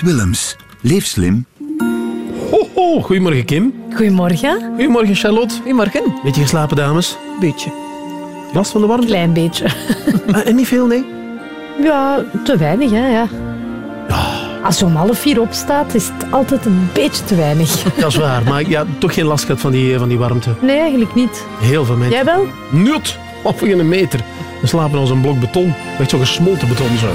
Willems. Leef slim. Ho, ho, goedemorgen Kim. Goedemorgen. Goedemorgen Charlotte. Goedemorgen. Beetje geslapen dames? Beetje. Last van de warmte? Klein beetje. Ah, en niet veel, nee? Ja, te weinig, hè. Ja. Als je om half vier opstaat, is het altijd een beetje te weinig. Dat is waar, maar ja, toch geen last gehad van die, van die warmte. Nee, eigenlijk niet. Heel veel mensen. Jij wel? Nut! Of een meter. We slapen als een blok beton. Echt zo gesmolten beton zo.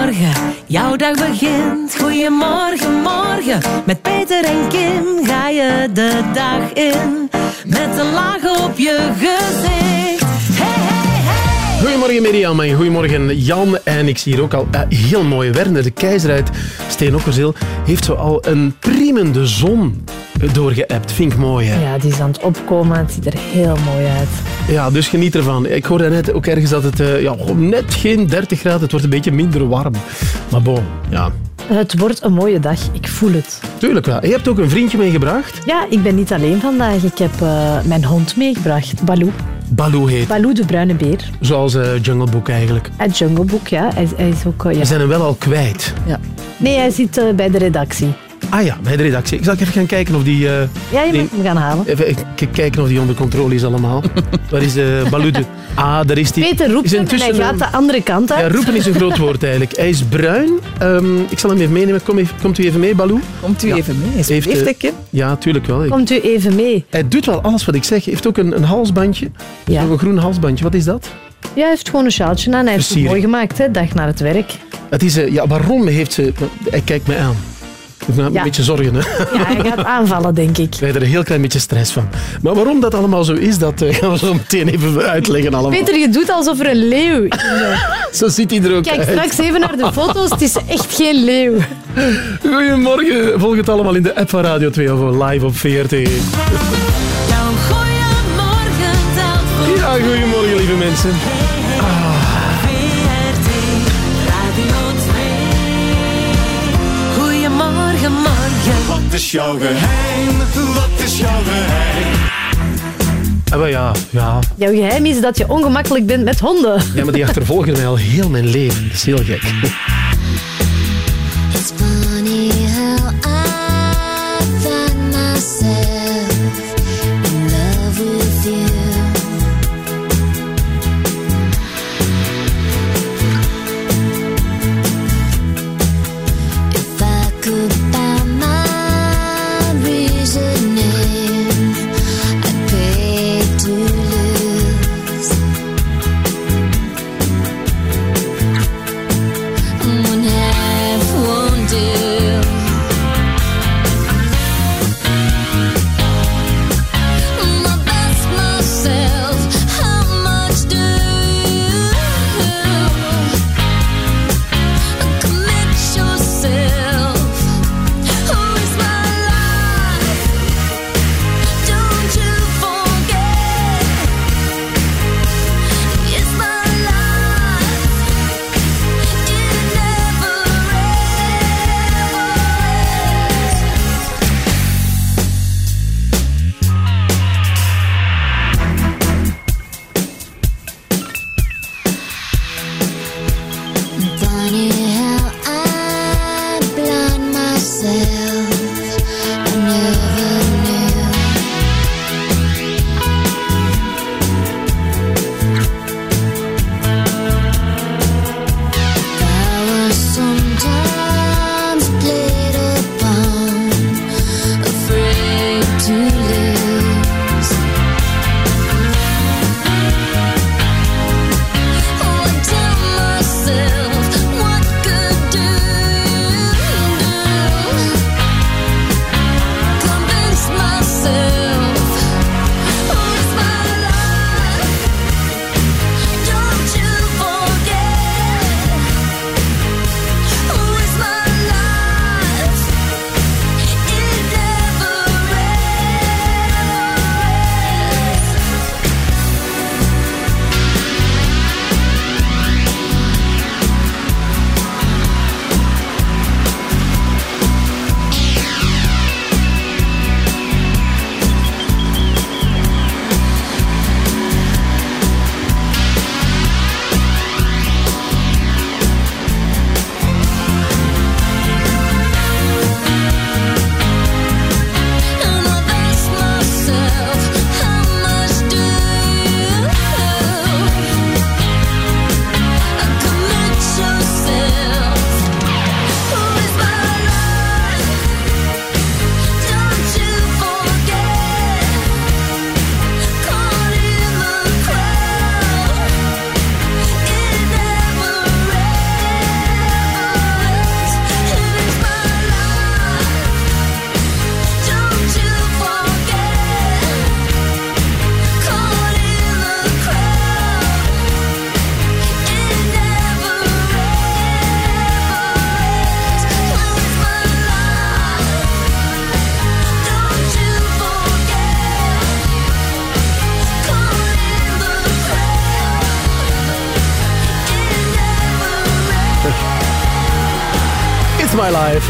Goedemorgen, morgen, jouw dag begint. Goedemorgen, morgen, met Peter en Kim ga je de dag in. Met een laag op je gezicht. Hey, hey, hey! Goedemorgen Mirjam en goedemorgen Jan. En ik zie hier ook al eh, heel mooie Werner, de keizer uit Steenokkerzeel, heeft zo al een priemende zon doorgeappt. Vind ik mooi, hè? Ja, die is aan het opkomen. Het ziet er heel mooi uit. Ja, dus geniet ervan. Ik hoorde net ook ergens dat het eh, ja, net geen 30 graden, het wordt een beetje minder warm. Maar bon, ja, Het wordt een mooie dag. Ik voel het. tuurlijk wel. Je hebt ook een vriendje meegebracht. Ja, ik ben niet alleen vandaag. Ik heb eh, mijn hond meegebracht. Baloo. Baloo heet, Baloo de bruine beer. zoals eh, Jungle Book eigenlijk. Uit Jungle Book, ja. Hij, hij is ook... ja. We zijn hem wel al kwijt. ja. Nee, hij zit bij de redactie. Ah ja, bij de redactie. Ik zal even gaan kijken of die... eh, Ja, je die- moet hem gaan halen. Even kijken of die onder controle is allemaal. Waar is de Baloo? de- Ah, daar is die. Peter roept Is hem en hij gaat eh, de andere kant uit. Ja, roepen is een groot woord eigenlijk. Hij is bruin. Ehm, ik zal hem even meenemen. Kom even, komt u even mee, Baloo? Komt u Ja. even mee, Heeft, alsjeblieft, eh, hè, Kim? Ja, tuurlijk wel. Ik- Komt u even mee. Hij doet wel alles wat ik zeg. Hij heeft ook een, een halsbandje. Ja. Zo'n groen halsbandje. Wat is dat? Ja, hij heeft gewoon een sjaaltje aan. Hij heeft het mooi gemaakt, hè. dag naar het werk. Het is, eh, ja, waarom heeft ze... Hij kijkt mij aan. Nou Ja. een beetje zorgen. Hè. Ja, hij gaat aanvallen, denk ik. Ik krijg er een heel klein beetje stress van. Maar waarom dat allemaal zo is, dat eh, gaan we zo meteen even uitleggen allemaal. Peter, je doet alsof er een leeuw... in de- Zo ziet hij er ook Kijk uit. straks even naar de foto's. Het is echt geen leeuw. Goedemorgen. Volg het allemaal in de app van Radio 2 of live op VRT. Jouw goeiemorgen telt voor Ja, goedemorgen lieve mensen. Wat is jouw geheim? Wat is jouw geheim? Ah, ja, ja. Jouw geheim is dat je ongemakkelijk bent met honden. ja, maar die achtervolgen mij al heel mijn leven. Dat is heel gek. It's funny how I find myself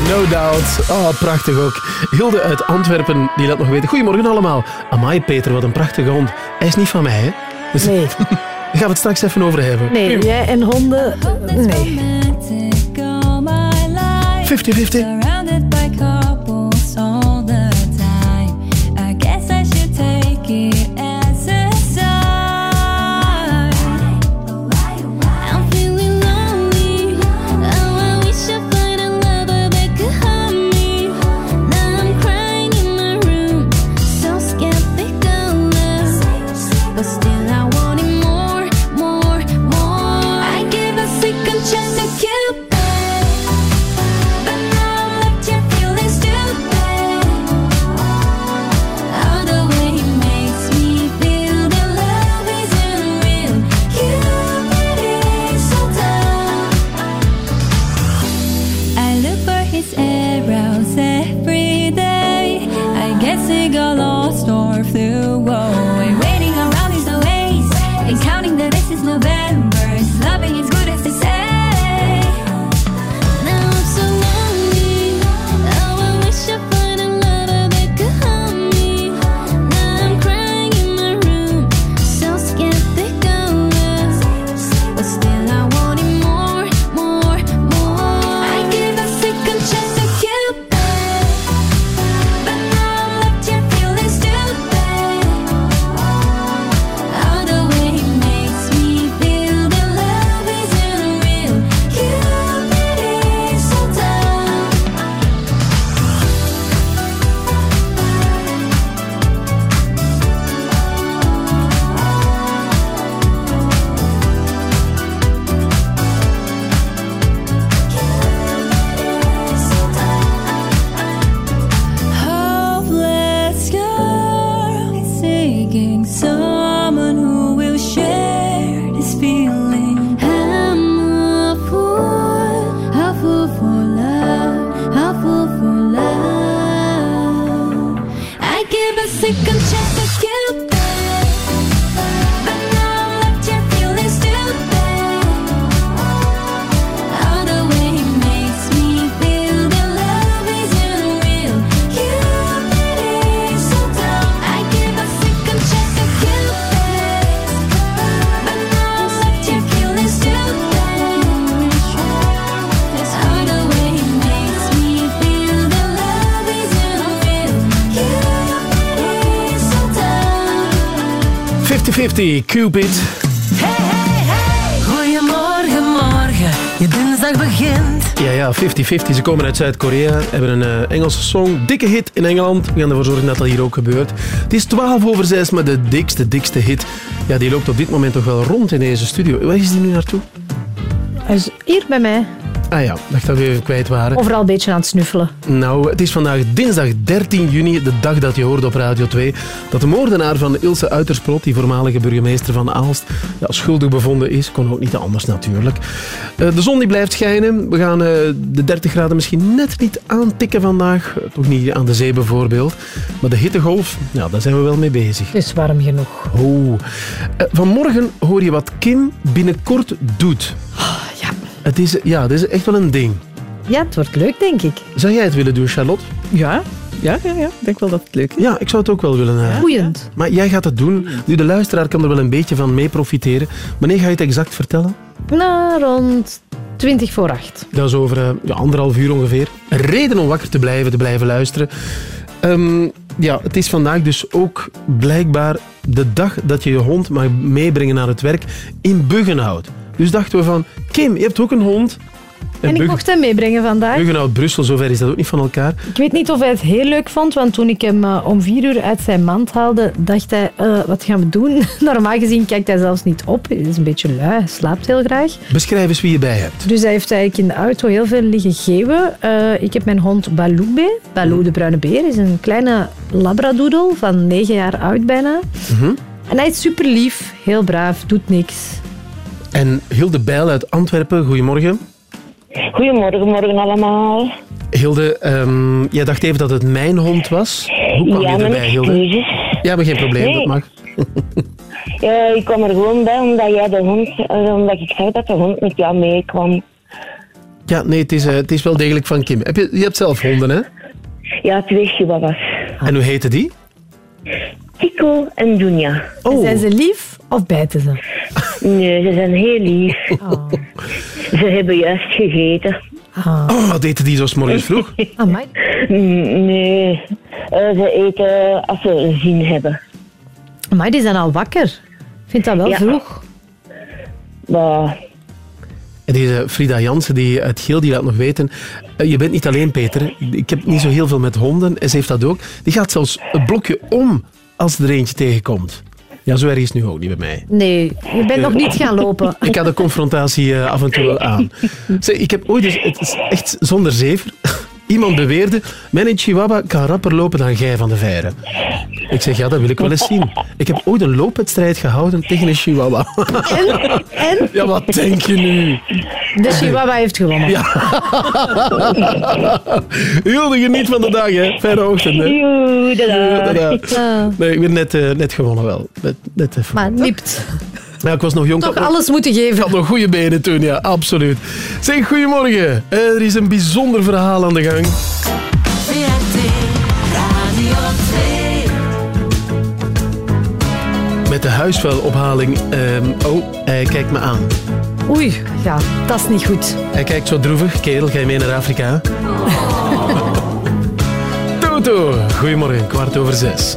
no doubt. Oh, prachtig ook. Hilde uit Antwerpen, die laat nog weten. Goedemorgen allemaal. Amai, Peter, wat een prachtige hond. Hij is niet van mij, hè? Dus Nee, daar gaan we het straks even over hebben. nee jij en honden, nee. 50-50. 50-50, Cupid. Hey, hey, hey. Goedemorgen, morgen. Je dinsdag begint. Ja, ja, 50-50. Ze komen uit Zuid-Korea, hebben een eh, Engelse song. Dikke hit in Engeland. We gaan ervoor zorgen dat dat hier ook gebeurt. Het is 12 over 6, maar de dikste, dikste hit. Ja, die loopt op dit moment toch wel rond in deze studio. Waar is die nu naartoe? Hij is hier bij mij. Ah ja, dacht dat we even kwijt waren. Overal een beetje aan het snuffelen. Nou, het is vandaag dinsdag 13 juni, de dag dat je hoorde op Radio 2, dat de moordenaar van Ilse Uitersprot, die voormalige burgemeester van Aalst, ja, schuldig bevonden is. Kon ook niet anders natuurlijk. Eh, de zon die blijft schijnen. We gaan eh, de 30 graden misschien net niet aantikken vandaag. Toch niet aan de zee bijvoorbeeld. Maar de hittegolf, ja, daar zijn we wel mee bezig. Het is warm genoeg. Oh. Eh, vanmorgen hoor je wat Kim binnenkort doet. Ja. Het is, ja, dit is echt wel een ding. Ja, het wordt leuk, denk ik. Zou jij het willen doen, Charlotte? Ja, ja, ja, ja. Ik denk wel dat het leuk is. Ja, ik zou het ook wel willen. eh. Boeiend. Maar jij gaat het doen. Nu, de luisteraar kan er wel een beetje van mee profiteren. Wanneer ga je het exact vertellen? Nou, rond 20 voor 8. Dat is over eh, ja, anderhalf uur ongeveer. Een reden om wakker te blijven, te blijven luisteren. Ehm, ja, het is vandaag dus ook blijkbaar de dag dat je je hond mag meebrengen naar het werk in Buggenhout. Dus dachten we van, Kim, je hebt ook een hond. En ik mocht hem meebrengen vandaag. Buggenhout, Brussel, zover is dat ook niet van elkaar. Ik weet niet of hij het heel leuk vond, want toen ik hem eh, om vier uur uit zijn mand haalde, dacht hij, eh, wat gaan we doen? Normaal gezien kijkt hij zelfs niet op. Hij is een beetje lui, hij slaapt heel graag. Beschrijf eens wie je bij hebt. Dus hij heeft eigenlijk in de auto heel veel liggen geeuwen. Eh, ik heb mijn hond Baloo bij. Baloo de bruine beer is een kleine labradoodle van negen jaar oud bijna. Mhm. En hij is super lief, heel braaf, doet niks. En Hilde Bijl uit Antwerpen, goedemorgen. Goedemorgen, morgen allemaal. Hilde, ehm, jij dacht even dat het mijn hond was. Hoe kwam ja, je mijn erbij, Hilde? excuses. Ja, maar geen probleem, Nee. dat mag. Ja, ik kwam er gewoon bij omdat jij de hond, eh, omdat ik zei dat de hond met jou meekwam. Ja, nee, het is, eh, het is wel degelijk van Kim. Heb je, je hebt zelf honden, hè? Ja, twee chihuahuas. En hoe heette die? Tico en Dunja. Oh, Zijn ze lief of bijten ze? Nee, ze zijn heel lief. Ze hebben juist gegeten. oh wat eten die zo morgens vroeg? Amai. Mm, Nee, eh, ze eten als ze zin hebben. Amai, die zijn al wakker. Ik vind dat wel Ja. vroeg. Maar En deze Frida Jansen die uit Geel, die laat nog weten... eh, je bent niet alleen, Peter. Ik heb niet zo heel veel met honden. En ze heeft dat ook. Die gaat zelfs het blokje om als er eentje tegenkomt. Ja, zo erg is het nu ook niet bij mij. Nee, je bent nog niet gaan lopen. Ik ga de confrontatie eh, af en toe wel aan. Zeg, ik heb ooit eens, het is echt zonder zever, iemand beweerde, mijn chihuahua kan rapper lopen dan jij van de Veire. Ik zeg, ja, dat wil ik wel eens zien. Ik heb ooit een loopwedstrijd gehouden tegen een chihuahua. En? En? Ja, wat denk je nu? De chihuahua heeft gewonnen. Ja. Hilde, geniet van de dag, hè. Fijne ochtend, hè. joe, dada. dada. Nee, ik ben net, eh, net gewonnen wel. Net, net even. Maar nipt. Maar ik was nog jong. ik Toch had nog- alles moeten Ik geven. had nog goede benen toen, ja, absoluut. Zeg, goedemorgen. Eh, er is een bijzonder verhaal aan de gang. VRT Radio 2. Met de huisvuilophaling. ehm, oh, hij kijkt me aan. Oei, ja, dat is niet goed. Hij kijkt zo droevig. Kerel, ga je mee naar Afrika? Toto, goedemorgen, kwart over zes.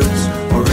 or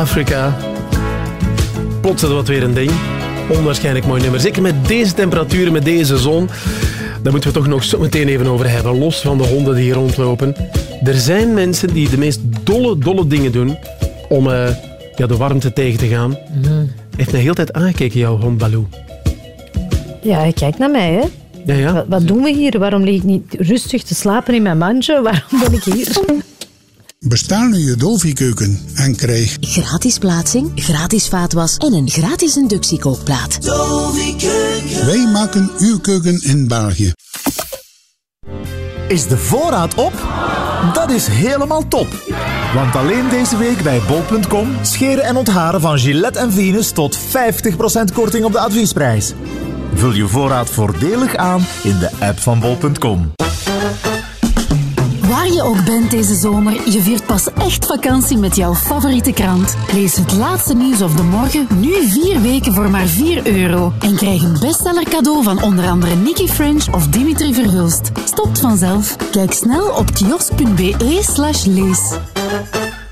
Afrika. Plots is dat weer een ding. Onwaarschijnlijk mooi nummer. Zeker met deze temperaturen, met deze zon. Daar moeten we het toch nog zo meteen even over hebben. Los van de honden die hier rondlopen. Er zijn mensen die de meest dolle, dolle dingen doen om eh, ja, de warmte tegen te gaan. Heeft mij heel de tijd aangekeken, jouw hond Baloo. Ja, hij kijkt naar mij, hè. Ja, ja. Wat, wat doen we hier? Waarom lig ik niet rustig te slapen in mijn mandje? Waarom ben ik hier? Bestel nu je Dolfi-keuken en krijg Gratis plaatsing, gratis vaatwas en een gratis inductiekookplaat. Wij maken uw keuken in België. Is de voorraad op? Dat is helemaal top. Want alleen deze week bij bol.com scheren en ontharen van Gillette en Venus tot 50% korting op de adviesprijs. Vul je voorraad voordelig aan in de app van bol.com. Waar je ook bent deze zomer, je viert pas echt vakantie met jouw favoriete krant. Lees het laatste nieuws of de morgen nu vier weken voor maar 4 euro. En krijg een bestseller cadeau van onder andere Nicky French of Dimitri Verhulst. Stopt vanzelf. Kijk snel op kiosk.be slash lees.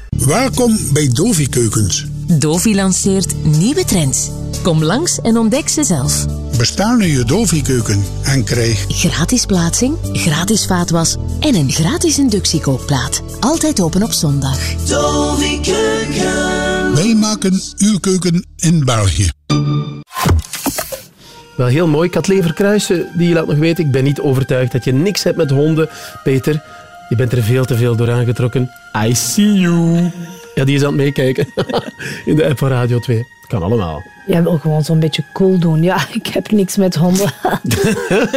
Welkom bij Dolfi Keukens. Dovi lanceert nieuwe trends. Kom langs en ontdek ze zelf. Bestel nu je Dolfi-keuken en krijg Gratis plaatsing, gratis vaatwas en een gratis inductiekookplaat. Altijd open op zondag. Wij maken uw keuken in België. Wel heel mooi. Katlever Kruijsen, die laat nog weten, ik ben niet overtuigd dat je niks hebt met honden. Peter, je bent er veel te veel door aangetrokken. I see you. Ja, die is aan het meekijken. In de app van Radio 2. Kan allemaal. Jij wil gewoon zo'n beetje cool doen. Ja, ik heb niks met honden.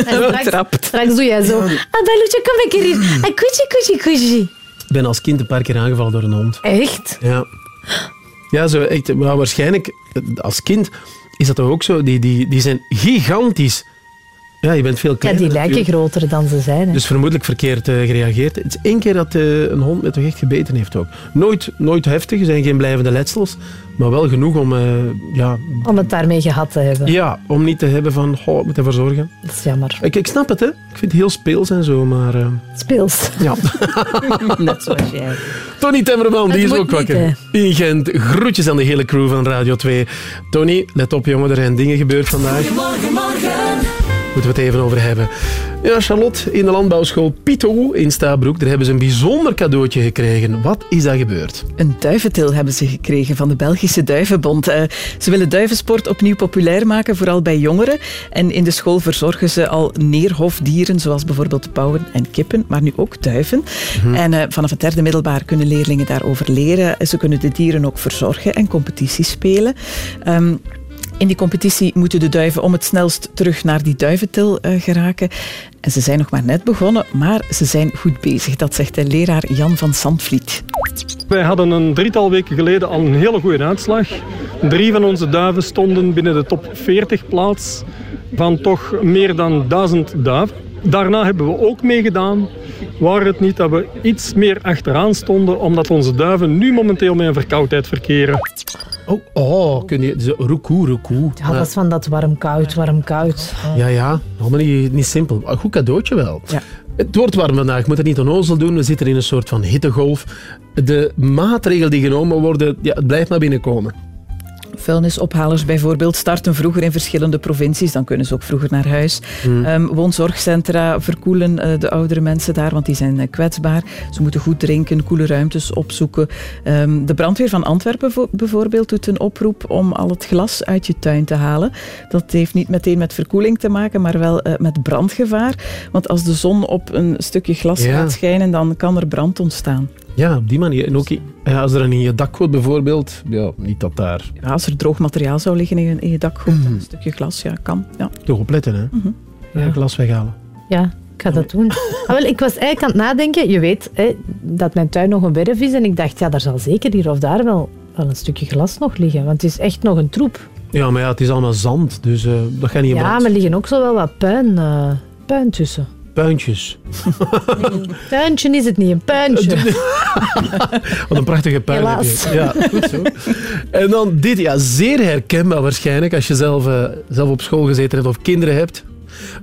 en straks, straks doe jij zo. Ah, Belloetje, kom ik hier. Ah, koetje, koetje, koetje. Ik ben als kind een paar keer aangevallen door een hond. Echt? Ja. Ja, zo echt. Maar waarschijnlijk, eh, als kind is dat toch ook zo. Die, die, die zijn gigantisch. Ja, je bent veel Ja, kleiner. die lijken natuurlijk. groter dan ze zijn. hè. Dus vermoedelijk verkeerd eh, gereageerd. Het is één keer dat eh, een hond me toch echt gebeten heeft ook. Nooit, nooit heftig, er zijn geen blijvende letsels. Maar wel genoeg om, eh, ja, Om het daarmee gehad te hebben. ja, om niet te hebben van, goh, ik moet ervoor zorgen. Dat is jammer. Ik, ik snap het, hè. Ik vind het heel speels en zo, maar... eh, Speels. ja. Net zoals jij. Tony Temmerman, die is ook wakker. niet, In Gent. Groetjes aan de hele crew van Radio 2. Tony, let op jongen, er zijn dingen gebeurd vandaag. Morgen, morgen. Moeten we het even over hebben. Ja, Charlotte, in de landbouwschool Pito in Stabroek, daar hebben ze een bijzonder cadeautje gekregen. Wat is daar gebeurd? Een duiventil hebben ze gekregen van de Belgische Duivenbond. Eh, ze willen duivensport opnieuw populair maken, vooral bij jongeren. En in de school verzorgen ze al neerhofdieren, zoals bijvoorbeeld pauwen en kippen, maar nu ook duiven. En eh, vanaf het derde middelbaar kunnen leerlingen daarover leren. Ze kunnen de dieren ook verzorgen en competities spelen. Ehm, in die competitie moeten de duiven om het snelst terug naar die duiventil eh, geraken. En ze zijn nog maar net begonnen, maar ze zijn goed bezig. Dat zegt de leraar Jan van Sandvliet. Wij hadden een drietal weken geleden al een hele goede uitslag. Drie van onze duiven stonden binnen de top 40 plaats van toch meer dan duizend duiven. Daarna hebben we ook meegedaan. Waar het niet dat we iets meer achteraan stonden, omdat onze duiven nu momenteel met een verkoudheid verkeren. Oh, oh kun je... Zo, roekoe, roekoe. Ja, dat is van dat warm-koud, warm-koud. Ja, ja. Allemaal niet, niet simpel. Een goed cadeautje wel. Ja. Het wordt warm vandaag. Ik moet het niet onnozel doen. We zitten in een soort van hittegolf. De maatregelen die genomen worden, ja, het blijft maar binnenkomen. Vuilnisophalers bijvoorbeeld starten vroeger in verschillende provincies. Dan kunnen ze ook vroeger naar huis. Ehm, woonzorgcentra verkoelen eh, de oudere mensen daar, want die zijn eh, kwetsbaar. Ze moeten goed drinken, koele ruimtes opzoeken. Ehm, de brandweer van Antwerpen vo- bijvoorbeeld doet een oproep om al het glas uit je tuin te halen. Dat heeft niet meteen met verkoeling te maken, maar wel eh, met brandgevaar. Want als de zon op een stukje glas Ja. gaat schijnen, dan kan er brand ontstaan. Ja, op die manier. En ook ja, als er een in je dakgoot bijvoorbeeld, ja, niet dat daar... Ja, als er droog materiaal zou liggen in je, in je dakgoot, een stukje glas, ja, kan. Ja. Toch opletten, hè. Ja, glas weghalen. Ja, ik ga dat doen. Ah, wel, ik was eigenlijk aan het nadenken. Je weet hè, dat mijn tuin nog een werf is. En ik dacht, ja, daar zal zeker hier of daar wel, wel een stukje glas nog liggen. Want het is echt nog een troep. Ja, maar ja, het is allemaal zand, dus eh, dat gaat niet in Ja, brand. maar er liggen ook zo wel wat puin, eh, puin tussen. Puintjes. Puintje is het niet, een puintje. Wat een prachtige puin heb je. Ja, goed zo. En dan dit, ja, zeer herkenbaar waarschijnlijk als je zelf, eh, zelf op school gezeten hebt of kinderen hebt.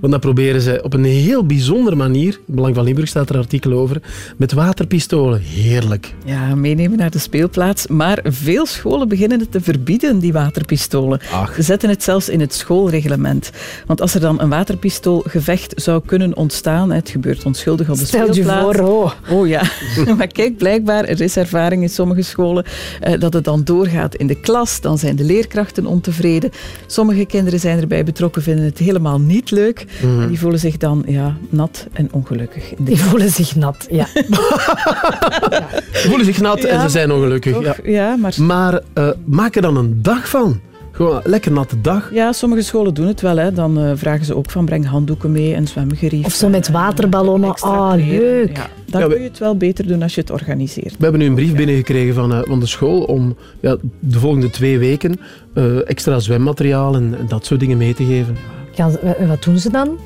Want dan proberen ze op een heel bijzondere manier, in Belang van Limburg staat er een artikel over, met waterpistolen. Heerlijk. Ja, meenemen naar de speelplaats. Maar veel scholen beginnen het te verbieden, die waterpistolen. Ze zetten het zelfs in het schoolreglement. Want als er dan een waterpistoolgevecht zou kunnen ontstaan, het gebeurt onschuldig op de Stel je speelplaats. voor, oh. Oh ja, maar kijk, blijkbaar, er is ervaring in sommige scholen eh, dat het dan doorgaat in de klas. Dan zijn de leerkrachten ontevreden. Sommige kinderen zijn erbij betrokken, vinden het helemaal niet leuk. Mhm. En die voelen zich dan ja, nat en ongelukkig. Die voelen zich nat, ja. Ze voelen zich nat en ze zijn ongelukkig. toch? Ja. Ja, maar... Maar eh, maak er dan een dag van. Gewoon een lekker natte dag. Ja, sommige scholen doen het wel. Hè. Dan eh, vragen ze ook van breng handdoeken mee en zwemgerief. Of zo met waterballonnen. Extra Oh, kleren. leuk. Ja, dan Ja, we- kun je het wel beter doen als je het organiseert. We hebben nu een brief binnengekregen van, eh, van de school om ja, de volgende twee weken eh, extra zwemmateriaal en, en dat soort dingen mee te geven. Gaan ze- eh, wat doen ze dan?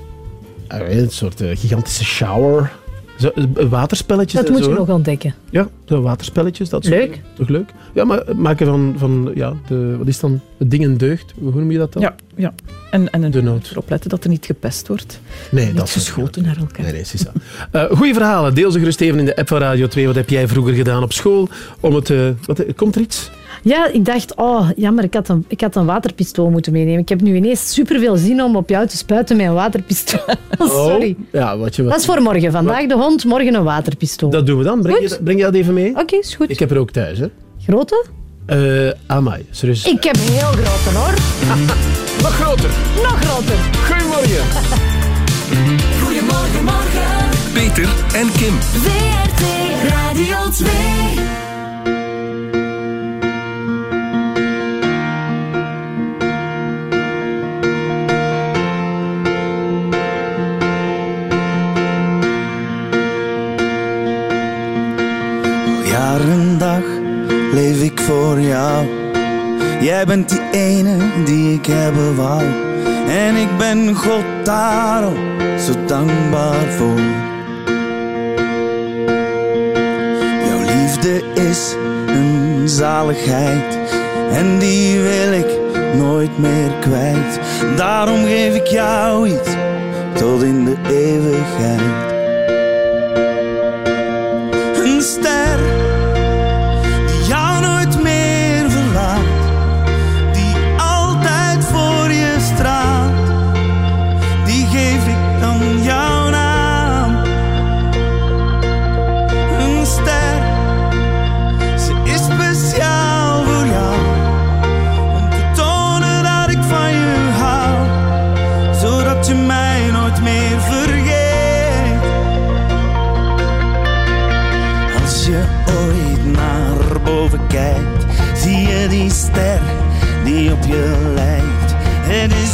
Ah, een soort eh, gigantische shower. Zo, eh, waterspelletjes Dat moet zo. je nog ontdekken. Ja, zo waterspelletjes. Dat Leuk. Toch leuk? Ja, maar maken van, van ja, de, wat is dan, het ding en deugd. Hoe noem je dat dan? Ja, ja. En, en De nood. erop letten dat er niet gepest wordt. Nee, niet dat is geschoten naar elkaar. Nee, nee, is dat. Eh, goeie verhalen. Deel ze gerust even in de app van Radio 2. Wat heb jij vroeger gedaan op school? Om het, eh, wat, komt er iets? Ja, ik dacht, oh, jammer, ik had, een, ik had een waterpistool moeten meenemen. Ik heb nu ineens superveel zin om op jou te spuiten met een waterpistool. Sorry. Oh, ja, wat je, wat, Dat is voor morgen. Vandaag de hond, morgen een waterpistool. Dat doen we dan. Breng je, breng je dat even mee? Oké, is goed. Ik heb er ook thuis, hè. Grote? Eh amai, serieus. Ik heb een heel grote hoor. Nog groter. Nog groter. Goedemorgen. Goedemorgen, morgen. Peter en Kim. WRT Radio 2. Ik voor jou. Jij bent die ene die ik hebben wou. En ik ben God daarom zo dankbaar voor. Jouw liefde is een zaligheid. En die wil ik nooit meer kwijt. Daarom geef ik jou iets tot in de eeuwigheid.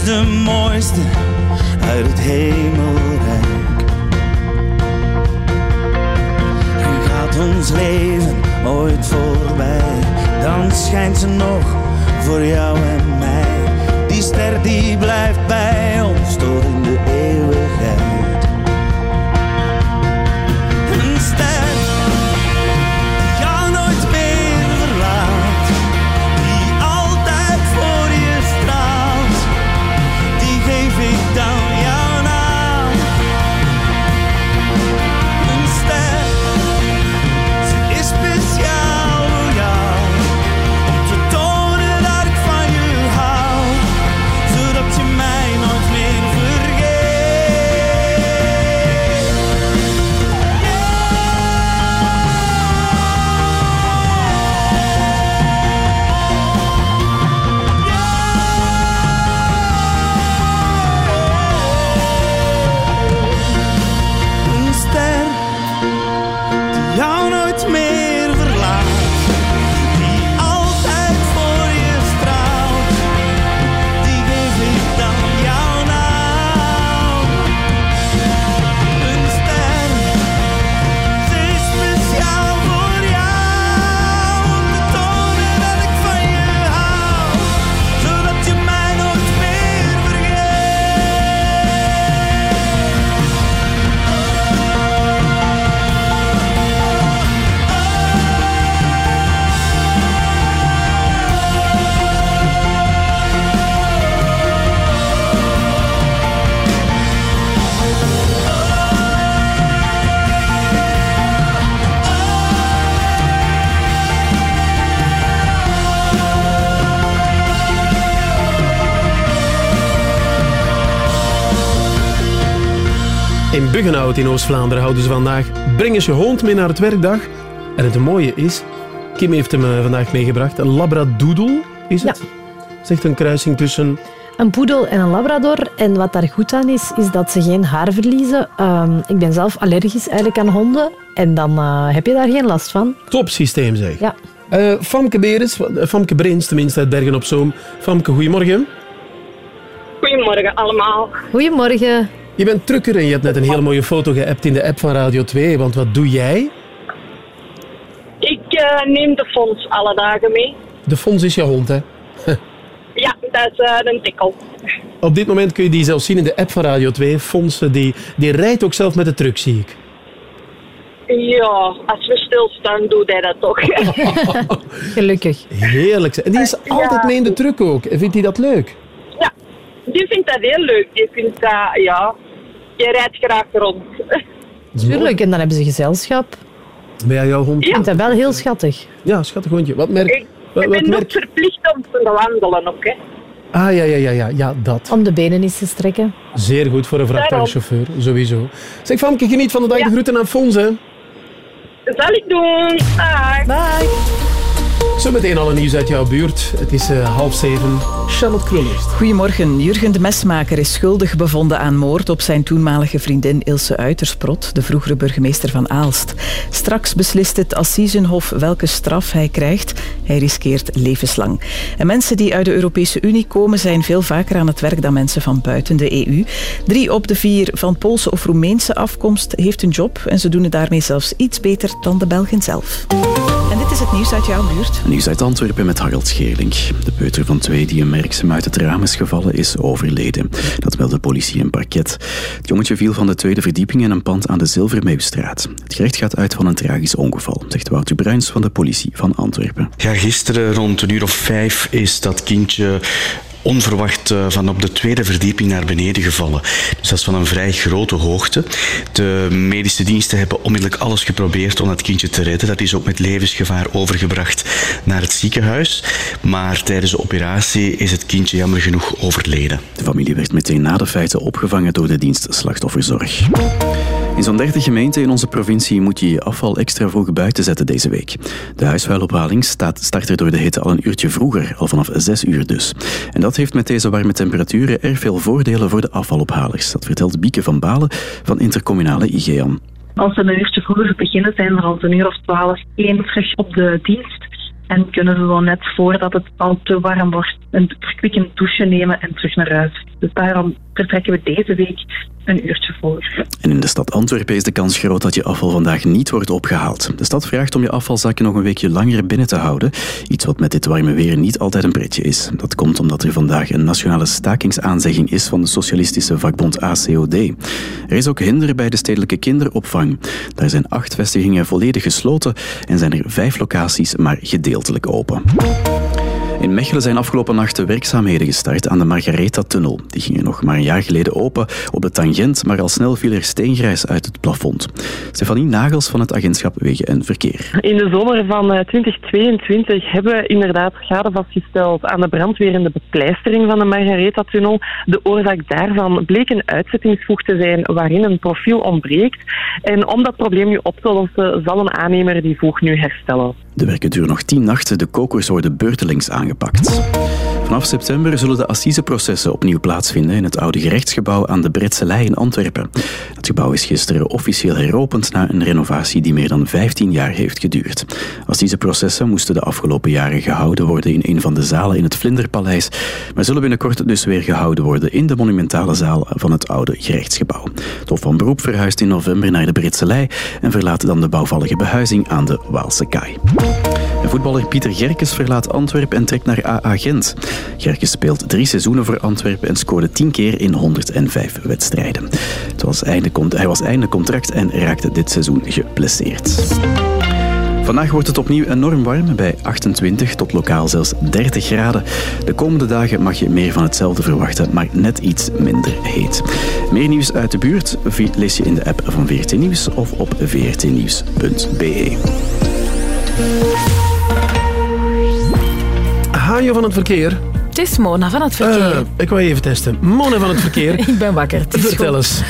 De mooiste uit het hemelrijk. En gaat ons leven ooit voorbij, dan schijnt ze nog voor jou en mij. Die ster die blijft bij In Buggenhout in Oost-Vlaanderen houden ze vandaag Breng eens je hond mee naar het werkdag. En het mooie is, Kim heeft hem eh, vandaag meegebracht, een labradoodle is het. Zegt een kruising tussen... Een poedel en een labrador. En wat daar goed aan is, is dat ze geen haar verliezen. Ehm, ik ben zelf allergisch eigenlijk aan honden. En dan eh, heb je daar geen last van. Top systeem zeg. Ja. Eh, Famke Beres, eh, Famke Breens tenminste uit Bergen op Zoom. Famke, goedemorgen. Goedemorgen allemaal. Goedemorgen. Je bent trucker en je hebt net een hele mooie foto geappt in de app van Radio 2. Want wat doe jij? Ik eh, neem de fonds alle dagen mee. De Fons is je hond, hè? Ja, dat is eh, een tikkel. Op dit moment kun je die zelfs zien in de app van Radio 2. Fons, die, die rijdt ook zelf met de truck, zie ik. Ja, als we stilstaan, doet hij dat toch. Gelukkig. Heerlijk. En die is altijd mee in de truck ook. Vindt hij dat leuk? ja, die vindt dat heel leuk. Die vindt dat, ja, je rijdt graag rond. Tuurlijk. En dan hebben ze gezelschap. Ben jij jouw hond? Ik vind dat wel heel schattig. Ja, schattig hondje. Wat merk, Ik, wat, ik wat ben ook merk... verplicht om te wandelen ook, hè. Ah, ja, ja, ja, ja, ja, dat. Om de benen eens te strekken. Zeer goed voor een vrachtwagenchauffeur, sowieso. Zeg, Famke, geniet van de dag. De groeten aan Fons, hè. Dat zal ik doen. Dag. Bye. Zometeen al een nieuws uit jouw buurt. Het is eh, half zeven. Charlotte Krullers. Goedemorgen. Jurgen de Mesmaker is schuldig bevonden aan moord op zijn toenmalige vriendin Ilse Uitersprot, de vroegere burgemeester van Aalst. Straks beslist het Assisenhof welke straf hij krijgt. Hij riskeert levenslang. En mensen die uit de Europese Unie komen zijn veel vaker aan het werk dan mensen van buiten de EU. Drie op de vier van Poolse of Roemeense afkomst heeft een job en ze doen het daarmee zelfs iets beter dan de Belgen zelf. Is het nieuws uit jouw buurt. Nieuws uit Antwerpen met Harald Scheerling. De peuter van twee die een merksem uit het raam is gevallen is overleden. Dat meldde politie en parket. Het jongetje viel van de tweede verdieping in een pand aan de Zilvermeeuwstraat. Het gerecht gaat uit van een tragisch ongeval, zegt Wouter Bruins van de politie van Antwerpen. Ja, gisteren rond een uur of vijf is dat kindje onverwacht eh, van op de tweede verdieping naar beneden gevallen. Dus dat is van een vrij grote hoogte. De medische diensten hebben onmiddellijk alles geprobeerd om dat kindje te redden. Dat is ook met levensgevaar overgebracht naar het ziekenhuis. Maar tijdens de operatie is het kindje jammer genoeg overleden. De familie werd meteen na de feiten opgevangen door de dienst slachtofferzorg. In zo'n 30 gemeenten in onze provincie moet je je afval extra vroeg buiten zetten deze week. De huisvuilophaling staat, start er door de hitte al een uurtje vroeger, al vanaf 6 uur dus. En dat heeft met deze warme temperaturen erg veel voordelen voor de afvalophalers. Dat vertelt Bieke van Balen van Intercommunale IGEAM. Als we een uurtje vroeger beginnen, zijn er rond een uur of twaalf terug op de dienst. En kunnen ze dan net voordat het al te warm wordt een verkwikkend douche nemen en terug naar huis. Dus daarom vertrekken we deze week een uurtje voor. En in de stad Antwerpen is de kans groot dat je afval vandaag niet wordt opgehaald. De stad vraagt om je afvalzakken nog een weekje langer binnen te houden. Iets wat met dit warme weer niet altijd een pretje is. Dat komt omdat er vandaag een nationale stakingsaanzegging is van de socialistische vakbond ACOD. Er is ook hinder bij de stedelijke kinderopvang. Daar zijn acht vestigingen volledig gesloten en zijn er vijf locaties maar gedeeltelijk open. In Mechelen zijn afgelopen nacht de werkzaamheden gestart aan de Margaretha-tunnel. Die gingen nog maar een jaar geleden open op de tangent, maar al snel viel er steengrijs uit het plafond. Stefanie Nagels van het agentschap Wegen en Verkeer. In de zomer van eh, 2022 hebben we inderdaad schade vastgesteld aan de brandweer en de bepleistering van de Margaretha-tunnel. De oorzaak daarvan bleek een uitzettingsvoeg te zijn waarin een profiel ontbreekt. En om dat probleem nu op te lossen, zal een aannemer die voeg nu herstellen. De werken duren nog tien nachten, de kokers worden beurtelings aangepakt. Vanaf september zullen de assiseprocessen opnieuw plaatsvinden in het oude gerechtsgebouw aan de Bretselij in Antwerpen. Het gebouw is gisteren officieel heropend na een renovatie die meer dan 15 jaar heeft geduurd. Assiseprocessen moesten de afgelopen jaren gehouden worden in een van de zalen in het Vlinderpaleis, maar zullen binnenkort dus weer gehouden worden in de monumentale zaal van het oude gerechtsgebouw. Het Hof van Beroep verhuist in november naar de Bretselij en verlaat dan de bouwvallige behuizing aan de Waalse Kaai. Voetballer Pieter Gerkes verlaat Antwerpen en trekt naar AA Gent. Gerkes speelt drie seizoenen voor Antwerpen en scoorde tien keer in 105 wedstrijden. Het was hij was einde contract en raakte dit seizoen geblesseerd. Vandaag wordt het opnieuw enorm warm, bij 28 tot lokaal zelfs 30 graden. De komende dagen mag je meer van hetzelfde verwachten, maar net iets minder heet. Meer nieuws uit de buurt lees je in de app van VRT Nieuws of op vrtnieuws.be. Van het verkeer. Het is Mona van het verkeer. Eh, ik wil even testen. Mona van het verkeer. ik ben wakker. Vertel eens.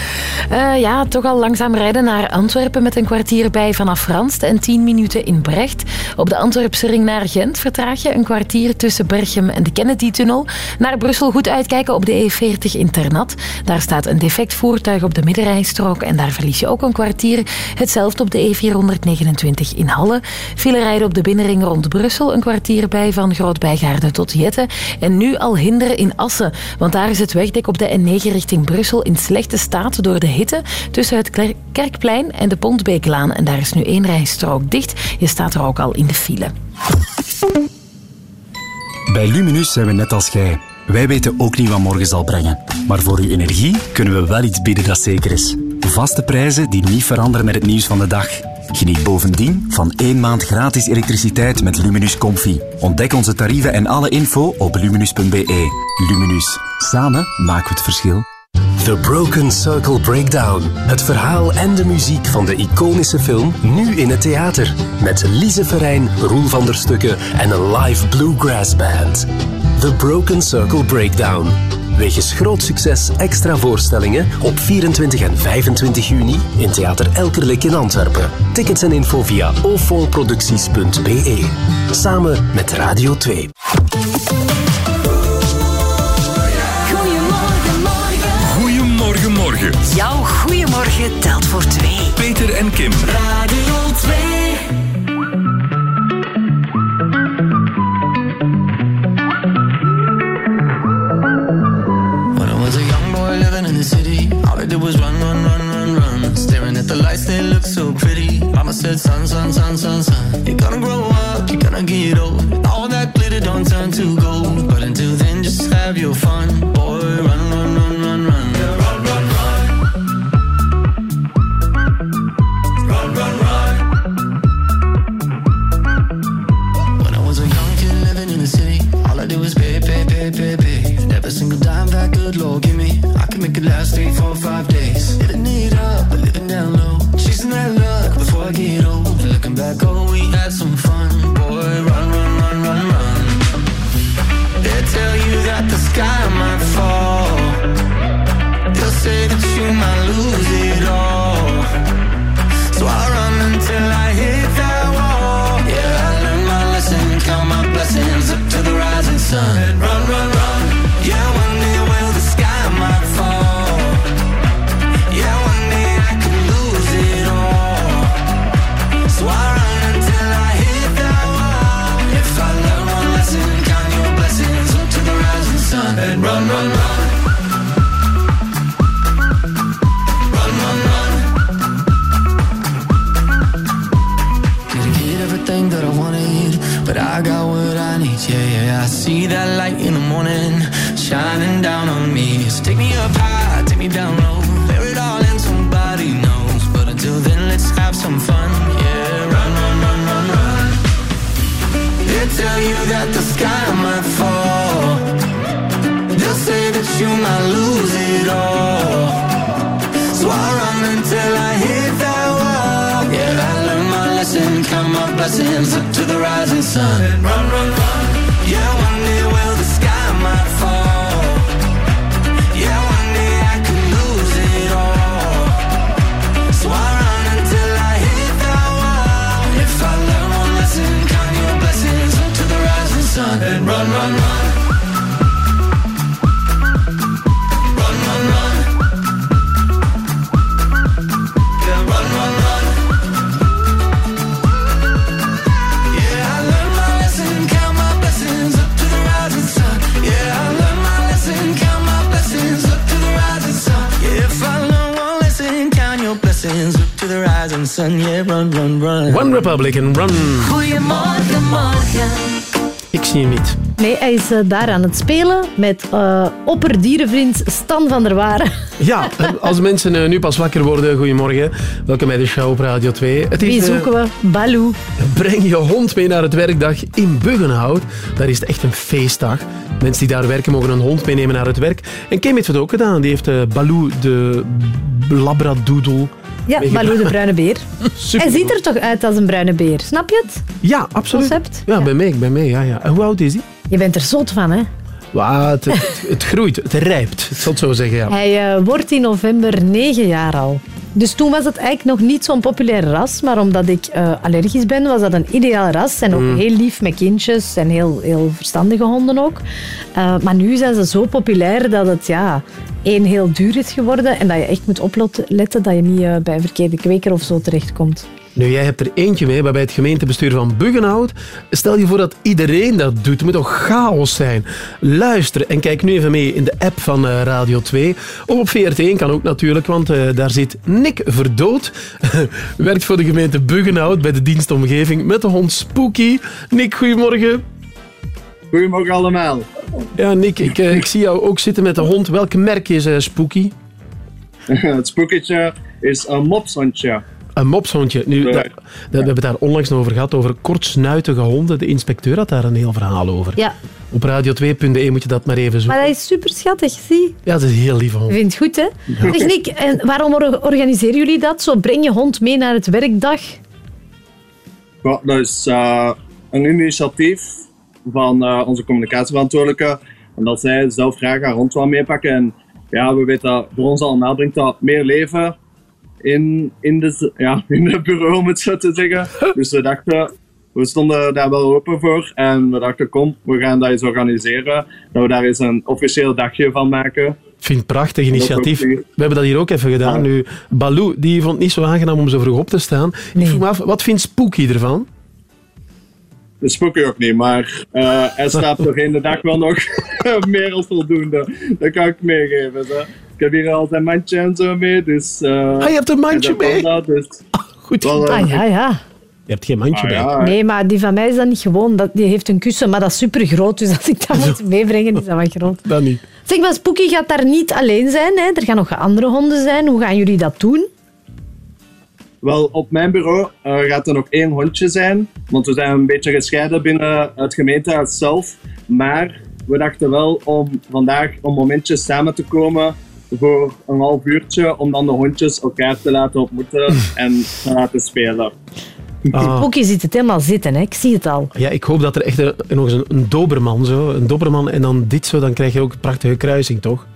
Eh, ja, toch al langzaam rijden naar Antwerpen met een kwartier bij vanaf Ranst en 10 minuten in Brecht. Op de Antwerpse ring naar Gent vertraag je een kwartier tussen Berchem en de Kennedy-tunnel. Naar Brussel goed uitkijken op de E40 in Ternat. Daar staat een defect voertuig op de middenrijstrook en daar verlies je ook een kwartier. Hetzelfde op de E429 in Halle. File rijden op de binnenring rond Brussel een kwartier bij van Groot-Bijgaarden tot Jette. En nu al hinderen in Assen, want daar is het wegdek op de N9 richting Brussel in slechte staat door de hitte tussen het Kerkplein en de Pontbeeklaan. En daar is nu één rijstrook dicht. Je staat er ook al in de file. Bij Luminus zijn we net als jij. Wij weten ook niet wat morgen zal brengen. Maar voor uw energie kunnen we wel iets bieden dat zeker is. Vaste prijzen die niet veranderen met het nieuws van de dag. Geniet bovendien van één maand gratis elektriciteit met Luminus Comfy. Ontdek onze tarieven en alle info op luminus.be. Luminus. Samen maken we het verschil. The Broken Circle Breakdown. Het verhaal en de muziek van de iconische film nu in het theater. Met Lise Verijn, Roel van der Stukken en een live bluegrass band. The Broken Circle Breakdown. Wegens groot succes extra voorstellingen op 24 en 25 juni in Theater Elkerlijk in Antwerpen. Tickets en info via ofonproducties.be. Samen met Radio 2. Goedemorgen, morgen. Goedemorgen, morgen. Jouw goeiemorgen telt voor twee. Peter en Kim. Radio 2. Did was run, run, run, run, run. Staring at the lights, they look so pretty. Mama said, son, son, son, son, son. You're gonna grow up, you're gonna get old. All that glitter don't turn to gold. But until then, just have your fun. Boy, sun. One Republic en Run. Goedemorgen, morgen. Ik zie hem niet. Nee, hij is eh, daar aan het spelen met eh opperdierenvriend Stan van der Waren. Ja, als mensen eh, nu pas wakker worden, goedemorgen. Welkom bij de show op Radio 2. Het is, Wie eh, zoeken we? Baloo. Breng je hond mee naar het werkdag in Buggenhout. Daar is het echt een feestdag. Mensen die daar werken mogen een hond meenemen naar het werk. En Kim heeft het ook gedaan. Die heeft eh, Baloo, de labradoodle... Ja. Baloo de bruine beer. Super. Hij ziet er toch uit als een bruine beer, snap je het? Ja, absoluut. Concept? Ja, bij mij, bij mij. Ja, ja. En hoe oud is hij? Je bent er zot van, hè? Het, het, het groeit, het rijpt. Ik zal het zo zeggen, ja. Hij eh, wordt in november negen jaar al. Dus toen was het eigenlijk nog niet zo'n populair ras, maar omdat ik eh, allergisch ben, was dat een ideaal ras. En ook Mm. heel lief met kindjes en heel, heel verstandige honden ook. Eh, maar nu zijn ze zo populair dat het ja, één heel duur is geworden en dat je echt moet opletten dat je niet eh, bij een verkeerde kweker of zo terechtkomt. Nu, jij hebt er eentje mee, maar bij het gemeentebestuur van Buggenhout. Stel je voor dat iedereen dat doet. Het moet toch chaos zijn? Luister en kijk nu even mee in de app van eh, Radio 2. Of op VRT1 kan ook natuurlijk, want eh, daar zit Nick Verdood. Werkt voor de gemeente Buggenhout bij de dienstomgeving met de hond Spooky. Nick, goedemorgen. Goedemorgen allemaal. Ja, Nick, ik, eh, ik zie jou ook zitten met de hond. Welk merk is eh, Spooky? het spooketje is een mopshondje. Een mopshondje. Nu, Ja. da- da- we hebben het daar onlangs nog over gehad, over kortsnuitige honden. De inspecteur had daar een heel verhaal over. Ja, Op radio2.de moet je dat maar even zoeken. maar dat is super schattig, zie. Ja, dat is heel lieve Ik hond. vind het goed, hè? Zeg Nick, en waarom or- organiseren jullie dat? Zo breng je hond mee naar het werkdag. Ja, dat is eh, een initiatief van eh, onze communicatieverantwoordelijke. En dat zij zelf graag haar hond wil meepakken. En ja, we weten dat voor ons allemaal brengt dat meer leven in, in, de, ja, in het bureau, om het zo te zeggen. Dus we dachten, we stonden daar wel open voor. En we dachten, kom, we gaan dat eens organiseren. Dat we daar eens een officieel dagje van maken. Ik vind het een prachtig initiatief. We hebben dat hier ook even gedaan. Nu, Baloo, die vond het niet zo aangenaam om zo vroeg op te staan. Ik vroeg me af, wat vindt Spooky ervan? Dat spook ik ook niet, maar eh hij staat doorheen de dag wel nog meer als voldoende. Dat kan ik meegeven. Zo. Ik heb hier al zijn mandje en zo mee, dus... eh, Ah, je hebt een mandje mee? Dat, dus, Goed. wel, eh, Ah ja, ja. Je hebt geen mandje Ah, bij. ja. Nee, maar die van mij is dat niet gewoon. Dat, die heeft een kussen, maar dat is super groot. Dus als ik dat moet meebrengen, is dat wat groot. Dat niet. Zeg maar, Spooky gaat daar niet alleen zijn. Hè? Er gaan nog andere honden zijn. Hoe gaan jullie dat doen? Wel, op mijn bureau eh, gaat er nog één hondje zijn, want we zijn een beetje gescheiden binnen het gemeentehuis zelf. Maar we dachten wel om vandaag een momentje samen te komen voor een half uurtje, om dan de hondjes elkaar te laten ontmoeten en te laten spelen. Ah. Spooky ziet het helemaal zitten, hè? ik zie het al. Ja, ik hoop dat er echt een, nog eens een, een doberman zo, een doberman en dan dit zo, dan krijg je ook een prachtige kruising, toch?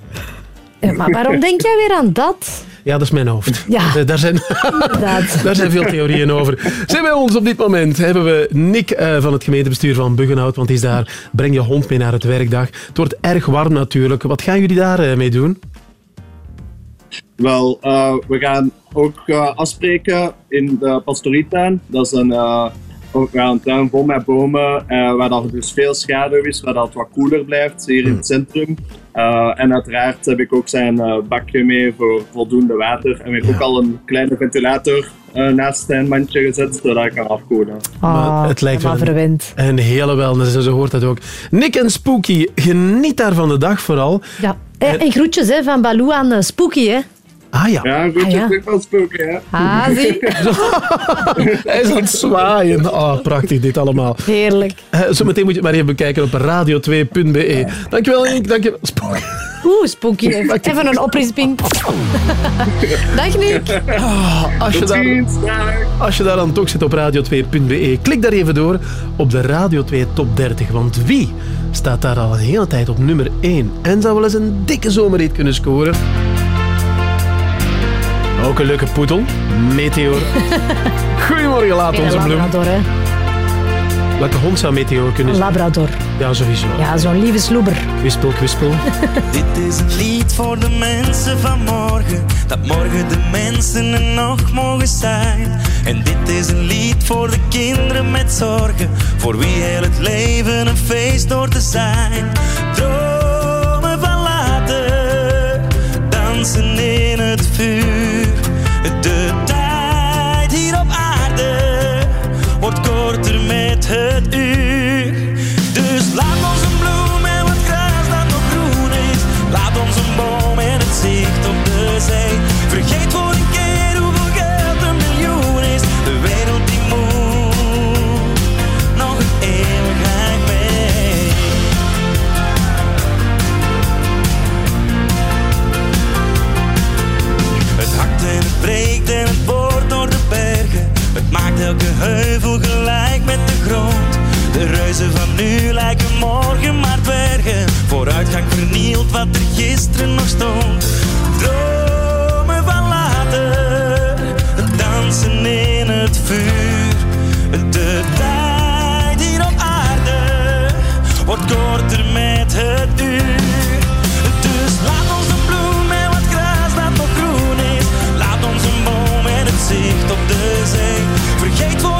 Maar waarom denk jij weer aan dat? Ja, dat is mijn hoofd. Ja. Eh, Daar zijn, Inderdaad. daar zijn veel theorieën over. Zijn bij ons op dit moment hebben we Nick eh, van het gemeentebestuur van Buggenhout, want die is daar. Breng je hond mee naar het werkdag. Het wordt erg warm natuurlijk. Wat gaan jullie daar eh, mee doen? Wel, eh, we gaan ook eh, afspreken in de pastorietuin. Dat is een, eh, ook, ja, een tuin vol met bomen, eh, waar dat dus veel schaduw is, waar dat het wat koeler blijft hier in het centrum. Eh, en uiteraard heb ik ook zijn eh, bakje mee voor voldoende water. En we hebben ook al een kleine ventilator eh, naast zijn mandje gezet, zodat ik kan afkoelen. Maar het lijkt wel een, een hele en zo hoort dat ook. Nick en Spooky, geniet daar van de dag vooral. Ja. Eh, En groetjes hè, van Baloo aan eh, Spooky. Hè? Ah ja. Ja, goed, Ah, ja. ik wel spoken, hè. Ah, zie. Hij is aan het zwaaien. Oh, prachtig dit allemaal. Heerlijk. Eh, zometeen moet je het maar even bekijken op radio2.be. Dankjewel, Nick. Dankjewel. Spooky. Oeh, Spooky. Even een oprisping. Dag Nick. Ah, als, je daar, als je daar dan toch zit op radio2.be, klik daar even door op de Radio 2 Top 30. Want wie staat daar al een hele tijd op nummer 1 en zou wel eens een dikke zomerhit kunnen scoren? Ook een leuke poedel. Meteor. Goedemorgen, laat onze bloem. Labrador, hè. Welke hond zou Meteor kunnen Een zijn? Labrador. Ja, sowieso. Ja, zo'n lieve sloeber. Kwispel, kwispel. Dit is een lied voor de mensen van morgen. Dat morgen de mensen er nog mogen zijn. En dit is een lied voor de kinderen met zorgen. Voor wie heel het leven een feest door te zijn. Dromen van later. Dansen in het vuur. De met het uur. Dus laat ons een bloem en wat gras dat nog groen is. Laat ons een boom en het zicht op de zee. elke heuvel gelijk met de grond. De reuzen van nu lijken morgen maar bergen. Vooruitgang vernield wat er gisteren nog stond. Dromen van later, dansen in het vuur. date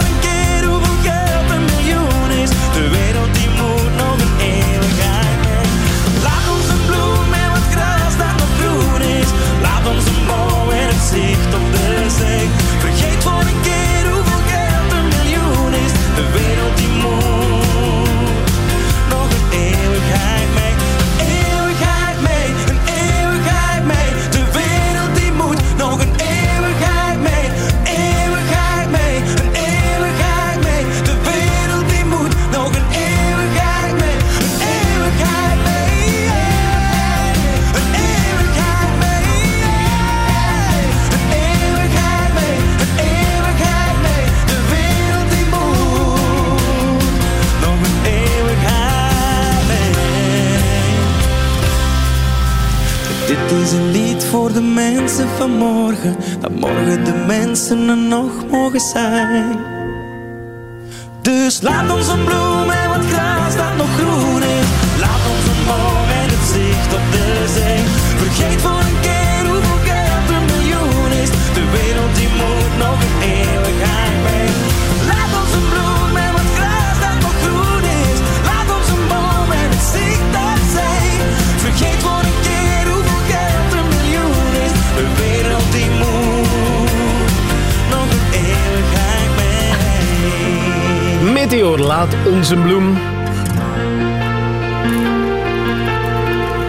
voor de mensen van morgen, dat morgen de mensen er nog mogen zijn. Dus laat ons een bloem en wat gras dat nog groen is. Laat ons een boom en het zicht op de zee. Vergeet laat ons een bloem.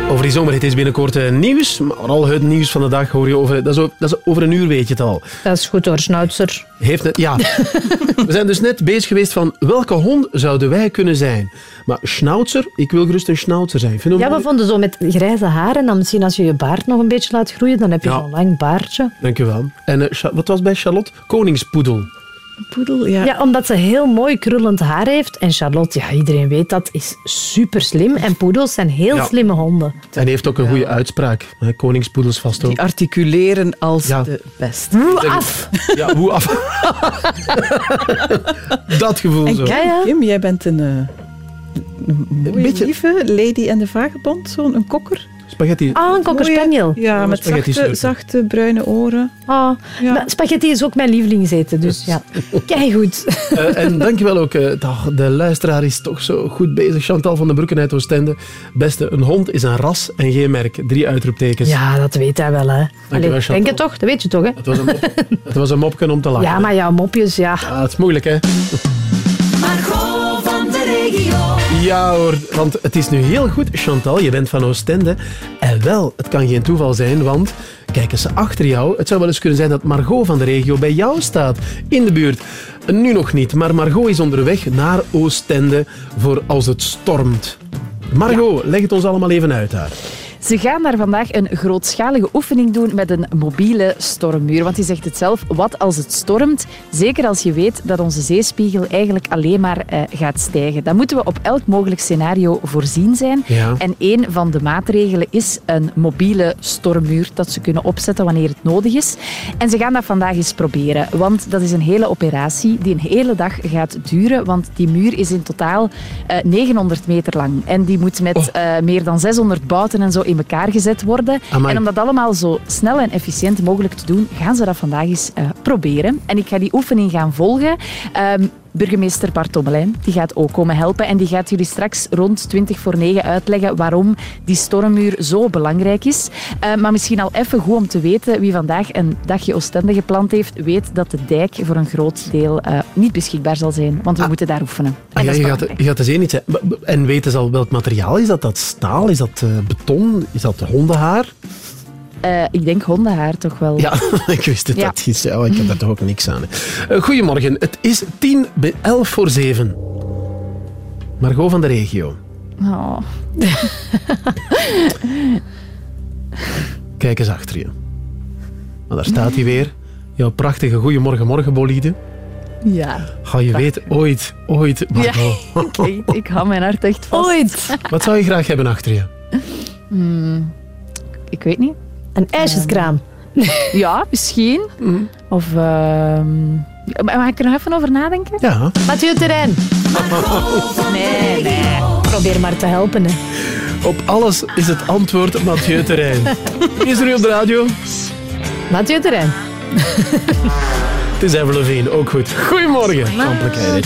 Over die zomer, het is binnenkort eh, nieuws. Maar al het nieuws van de dag hoor je over... Dat is, o- dat is over een uur weet je het al. Dat is goed hoor, Schnauzer. Heeft het, ja. We zijn dus net bezig geweest van welke hond zouden wij kunnen zijn. Maar schnauzer, ik wil gerust een schnauzer zijn. Vind Ja, we vonden zo met grijze haren, dan misschien als je je baard nog een beetje laat groeien, dan heb je Ja. zo'n lang baardje. Dank je wel. En eh, wat was bij Charlotte? Koningspoedel. Poedel, ja. Ja, omdat ze heel mooi krullend haar heeft. En Charlotte, ja, iedereen weet dat, is super slim. En poedels zijn heel Ja. slimme honden. En hij heeft ook een goede uitspraak. Koningspoedels vast ook. Die articuleren als de beste. Woe af! Ja, hoe af. Dat gevoel En zo. Kim, Kim, jij bent een, eh, een mooie, beetje- lieve Lady en de Vagebond, zo'n een kokker. Spaghetti. Ah, een kokkerspaniel. Ja, met zachte, zachte bruine oren. Ah, maar spaghetti is ook mijn lievelingseten, dus ja. Kijk goed. Eh, en dankjewel ook. eh, de luisteraar is toch zo goed bezig. Chantal van den Broeken uit Oostende. Beste, een hond is een ras en geen merk. Drie uitroeptekens. Ja, dat weet hij wel, hè. Allee, Chantal. denk het toch? Dat weet je toch, hè? Het was een, mop, het was een mopje om te lachen. Ja, maar jouw mopjes, ja. Ah, het is moeilijk, hè? Ja hoor, want het is nu heel goed, Chantal, je bent van Oostende. En wel, het kan geen toeval zijn, want kijk eens achter jou. Het zou wel eens kunnen zijn dat Margot van de regio bij jou staat, in de buurt. Nu nog niet, maar Margot is onderweg naar Oostende voor als het stormt. Margot, leg het ons allemaal even uit daar. Ze gaan daar vandaag een grootschalige oefening doen met een mobiele stormmuur. Want die zegt het zelf, wat als het stormt? Zeker als je weet dat onze zeespiegel eigenlijk alleen maar eh, gaat stijgen. Dan moeten we op elk mogelijk scenario voorzien zijn. Ja. En een van de maatregelen is een mobiele stormmuur dat ze kunnen opzetten wanneer het nodig is. En ze gaan dat vandaag eens proberen. Want dat is een hele operatie die een hele dag gaat duren. Want die muur is in totaal eh, 900 meter lang. En die moet met eh, meer dan 600 bouten en zo in elkaar gezet worden. Amai. En om dat allemaal zo snel en efficiënt mogelijk te doen, gaan ze dat vandaag eens eh, proberen. En ik ga die oefening gaan volgen. Ehm, Burgemeester Bart Tommelijn die gaat ook komen helpen en die gaat jullie straks rond 20 voor 9 uitleggen waarom die stormmuur zo belangrijk is. Eh, maar misschien al even goed om te weten, wie vandaag een dagje Oostende gepland heeft, weet dat de dijk voor een groot deel eh, niet beschikbaar zal zijn, want we moeten daar oefenen. Ah, En ja, je, gaat, je gaat de zee niet zijn. B- b- En weten ze al welk materiaal is dat? Dat staal? Is dat eh, beton? Is dat hondenhaar? Eh, ik denk hondenhaar toch wel. Ja, ik wist het. Ja. Dat is, ja, ik heb daar toch ook niks aan. Eh, goedemorgen, het is tien bij elf voor zeven. Margot van de regio. Oh. Kijk eens achter je. Maar daar staat hij weer. Jouw prachtige Goedemorgen Morgen bolide. Ja. Ga je weten, ooit, ooit, Margot. Ja, ik, ik hou mijn hart echt vast. Ooit. Wat zou je graag hebben achter je? Hmm, ik weet niet. Een ijsjeskraam. ja, misschien. Of... ehm, Mag ik er nog even over nadenken? Ja. Mathieu Terrein. Nee, nee. Probeer maar te helpen, hè. Op alles is het antwoord Mathieu Terrein. Wie is er nu op de radio? Mathieu Terrein. Het is Lavigne, ook goed. Goedemorgen. Complicated.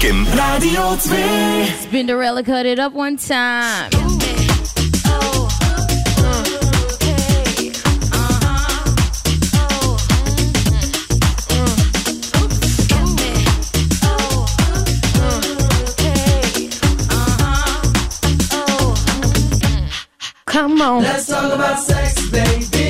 Kim. Radio 2. Spinderella cut it up one time. Come on. Let's talk about sex, baby.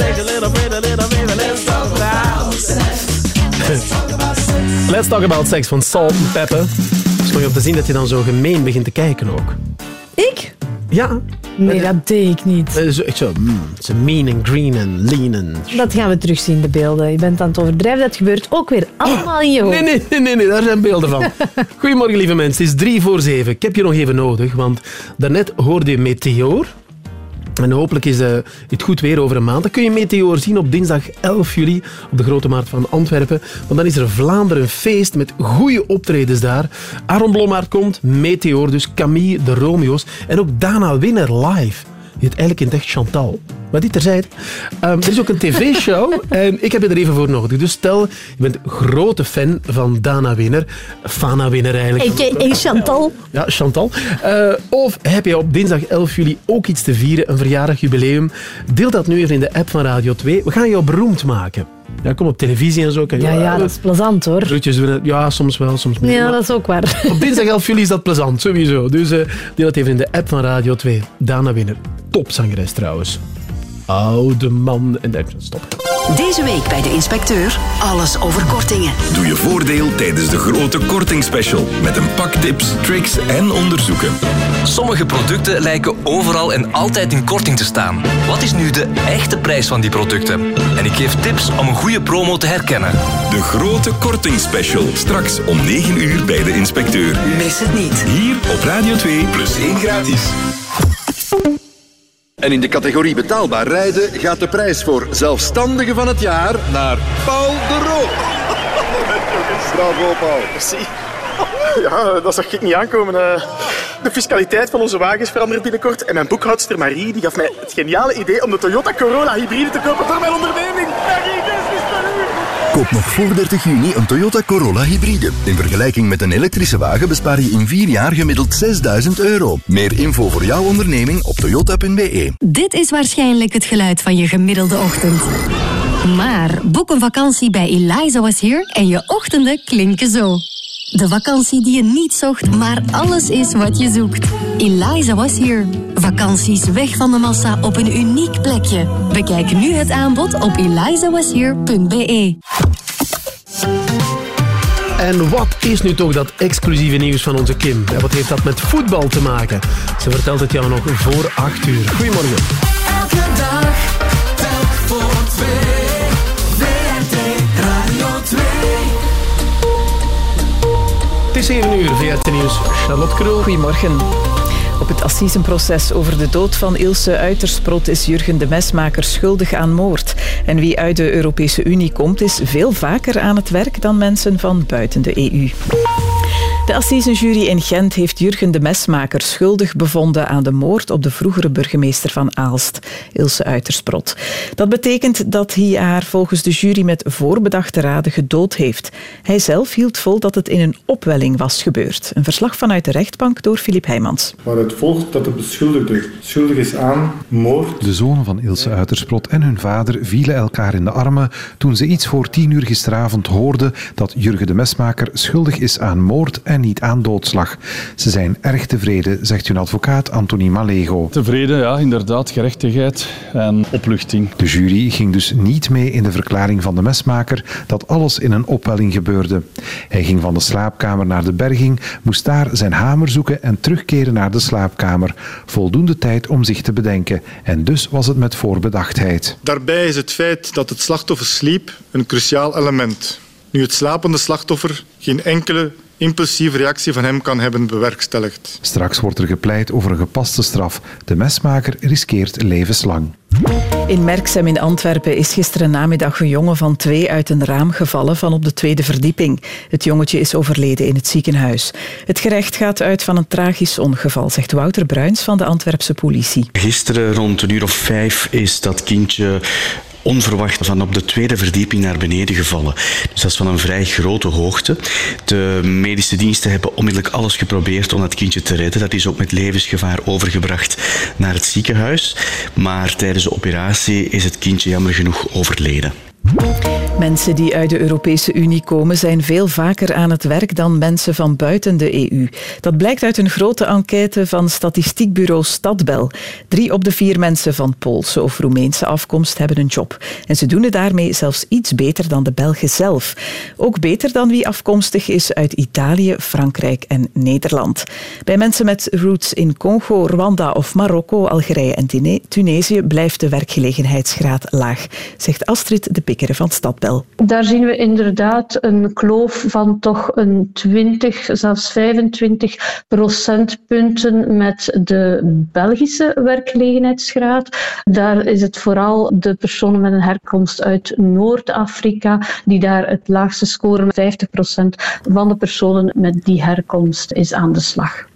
A little bit, a little bit. Let's talk about sex. Let's talk about sex. Let's talk about sex van Salt and Pepper. Het is mooi om te zien dat je dan zo gemeen begint te kijken ook. Ik? Ja. Nee, dat deed ik niet. Eh, Zo, echt zo, mm, zo mean en green en lean en... Dat gaan we terugzien, de beelden. Je bent aan het overdrijven. Dat gebeurt ook weer allemaal in je hoofd. Nee, nee, nee, nee, nee, daar zijn beelden van. Goedemorgen, lieve mensen. Het is drie voor zeven. Ik heb je nog even nodig, want daarnet hoorde je Meteor. En hopelijk is eh, het goed weer over een maand. Dan kun je Meteor zien op dinsdag 11 juli op de Grote Markt van Antwerpen. Want dan is er Vlaanderen feest met goede optredens daar. Aaron Blommaert komt, Meteor, dus Camille, de Romeo's. En ook Dana Winner live. Die heet eigenlijk in het echt Chantal. Maar dit terzijde. Ehm, er is ook een tv-show en ik heb je er even voor nodig. Dus stel, je bent grote fan van Dana Winner. Fana Winner eigenlijk. A.k.a. Chantal. Ja, Chantal. Eh, of heb je op dinsdag 11 juli ook iets te vieren, een verjaardag, jubileum? Deel dat nu even in de app van Radio 2. We gaan jou beroemd maken. Ja, kom op televisie en zo. Kan je Ja, ja, dat is plezant hoor. Groetjes doen. Ja, soms wel, soms niet. Ja, dat is ook waar. Op dinsdag 11 juli is dat plezant, sowieso. Dus eh, deel het even in de app van Radio 2. Dana Winner. Topzangeres trouwens. Oude man. En daar stop. Deze week bij de inspecteur alles over kortingen. Doe je voordeel tijdens de grote kortingspecial. Met een pak tips, tricks en onderzoeken. Sommige producten lijken overal en altijd in korting te staan. Wat is nu de echte prijs van die producten? En ik geef tips om een goede promo te herkennen. De grote kortingspecial. Straks om 9 uur bij de inspecteur. Mis het niet. Hier op Radio 2 plus 1 gratis. En in de categorie betaalbaar rijden gaat de prijs voor zelfstandige van het jaar naar Paul de Roo. Bravo, Paul. Merci. Ja, dat zag ik niet aankomen. eh. De fiscaliteit van onze wagens verandert binnenkort. En mijn boekhoudster Marie die gaf mij het geniale idee om de Toyota Corolla hybride te kopen voor mijn onderneming. Marie, dit is van u. Koop nog voor 30 juni een Toyota Corolla hybride. In vergelijking met een elektrische wagen bespaar je in 4 jaar gemiddeld 6000 euro. Meer info voor jouw onderneming op toyota.be. Dit is waarschijnlijk het geluid van je gemiddelde ochtend. Maar boek een vakantie bij Eliza Was Here en je ochtenden klinken zo. De vakantie die je niet zocht, maar alles is wat je zoekt. Eliza Was Here. Vakanties weg van de massa op een uniek plekje. Bekijk nu het aanbod op elizawashere.be. En wat is nu toch dat exclusieve nieuws van onze Kim? Ja, wat heeft dat met voetbal te maken? Ze vertelt het jou nog voor 8 uur. Goedemorgen. Is 7 uur, VRT Nieuws. Charlotte Krul. Goedemorgen. Op het assisenproces over de dood van Ilse Uitersprot is Jurgen de Mesmaker schuldig aan moord. En wie uit de Europese Unie komt, is veel vaker aan het werk dan mensen van buiten de EU. De assisenjury in Gent heeft Jurgen de Mesmaker schuldig bevonden aan de moord op de vroegere burgemeester van Aalst, Ilse Uitersprot. Dat betekent dat hij haar volgens de jury met voorbedachte raden gedood heeft. Hij zelf hield vol dat het in een opwelling was gebeurd. Een verslag vanuit de rechtbank door Filip Heijmans. Waaruit volgt dat de beschuldigde schuldig is aan moord. De zonen van Ilse Uitersprot en hun vader vielen elkaar in de armen toen ze iets voor tien uur gisteravond hoorden dat Jurgen de Mesmaker schuldig is aan moord en niet aan doodslag. Ze zijn erg tevreden, zegt hun advocaat Anthony Malego. Tevreden, ja, inderdaad. Gerechtigheid en opluchting. De jury ging dus niet mee in de verklaring van de mesmaker dat alles in een opwelling gebeurde. Hij ging van de slaapkamer naar de berging, moest daar zijn hamer zoeken en terugkeren naar de slaapkamer. Voldoende tijd om zich te bedenken. En dus was het met voorbedachtheid. Daarbij is het feit dat het slachtoffer sliep een cruciaal element. Nu het slapende slachtoffer geen enkele impulsieve reactie van hem kan hebben bewerkstelligd. Straks wordt er gepleit over een gepaste straf. De mesmaker riskeert levenslang. In Merksem in Antwerpen is gisteren namiddag een jongen van twee uit een raam gevallen van op de tweede verdieping. Het jongetje is overleden in het ziekenhuis. Het gerecht gaat uit van een tragisch ongeval, zegt Wouter Bruins van de Antwerpse politie. Gisteren rond een uur of vijf is dat kindje onverwacht van op de tweede verdieping naar beneden gevallen. Dus dat is van een vrij grote hoogte. De medische diensten hebben onmiddellijk alles geprobeerd om dat kindje te redden. Dat is ook met levensgevaar overgebracht naar het ziekenhuis. Maar tijdens de operatie is het kindje jammer genoeg overleden. Mensen die uit de Europese Unie komen zijn veel vaker aan het werk dan mensen van buiten de EU. Dat blijkt uit een grote enquête van statistiekbureau Stadbel. Drie op de vier mensen van Poolse of Roemeense afkomst hebben een job. En ze doen het daarmee zelfs iets beter dan de Belgen zelf. Ook beter dan wie afkomstig is uit Italië, Frankrijk en Nederland. Bij mensen met roots in Congo, Rwanda of Marokko, Algerije en Tune- Tunesië blijft de werkgelegenheidsgraad laag, zegt Astrid de Van Stadbel. Daar zien we inderdaad een kloof van toch een 20, zelfs 25 procentpunten met de Belgische werkgelegenheidsgraad. Daar is het vooral de personen met een herkomst uit Noord-Afrika die daar het laagste scoren. 50 procent van de personen met die herkomst is aan de slag.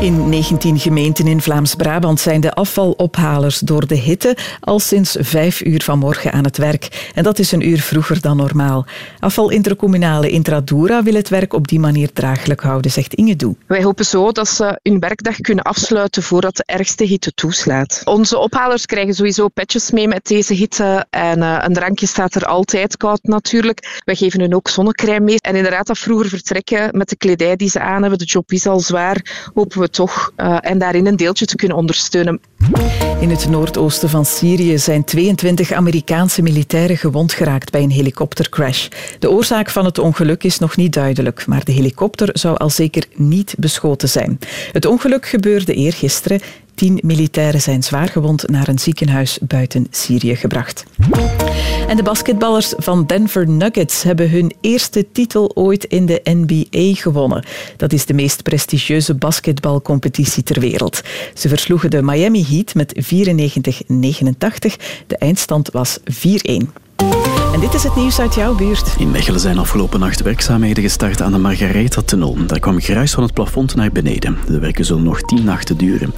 In 19 gemeenten in Vlaams-Brabant zijn de afvalophalers door de hitte al sinds vijf uur vanmorgen aan het werk. En dat is een uur vroeger dan normaal. Afvalintercommunale Intradura wil het werk op die manier draaglijk houden, zegt Inge Doe. Wij hopen zo dat ze hun werkdag kunnen afsluiten voordat de ergste hitte toeslaat. Onze ophalers krijgen sowieso petjes mee met deze hitte en eh, een drankje staat er altijd koud natuurlijk. Wij geven hun ook zonnecrème mee. En inderdaad, dat vroeger vertrekken met de kledij die ze aan hebben, de job is al zwaar, hopen we toch eh, en daarin een deeltje te kunnen ondersteunen. In het noordoosten van Syrië zijn 22 Amerikaanse militairen gewond geraakt bij een helikoptercrash. De oorzaak van het ongeluk is nog niet duidelijk, maar de helikopter zou al zeker niet beschoten zijn. Het ongeluk gebeurde eergisteren. Tien militairen zijn zwaargewond naar een ziekenhuis buiten Syrië gebracht. En de basketballers van Denver Nuggets hebben hun eerste titel ooit in de NBA gewonnen. Dat is de meest prestigieuze basketbalcompetitie ter wereld. Ze versloegen de Miami Heat met 94-89. De eindstand was 4-1. En dit is het nieuws uit jouw buurt. In Mechelen zijn afgelopen nacht werkzaamheden gestart aan de Margaretha-tunnel. Daar kwam gruis van het plafond naar beneden. De werken zullen nog tien nachten duren.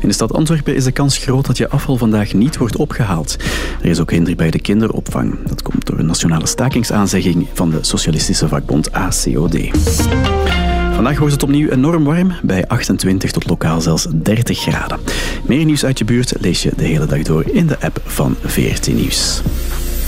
In de stad Antwerpen is de kans groot dat je afval vandaag niet wordt opgehaald. Er is ook hinder bij de kinderopvang. Dat komt door een nationale stakingsaanzegging van de socialistische vakbond ACOD. Vandaag wordt het opnieuw enorm warm, bij 28 tot lokaal zelfs 30 graden. Meer nieuws uit je buurt lees je de hele dag door in de app van VRT Nieuws.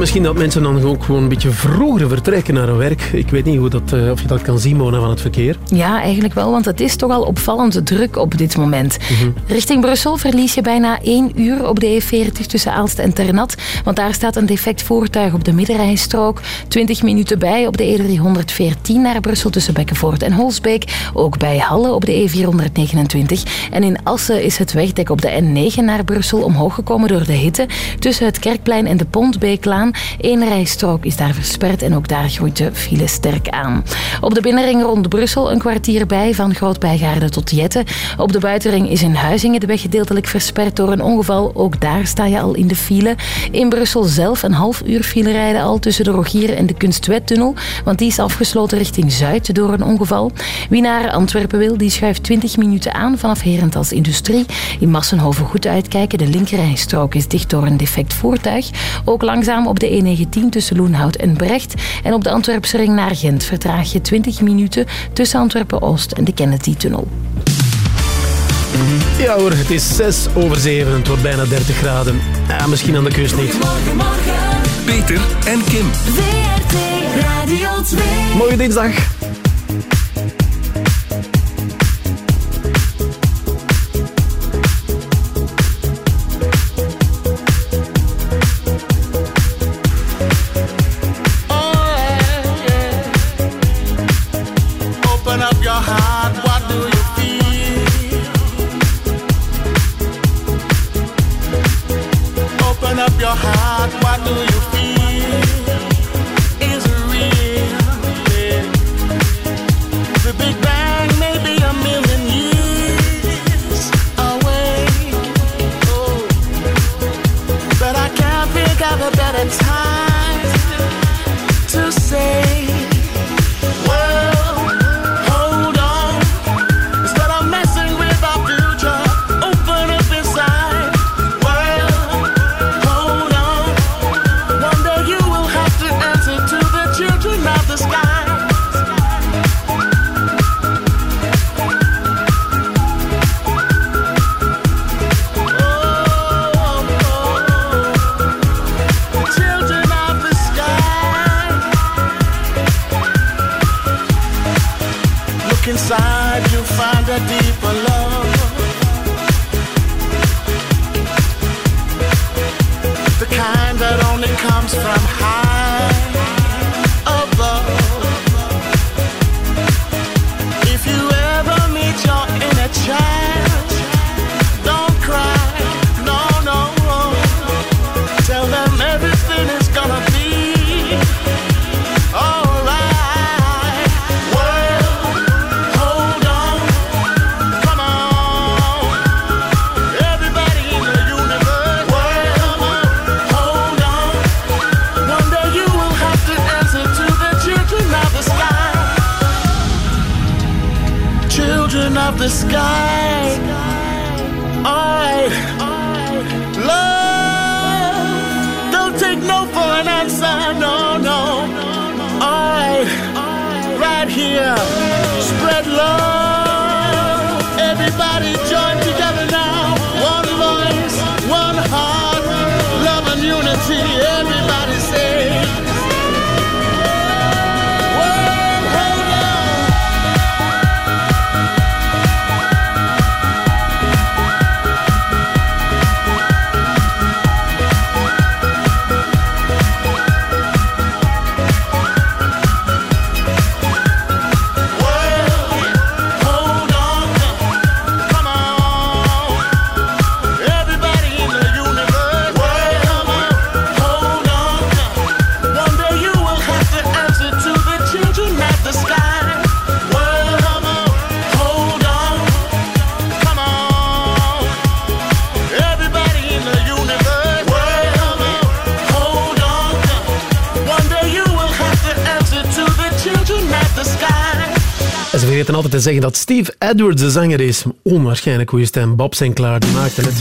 misschien dat mensen dan ook gewoon een beetje vroeger vertrekken naar hun werk. Ik weet niet hoe dat, eh, of je dat kan zien, Mona, van het verkeer. Ja, eigenlijk wel, want het is toch al opvallend druk op dit moment. Richting Brussel verlies je bijna één uur op de E40 tussen Aalst en Ternat, want daar staat een defect voertuig op de middenrijstrook. 20 minuten bij op de E314 naar Brussel tussen Bekkenvoort en Holsbeek. Ook bij Halle op de E429. En in Assen is het wegdek op de N9 naar Brussel omhoog gekomen door de hitte. Tussen het Kerkplein en de Pontbeeklaan. Eén rijstrook is daar versperd en ook daar groeit de file sterk aan. Op de binnenring rond Brussel een kwartier bij van Groot-Bijgaarde tot Jette. Op de buitenring is in Huizingen de weg gedeeltelijk versperd door een ongeval. Ook daar sta je al in de file. In Brussel zelf een half uur file rijden al tussen de Rogier en de Kunstwettunnel, want die is afgesloten richting Zuid door een ongeval. Wie naar Antwerpen wil, die schuift 20 minuten aan vanaf Herentals Industrie. In Massenhoven goed uitkijken, de linkerrijstrook is dicht door een defect voertuig. Ook langzaam op de E19 tussen Loenhout en Brecht. En op de Antwerpse ring naar Gent vertraag je 20 minuten tussen Antwerpen-Oost en de Kennedy-tunnel. Ja hoor, het is 6 over 7. Het wordt bijna 30 graden. Ja, misschien aan de kust niet. Peter en Kim. WRT Radio 2. Mooie dinsdag. Zeggen dat Steve Edwards de zanger is. Onwaarschijnlijk goede stem. Bob Sinclair, die maakte het.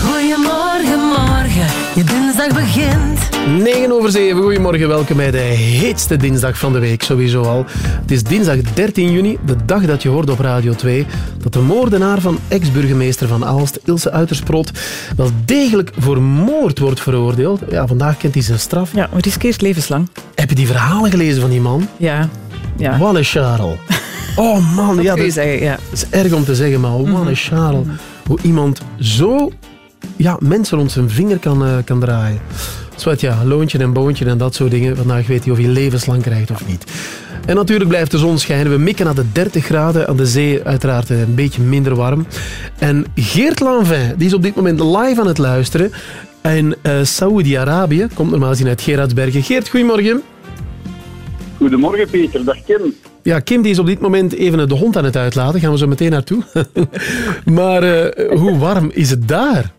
Goedemorgen, morgen, je dinsdag begint. 9 over 7, goedemorgen, welkom bij de heetste dinsdag van de week, sowieso al. Het is dinsdag 13 juni, de dag dat je hoort op Radio 2 dat de moordenaar van ex-burgemeester van Aalst, Ilse Uitersproot, wel degelijk voor moord wordt veroordeeld. Ja, vandaag kent hij zijn straf. Ja, riskeert levenslang. Heb je die verhalen gelezen van die man? Ja. ja. Wat een Charles. Oh man, Dat ja, dat, zeggen, ja. dat is erg om te zeggen, maar wat een Charles. Hoe iemand zo ja, mensen rond zijn vinger kan, eh, kan draaien. Zwart, ja, loontje en boontje en dat soort dingen. Vandaag weet hij of hij levenslang krijgt of niet. En natuurlijk blijft de zon schijnen. We mikken naar de 30 graden. Aan de zee uiteraard een beetje minder warm. En Geert Lanvin, die is op dit moment live aan het luisteren. En eh Saoedi-Arabië komt normaal gezien uit Gerardsbergen. Geert, goedemorgen. Goedemorgen Peter, dag Kim. Ja, Kim die is op dit moment even de hond aan het uitlaten. Gaan we zo meteen naartoe. maar eh, hoe warm is het daar?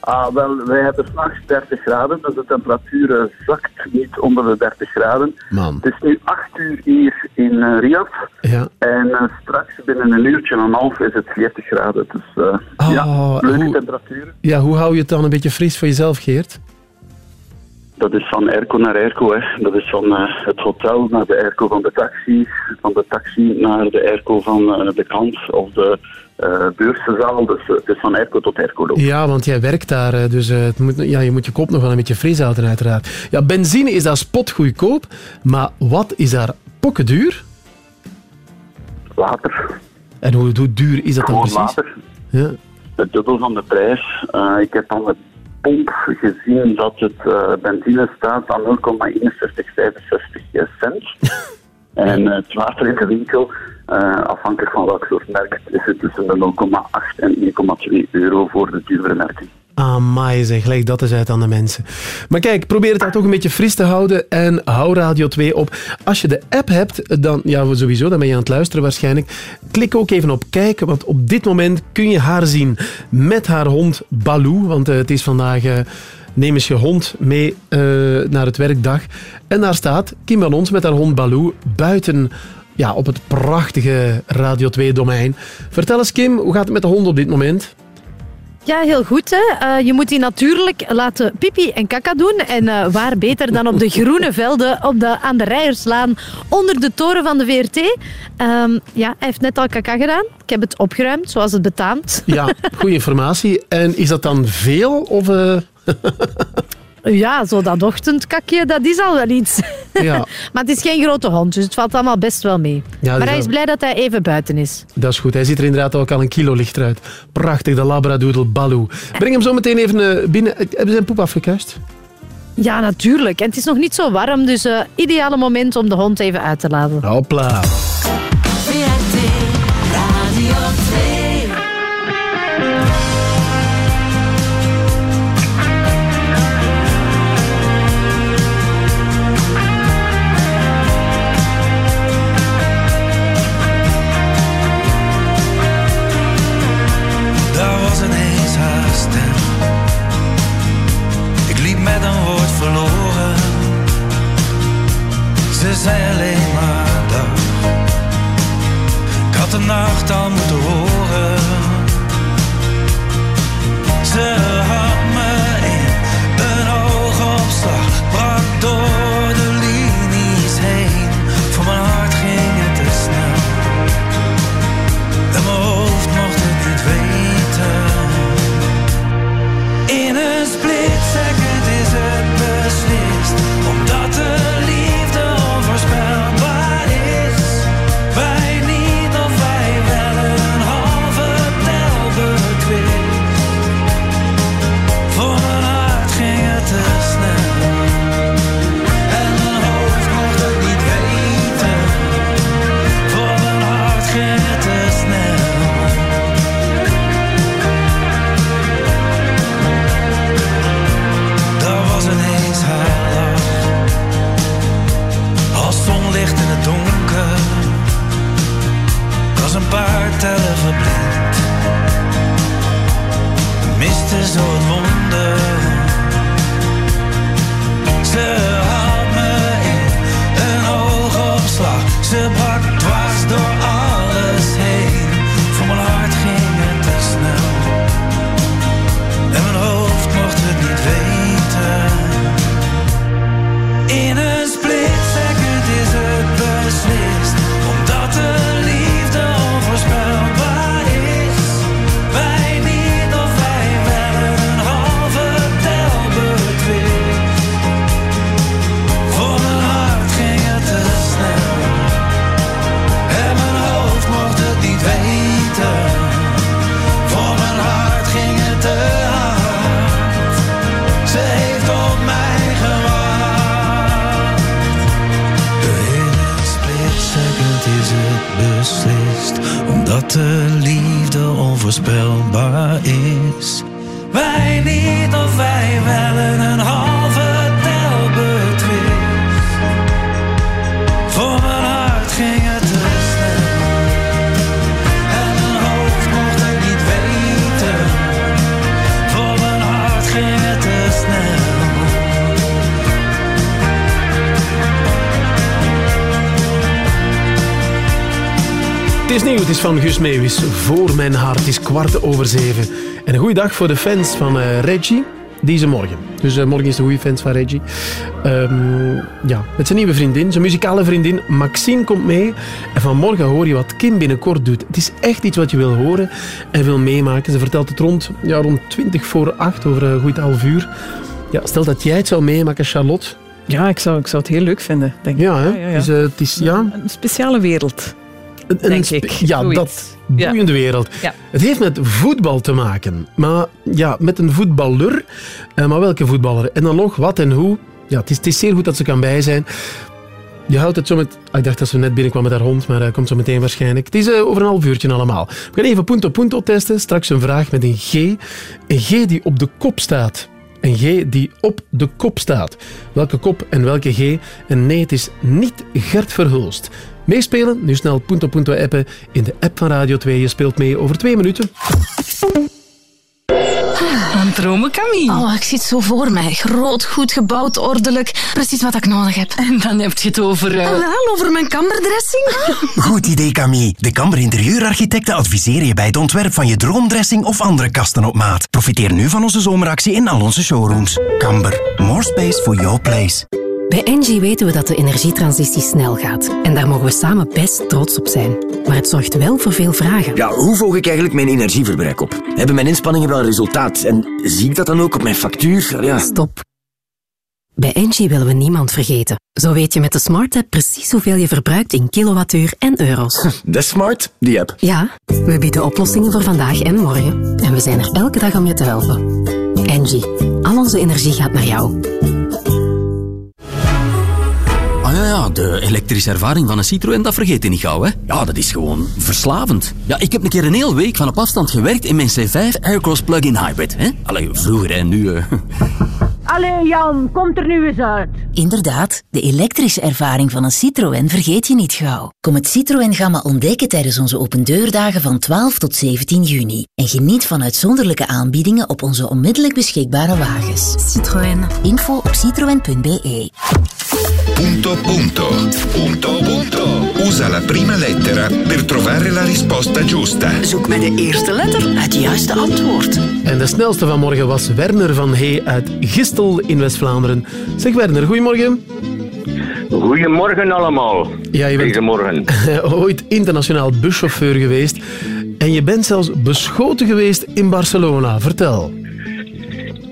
Ah, wel, wij hebben s'nachts 30 graden, dus de temperatuur eh, zakt niet onder de 30 graden. Man. Het is nu 8 uur hier in eh, Riyadh. Ja. En straks binnen een uurtje en een half is het 40 graden. Dus Oh, ja, leuke hoe- temperaturen. Ja, hoe hou je het dan een beetje fris voor jezelf, Geert? Dat is van airco naar airco. Hè. Dat is van eh, het hotel naar de airco van de taxi. Van de taxi naar de airco van eh, de kant of de eh beursenzaal. Dus het is van airco tot airco lopen. Ja, want jij werkt daar, dus het moet, ja, je moet je kop nog wel een beetje fris houden, uiteraard. Ja, benzine is daar spotgoedkoop, maar wat is daar pokkenduur? Water. En hoe, hoe duur is dat dan precies? water. Ja. Het dubbel van de prijs. Ik heb aan de pomp gezien dat het eh, benzine staat aan 0,6165 cent. en eh, het water in de winkel, eh, afhankelijk van welk soort merk, is het tussen de 0,8 en 1,2 euro voor de duurdere merken. Amai zeg, leg dat eens uit aan de mensen. Maar kijk, probeer het daar toch een beetje fris te houden en hou Radio 2 op. Als je de app hebt, dan, ja sowieso, dan ben je aan het luisteren waarschijnlijk. Klik ook even op kijken, want op dit moment kun je haar zien met haar hond Baloo. Want eh, het is vandaag... eh, Neem eens je hond mee naar het werkdag. En daar staat Kim van ons met haar hond Baloo buiten ja, op het prachtige Radio 2-domein. Vertel eens Kim, hoe gaat het met de hond op dit moment? Ja, heel goed. Hè? Eh, je moet die natuurlijk laten pipi en kaka doen. En eh, waar beter dan op de groene velden op de, aan de Rijerslaan onder de toren van de VRT. Ehm, ja, hij heeft net al kaka gedaan. Ik heb het opgeruimd, zoals het betaamt. Ja, goede informatie. En is dat dan veel? Of, eh, Ja, zo dat ochtendkakje, dat is al wel iets. Ja. maar het is geen grote hond, dus het valt allemaal best wel mee. dus maar hij is blij dat hij even buiten is. Dat is goed. Hij ziet er inderdaad ook al een kilo lichter uit. Prachtig, de Labradoodle Baloo. Breng hem zo meteen even eh, binnen. Hebben ze zijn poep afgekuist? Ja, natuurlijk. En het is nog niet zo warm, dus uh, ideale moment om de hond even uit te laten. Hopla. Had Miste zo het wonder. Ze de liefde onvoorspelbaar is. Wij niet of wij wel een halve is nieuw, het is van Gus Meeuwis. Voor mijn hart, het is kwart over zeven. En een goede dag voor de fans van eh, Reggie. Die is er morgen. Dus eh, morgen is de goede fans van Reggie. Ehm, ja, met zijn nieuwe vriendin, zijn muzikale vriendin Maxine komt mee. En vanmorgen hoor je wat Kim binnenkort doet. Het is echt iets wat je wil horen en wil meemaken. Ze vertelt het rond, ja, rond 20 voor 8, over een goed half uur. Ja, stel dat jij het zou meemaken, Charlotte. Ja, ik zou, ik zou het heel leuk vinden. Denk ik. Ja, hè? Ja, ja, ja. Dus, eh, het is, ja... Een speciale wereld. Een, een denk spe- ik. Ja, Zoiets. dat boeiende wereld. Ja. Het heeft met voetbal te maken. Maar ja, met een voetballer. Eh, maar welke voetballer? En dan nog wat en hoe. Ja, het is, het is zeer goed dat ze kan bij zijn. Je houdt het zo met... Ah, ik dacht dat ze net binnenkwam met haar hond, maar hij komt zo meteen waarschijnlijk. Het is eh, over een half uurtje allemaal. We gaan even punto punto testen. Straks een vraag met een G. Een G die op de kop staat. Een G die op de kop staat. Welke kop en welke G? En nee, het is niet Gert Verhulst. Meespelen? Nu snel Punto Punto appen in de app van Radio 2. Je speelt mee over twee minuten. Een dromen, Camille. Oh, ik zie het zo voor mij. Groot, goed gebouwd, ordelijk. Precies wat ik nodig heb. En dan heb je het over... eh, wel, over mijn kamberdressing. Goed idee, Camille. De Kamber Interieurarchitecten adviseren je bij het ontwerp van je droomdressing of andere kasten op maat. Profiteer nu van onze zomeractie in al onze showrooms. Kamber. More space for your place. Bij Engie weten we dat de energietransitie snel gaat. En daar mogen we samen best trots op zijn. Maar het zorgt wel voor veel vragen. Ja, hoe volg ik eigenlijk mijn energieverbruik op? Hebben mijn inspanningen wel resultaat? En zie ik dat dan ook op mijn factuur? Ja. Stop. Bij Engie willen we niemand vergeten. Zo weet je met de Smart App precies hoeveel je verbruikt in kilowattuur en euro's. Dat is smart, die app. Ja, we bieden oplossingen voor vandaag en morgen. En we zijn er elke dag om je te helpen. Engie, al onze energie gaat naar jou. Ah ja, ja, de elektrische ervaring van een Citroën, dat vergeet je niet gauw, hè? Ja, dat is gewoon verslavend. Ja, ik heb een keer een hele week van op afstand gewerkt in mijn C5 Aircross Plug-in Hybrid, hè? Allee, vroeger, hè, nu... eh, Allee Jan, komt er nu eens uit. Inderdaad, de elektrische ervaring van een Citroën vergeet je niet gauw. Kom het Citroën Gamma ontdekken tijdens onze opendeurdagen van 12 tot 17 juni. En geniet van uitzonderlijke aanbiedingen op onze onmiddellijk beschikbare wagens. Citroën. Info op citroen.be. Punto punto. Punto punto. Usa la prima lettera per trovare la risposta giusta. Zoek met de eerste letter het juiste antwoord. En de snelste van morgen was Werner van Hey uit Gistel in West-Vlaanderen. Zeg Werner, goedemorgen. Goedemorgen allemaal. Ja, je bent Goedemorgen. ooit internationaal buschauffeur geweest. En je bent zelfs beschoten geweest in Barcelona. Vertel.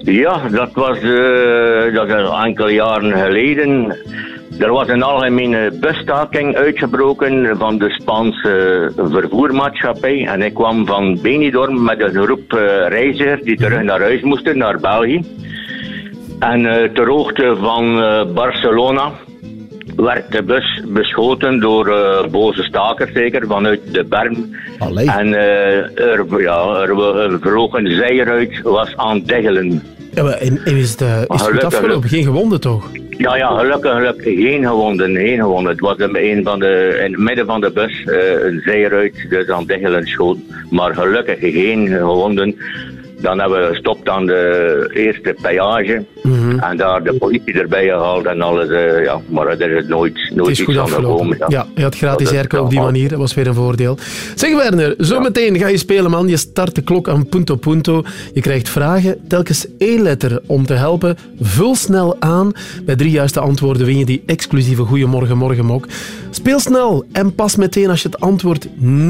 Ja, dat was, eh, dat is enkele jaren geleden. Er was een algemene busstaking uitgebroken van de Spaanse vervoermaatschappij. En ik kwam van Benidorm met een groep eh, reizigers die terug naar huis moesten, naar België. En eh, ter hoogte van eh, Barcelona werd de bus beschoten door boze stakers, zeker, vanuit de berm. En er, ja, er, er vloog een zijeruit, was aan het. Ja, maar en, en is het, eh, is het goed Gelukkig. afgelopen? Geen gewonden toch? Ja, ja, gelukkig, gelukkig geen gewonden, geen gewonden. Het was een, een van de, in het midden van de bus eh, een zijeruit, dus aan diggelen schoot. Maar gelukkig geen gewonden. Dan hebben we gestopt aan de eerste peage. Mhm. En daar de politie erbij gehaald en alles. eh, ja, maar er is nooit, nooit is iets goed aan gekomen. Ja, je had gratis airco op die ja. manier. Dat was weer een voordeel. Zeg Werner, zometeen ga je spelen, man. Je start de klok aan punto punto. Je krijgt vragen, telkens één letter om te helpen. Vul snel aan. Bij drie juiste antwoorden win je die exclusieve Goeiemorgen Morgen mok. Speel snel en pas meteen als je het antwoord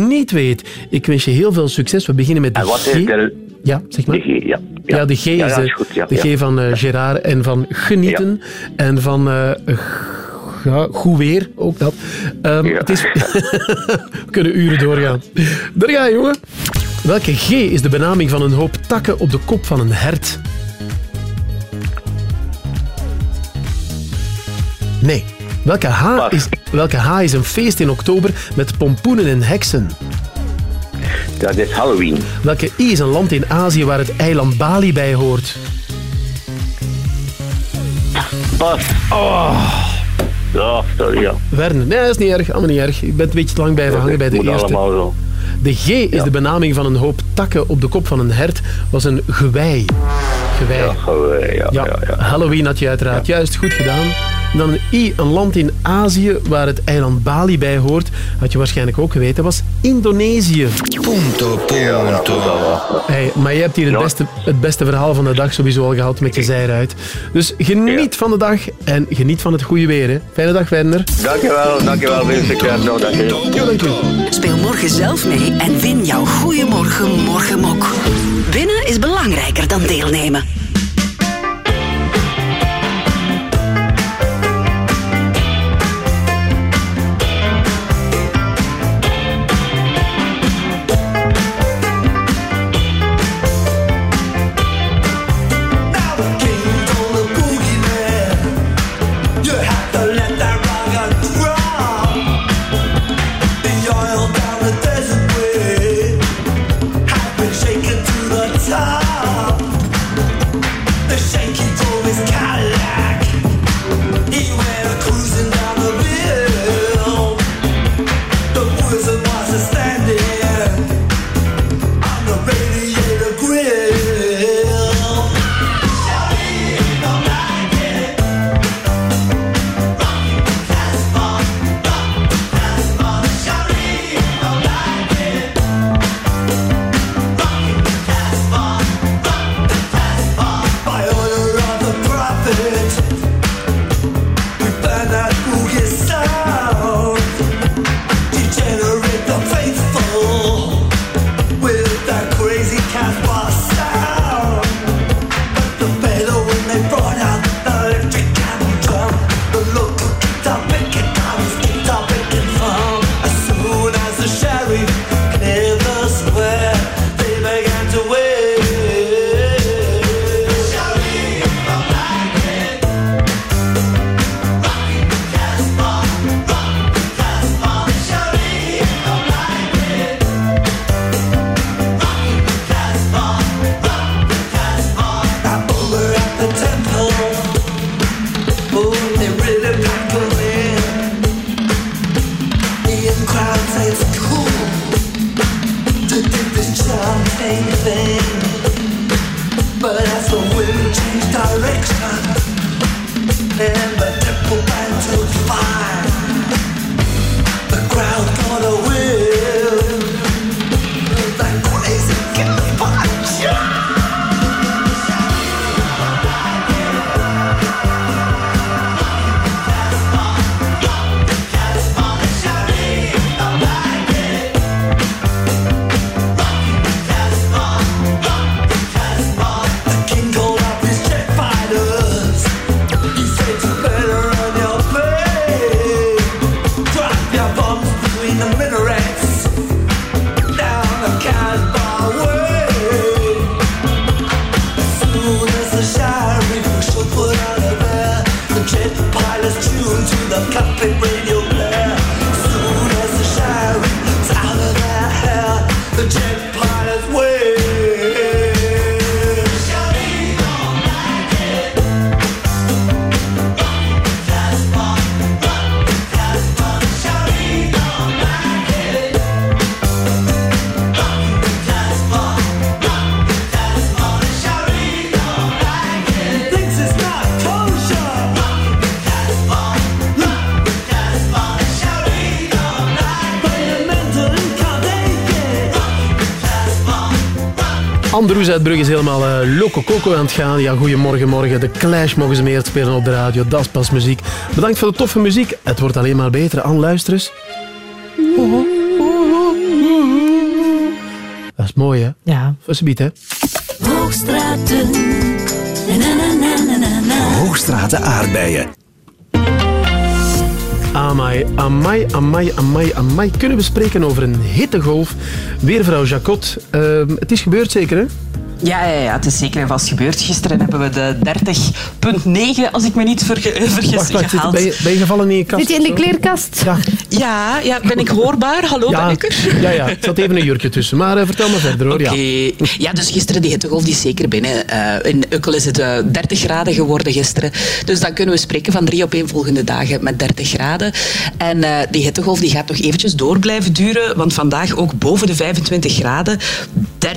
niet weet. Ik wens je heel veel succes. We beginnen met de En wat G. is de... Ja, zeg maar. De G, ja. Ja, de G is, de, is goed, ja, de ja. G van eh, Gerard en van genieten. En van eh, ja, goed weer, ook dat. Ehm, het is... We kunnen uren doorgaan. Daar ga je, jongen. Welke G is de benaming van een hoop takken op de kop van een hert? Nee. Welke H, is, welke H is een feest in oktober met pompoenen en heksen? Dat is Halloween. Welke I is een land in Azië waar het eiland Bali bij hoort? Pas. Oh. Ja, sorry, ja. Nee, dat is niet erg. Allemaal niet erg. Je bent een beetje te lang blijven hangen bij de eerste. allemaal zo. De G is de benaming van een hoop takken op de kop van een hert. Was een gewei. Gewei. Ja, gewei, ja, ja, ja. Halloween had je uiteraard juist goed gedaan. En dan een I, een land in Azië waar het eiland Bali bij hoort. Had je waarschijnlijk ook geweten, was Indonesië. Punto, punto. Hey, maar je hebt hier het beste, het beste verhaal van de dag sowieso al gehad met je zijruit. Dus geniet van de dag en geniet van het goede weer. Hè. Fijne dag, Werner. Dankjewel, dankjewel. Veel succes nog. Dank je. Ja, dank u. Speel morgen zelf mee en win jouw Goeiemorgen Morgenmok. Winnen is belangrijker dan deelnemen. Androes uit Brugge is helemaal eh, loco coco aan het gaan. Ja, goedemorgen, morgen. De Clash mogen ze meer spelen op de radio. Dat is pas muziek. Bedankt voor de toffe muziek. Het wordt alleen maar beter. Anne, luister eens. Dat is mooi, hè? Ja. Alsjeblieft, hè? Hoogstraten. Na, na, na, na, na, na. Hoogstraten aardbeien. Amai, amai, amai, amai, amai. Kunnen we spreken over een hittegolf? Weervrouw Jacot. Ehm, het is gebeurd zeker, hè? Ja, ja, ja, het is zeker en vast gebeurd. Gisteren hebben we de 30.9, als ik me niet verge vergis, Wacht, gehaald. ben je, ben je gevallen in je kast? Zit je in de kleerkast? Ja. Ja, ja, ben ik hoorbaar? Hallo, ja, ben ik er? Ja, ja, er zat even een jurkje tussen. Maar eh, vertel maar verder, hoor. Oké. Ja. Ja, dus gisteren die hittegolf die is zeker binnen. Eh, in Ukkel is het eh, 30 graden geworden gisteren. Dus dan kunnen we spreken van drie opeenvolgende dagen met 30 graden. En eh, die hittegolf die gaat nog eventjes door blijven duren. Want vandaag ook boven de 25 graden.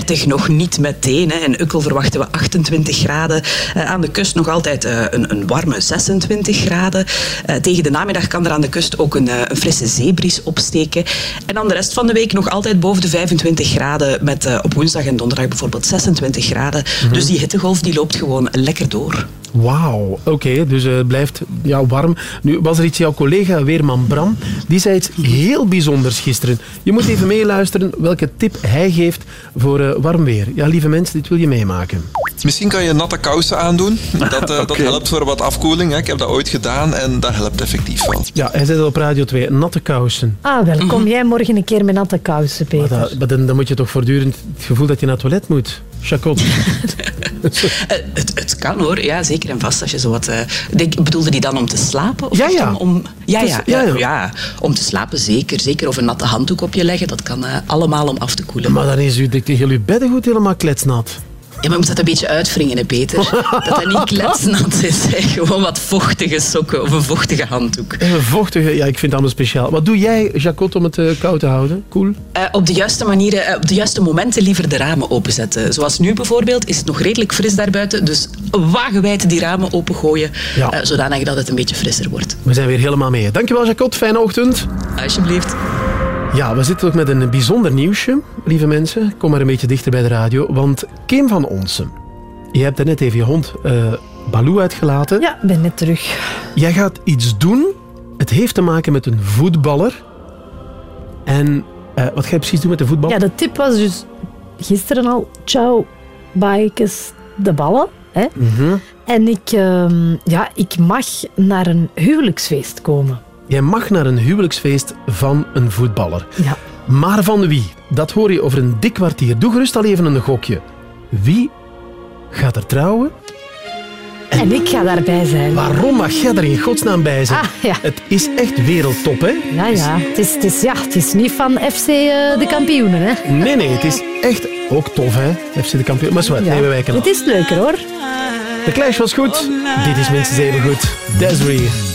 30 nog niet meteen. Hè. In Ukkel verwachten we 28 graden. Eh, aan de kust nog altijd eh, een, een warme 26 graden. Eh, tegen de namiddag kan er aan de kust ook een, een frisse zeebries opsteken. En dan de rest van de week nog altijd boven de 25 graden. Met op woensdag en donderdag bijvoorbeeld 26 graden. Dus die hittegolf die loopt gewoon lekker door. Wauw, oké, dus het blijft ja, warm. Nu was er iets, jouw collega Weerman Bram, die zei iets heel bijzonders gisteren. Je moet even meeluisteren welke tip hij geeft voor eh, warm weer. Ja, lieve mensen, dit wil je meemaken. Misschien kan je natte kousen aandoen. Dat, eh, dat helpt voor wat afkoeling. Hè. Ik heb dat ooit gedaan en dat helpt effectief wel. Ja, hij zei dat op Radio 2, natte kousen. Ah, wel. Kom jij morgen een keer met natte kousen, Peter? Maar, dat- maar dan, dan moet je toch voortdurend het gevoel dat je naar het toilet moet. Chacot. Eh, het, het kan hoor, ja, zeker en vast. Als je zo wat, eh, denk, bedoelde die dan om te slapen? Of Ja. Om, om- ja, Dus- ja, ja, ja, ja. om te slapen zeker, zeker. Of een natte handdoek op je leggen, dat kan eh, allemaal om af te koelen. Maar dan is u heel uw beddengoed helemaal kletsnat. Ja, maar je moet dat een beetje uitwringen, Peter. Dat dat niet kletsnat is. Hè. Gewoon wat vochtige sokken of een vochtige handdoek. Een vochtige, ja, ik vind het allemaal speciaal. Wat doe jij, Jacot, om het eh, koud te houden? Cool. Eh, op de juiste manieren, eh, op de juiste momenten liever de ramen openzetten. Zoals nu bijvoorbeeld is het nog redelijk fris daarbuiten. Dus wagenwijd die ramen opengooien, Ja. zodanig dat het een beetje frisser wordt. We zijn weer helemaal mee. Dankjewel, Jacot. Fijne ochtend. Alsjeblieft. Ja, we zitten ook met een bijzonder nieuwsje, lieve mensen. Kom maar een beetje dichter bij de radio. Want Kim van Onsen, je hebt net even je hond eh Baloo uitgelaten. Ja, ik ben net terug. Jij gaat iets doen. Het heeft te maken met een voetballer. En eh, wat ga je precies doen met de voetbal? Ja, de tip was dus gisteren al, ciao, bikes, de ballen. Hè? Mhm. En ik, ehm, ja, ik mag naar een huwelijksfeest komen. Jij mag naar een huwelijksfeest van een voetballer. Ja. Maar van wie? Dat hoor je over een dik kwartier. Doe gerust al even een gokje. Wie gaat er trouwen? En ik ga daarbij zijn. Waarom mag jij er in godsnaam bij zijn? Ah, ja. Het is echt wereldtop, hè? Ja, ja. Het is, het is, ja, het is niet van FC eh, de kampioenen, hè? Nee, nee, het is echt ook tof, hè? FC de kampioen. Maar zwart, nee, we wijken af. Het is leuker, hoor. De clash was goed. Dit is minstens even goed. Desiree.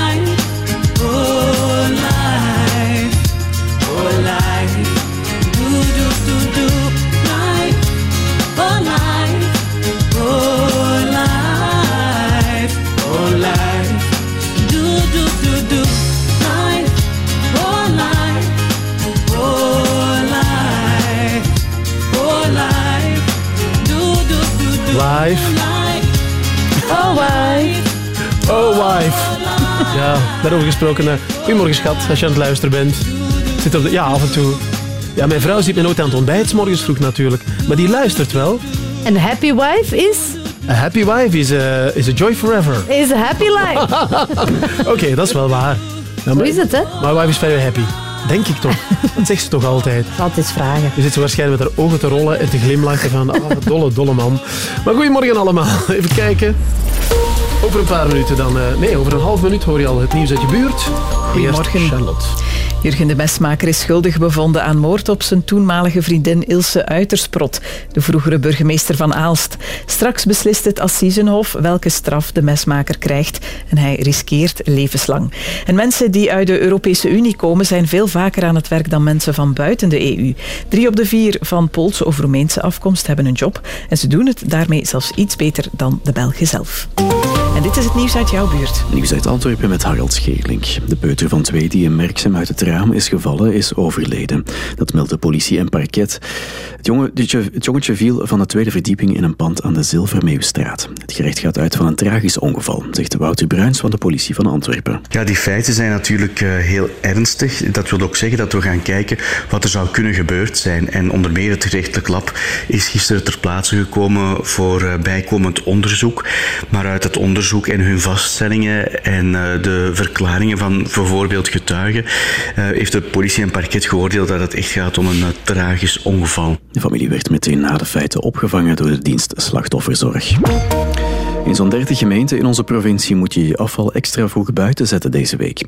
Ja, daarover gesproken. eh, Goedemorgen, schat, als je aan het luisteren bent. Zit op de, ja, af en toe. Ja, mijn vrouw ziet me nooit aan het ontbijt, 's morgens vroeg natuurlijk. Maar die luistert wel. Een happy wife is, A happy wife is a, is a joy forever. is a happy life. Oké, dat is wel waar. Ja, Zo is het, hè? My wife is very happy. Denk ik toch. Dat zegt ze toch altijd. Altijd vragen. Je zit zo waarschijnlijk met haar ogen te rollen en te glimlachen van, ah, wat dolle, dolle man. Maar goedemorgen allemaal. Even kijken. Over een paar minuten dan, eh, nee, over een half minuut hoor je al het nieuws uit je buurt. Goedemorgen. Eerst Charlotte. Jurgen de Mesmaker is schuldig bevonden aan moord op zijn toenmalige vriendin Ilse Uitersprot, de vroegere burgemeester van Aalst. Straks beslist het Assisenhof welke straf de Mesmaker krijgt en hij riskeert levenslang. En mensen die uit de Europese Unie komen zijn veel vaker aan het werk dan mensen van buiten de EU. Drie op de vier van Poolse of Roemeense afkomst hebben een job en ze doen het daarmee zelfs iets beter dan de Belgen zelf. En dit is het nieuws uit jouw buurt. Nieuws uit Antwerpen met Harald Scheerlink. De peuter van twee die in Merksem uit het raam is gevallen, is overleden. Dat meldt de politie en parket. Het, jonge, het jongetje viel van de tweede verdieping in een pand aan de Zilvermeeuwstraat. Het gerecht gaat uit van een tragisch ongeval, zegt Wouter Bruins van de politie van Antwerpen. Ja, die feiten zijn natuurlijk eh, heel ernstig. Dat wil ook zeggen dat we gaan kijken wat er zou kunnen gebeurd zijn. En onder meer het gerechtelijk lab is gisteren ter plaatse gekomen voor eh, bijkomend onderzoek. Maar uit het onderzoek en hun vaststellingen en eh, de verklaringen van bijvoorbeeld getuigen eh, heeft de politie en parket geoordeeld dat het echt gaat om een eh, tragisch ongeval. De familie werd meteen na de feiten opgevangen door de dienst slachtofferzorg. In zo'n 30 gemeenten in onze provincie moet je je afval extra vroeg buiten zetten deze week.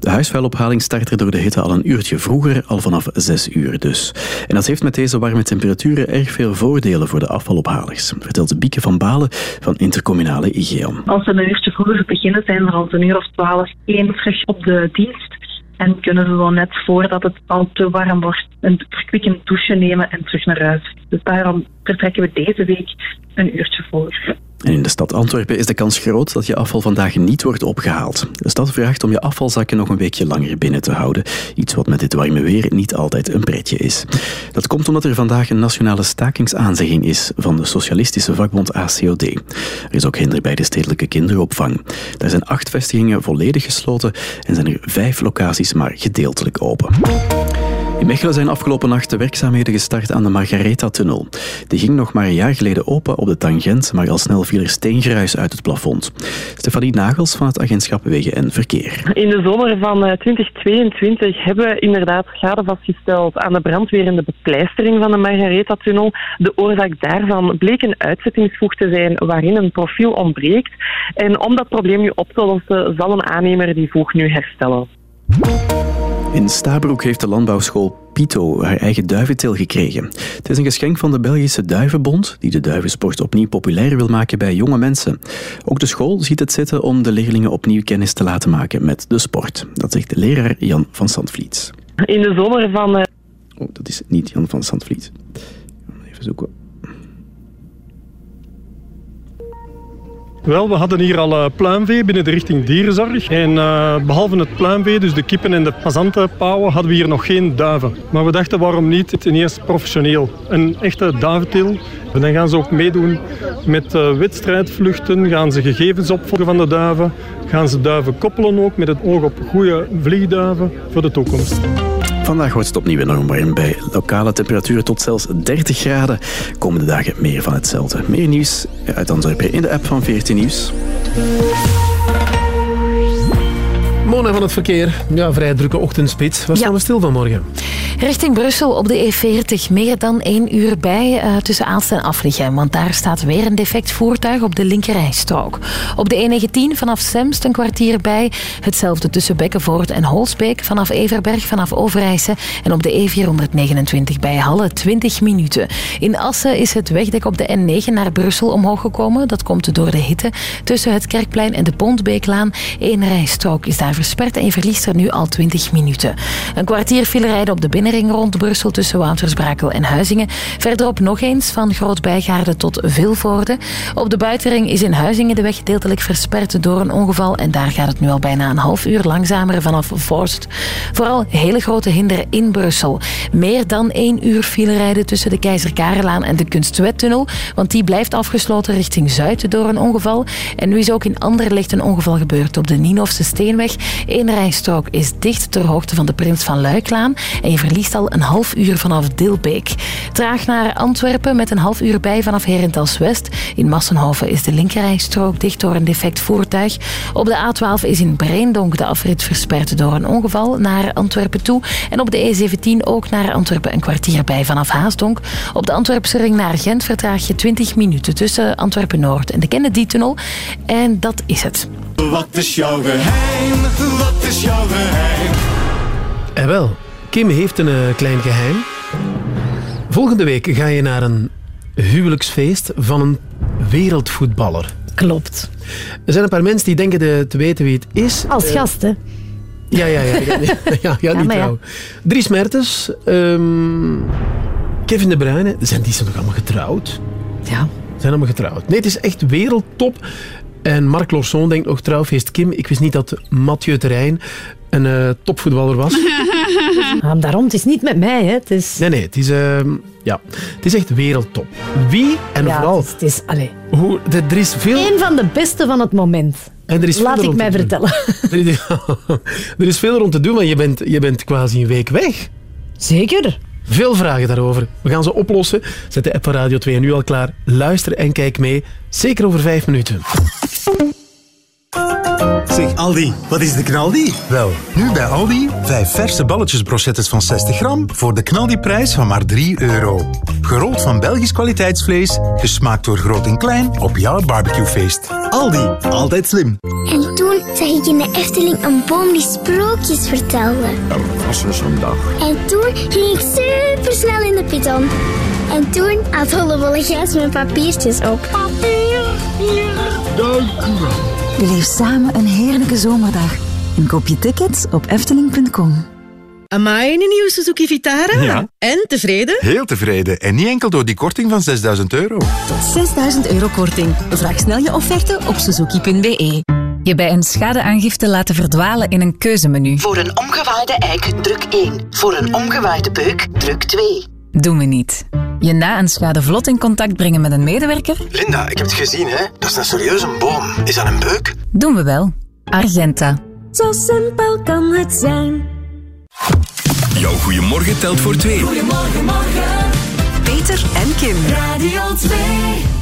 De huisvuilophaling start er door de hitte al een uurtje vroeger, al vanaf 6 uur dus. En dat heeft met deze warme temperaturen erg veel voordelen voor de afvalophalers, vertelt Bieke van Balen van Intercommunale IGEAM. Als we een uurtje vroeger beginnen, zijn er rond een uur of twaalf één terug op de dienst. En kunnen ze zo net voordat het al te warm wordt een verkwikkend douche nemen en terug naar huis. Dus daarom vertrekken we deze week een uurtje voor. In de stad Antwerpen is de kans groot dat je afval vandaag niet wordt opgehaald. De stad vraagt om je afvalzakken nog een weekje langer binnen te houden. Iets wat met dit warme weer niet altijd een pretje is. Dat komt omdat er vandaag een nationale stakingsaanzegging is van de socialistische vakbond ACOD. Er is ook hinder bij de stedelijke kinderopvang. Daar zijn acht vestigingen volledig gesloten en zijn er vijf locaties maar gedeeltelijk open. In Mechelen zijn afgelopen nacht de werkzaamheden gestart aan de Margaretha-tunnel. Die ging nog maar een jaar geleden open op de tangent, maar al snel viel er steengruis uit het plafond. Stefanie Nagels van het agentschap Wegen en Verkeer. In de zomer van eh, 2022 hebben we inderdaad schade vastgesteld aan de brandweer en de bepleistering van de Margaretha-tunnel. De oorzaak daarvan bleek een uitzettingsvoeg te zijn waarin een profiel ontbreekt. En om dat probleem nu op te lossen, zal een aannemer die voeg nu herstellen. In Stabroek heeft de landbouwschool Pito haar eigen duiventil gekregen. Het is een geschenk van de Belgische Duivenbond, die de duivensport opnieuw populair wil maken bij jonge mensen. Ook de school ziet het zitten om de leerlingen opnieuw kennis te laten maken met de sport. Dat zegt de leraar Jan van Sandvliet. In de zomer van eh, Oh, dat is niet Jan van Sandvliet. Even zoeken. Wel, we hadden hier al eh, pluimvee binnen de richting dierenzorg. En eh, behalve het pluimvee, dus de kippen en de fazantenpauwen, hadden we hier nog geen duiven. Maar we dachten, waarom niet? Ten eerste professioneel. Een echte duiventil. En dan gaan ze ook meedoen met eh, wedstrijdvluchten. Gaan ze gegevens opvolgen van de duiven. Gaan ze duiven koppelen ook met het oog op goede vliegduiven voor de toekomst. Vandaag wordt het opnieuw enorm warm bij lokale temperaturen tot zelfs 30 graden. Komende dagen meer van hetzelfde. Meer nieuws uit Antwerpen in de app van 14 Nieuws. Mona van het verkeer. Ja, vrij drukke ochtendspits. Waar staan we stil vanmorgen? Richting Brussel op de E40 meer dan één uur bij eh, tussen Aalst en Afligem. Want daar staat weer een defect voertuig op de linkerrijstrook. Op de E19 vanaf Semst een kwartier bij. Hetzelfde tussen Bekkenvoort en Holsbeek. Vanaf Everberg, vanaf Overijse. En op de E429 bij Halle 20 minuten. In Assen is het wegdek op de N9 naar Brussel omhoog gekomen. Dat komt door de hitte. Tussen het Kerkplein en de Pontbeeklaan. Eén rijstrook is daar versperd en je verliest er nu al 20 minuten. Een kwartier file rijden op de binnenring rond Brussel tussen Woutersbrakel en Huizingen. Verderop nog eens van Groot-Bijgaarde tot Vilvoorde. Op de buitenring is in Huizingen de weg gedeeltelijk versperd door een ongeval en daar gaat het nu al bijna een half uur langzamer vanaf Vorst. Vooral hele grote hinder in Brussel. Meer dan één uur file rijden tussen de Keizer Karelaan en de Kunstwettunnel, want die blijft afgesloten richting Zuid door een ongeval. En nu is ook in Anderlecht een ongeval gebeurd op de Nienhofse Steenweg. Eén rijstrook is dicht ter hoogte van de Prins van Luiklaan en je verliest al een half uur vanaf Dilbeek. Traag naar Antwerpen met een half uur bij vanaf Herentals West. In Massenhoven is de linkerrijstrook dicht door een defect voertuig. Op de A12 is in Breendonk de afrit versperd door een ongeval naar Antwerpen toe. En op de E17 ook naar Antwerpen een kwartier bij vanaf Haasdonk. Op de Antwerpse ring naar Gent vertraag je 20 minuten tussen Antwerpen-Noord en de Kennedy-tunnel. En dat is het. Wat is jouw geheim? Wat is jouw geheim? En wel, Kim heeft een eh, klein geheim. Volgende week ga je naar een huwelijksfeest van een wereldvoetballer. Klopt. Er zijn een paar mensen die denken de- te weten wie het is. Als Eh, gast, hè? Ja, ja, ja. Ja, ja, ja, ja, niet trouw. Dries Mertens, ehm, Kevin De Bruyne, zijn die zijn nog allemaal getrouwd? Ja. Zijn allemaal getrouwd. Nee, het is echt wereldtop. En Marc Lorson denkt nog trouwfeest Kim. Ik wist niet dat Mathieu Terrein een eh, topvoetballer was. Ah, daarom, het is niet met mij, hè. Het is... Nee, nee, het is, ehm, ja, het is echt wereldtop. Wie en Ja, vooral... het is, het is. Hoe, er, er is veel... Een van de beste van het moment. En er is Laat veel ik mij doen. vertellen. Er is, er is veel rond te doen, maar je bent, je bent quasi een week weg. Zeker. Veel vragen daarover. We gaan ze oplossen. Zet de app van Radio 2 nu al klaar. Luister en kijk mee. Zeker over vijf minuten. Zeg Aldi, wat is de knaldi? Wel, nu bij Aldi vijf verse balletjesbrochettes van 60 gram voor de knaldiprijs van maar 3 euro. Gerold van Belgisch kwaliteitsvlees, gesmaakt door groot en klein op jouw barbecuefeest. Aldi, altijd slim. En toen zag ik in de Efteling een boom die sprookjes vertelde. Er was er zo'n dag. En toen ging ik super snel in de piton. En toen had Hollebolle Gijs mijn papiertjes op. Dank u wel. Beleef samen een heerlijke zomerdag. En koop je tickets op efteling.com. Amai, een nieuwe Suzuki Vitara. Ja. En, tevreden? Heel tevreden en niet enkel door die korting van 6000 euro. Tot 6000 euro korting. Vraag snel je offerte op suzuki.be. Je bij een schadeaangifte laten verdwalen in een keuzemenu. Voor een omgewaaide eik, druk 1. Voor een omgewaaide beuk, druk 2. Doen we niet. Je na een schade vlot in contact brengen met een medewerker? Linda, ik heb het gezien, hè? Dat is een serieuze boom. Is dat een beuk? Doen we wel. Argenta. Zo simpel kan het zijn. Jouw goeiemorgen telt voor twee. Goedemorgen, morgen. Peter en Kim. Radio 2.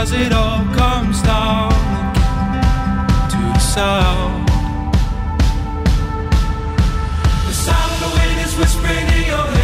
as it all comes down again to the sound. The sound of the wind is whispering in your head.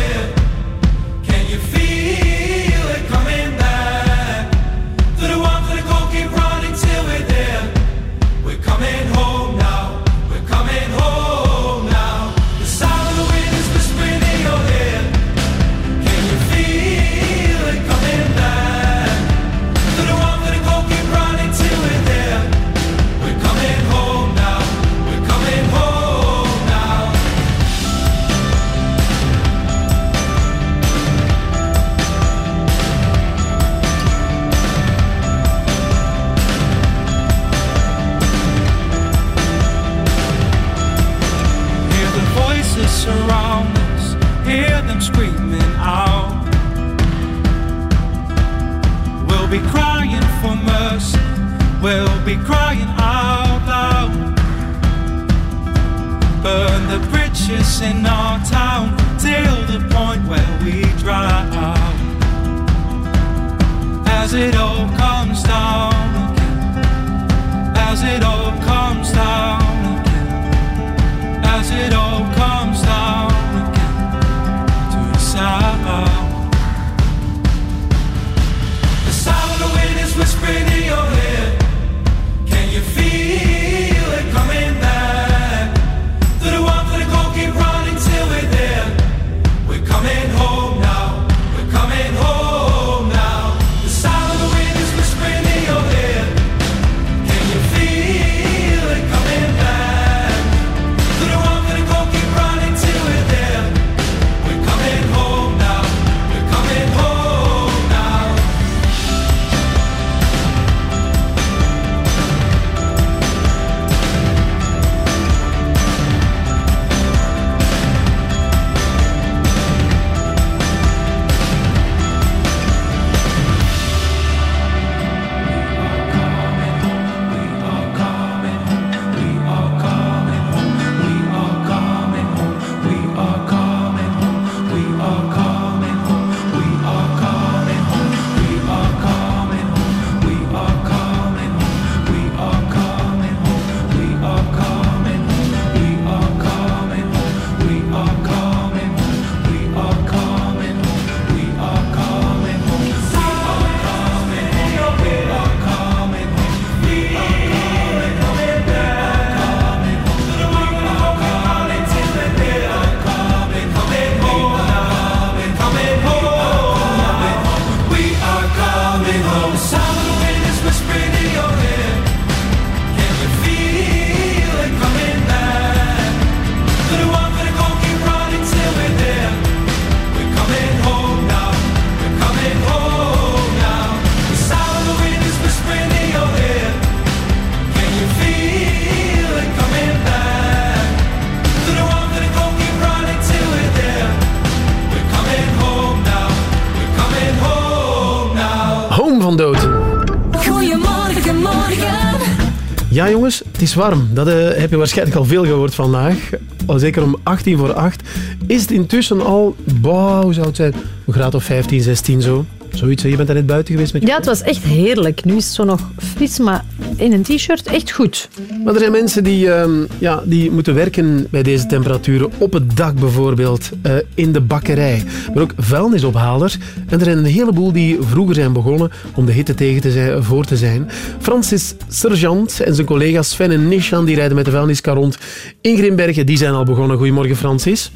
Jongens, het is warm. Dat eh, heb je waarschijnlijk al veel gehoord vandaag. Al zeker om 18 voor 8 is het intussen al, bah, hoe zou het zijn, een graad of 15, 16 zo. Zoiets, je bent daar net buiten geweest met je Ja, het was echt heerlijk. Nu is het zo nog fris, maar in een t-shirt echt goed. Maar er zijn mensen die, ehm, ja, die moeten werken bij deze temperaturen. Op het dak bijvoorbeeld, eh, in de bakkerij. Maar ook vuilnisophalers. En er zijn een heleboel die vroeger zijn begonnen om de hitte tegen te zijn, voor te zijn. Francis Sergeant en zijn collega's Sven en Nishan die rijden met de vuilniskar rond in Grimbergen. Die zijn al begonnen. Goedemorgen Francis.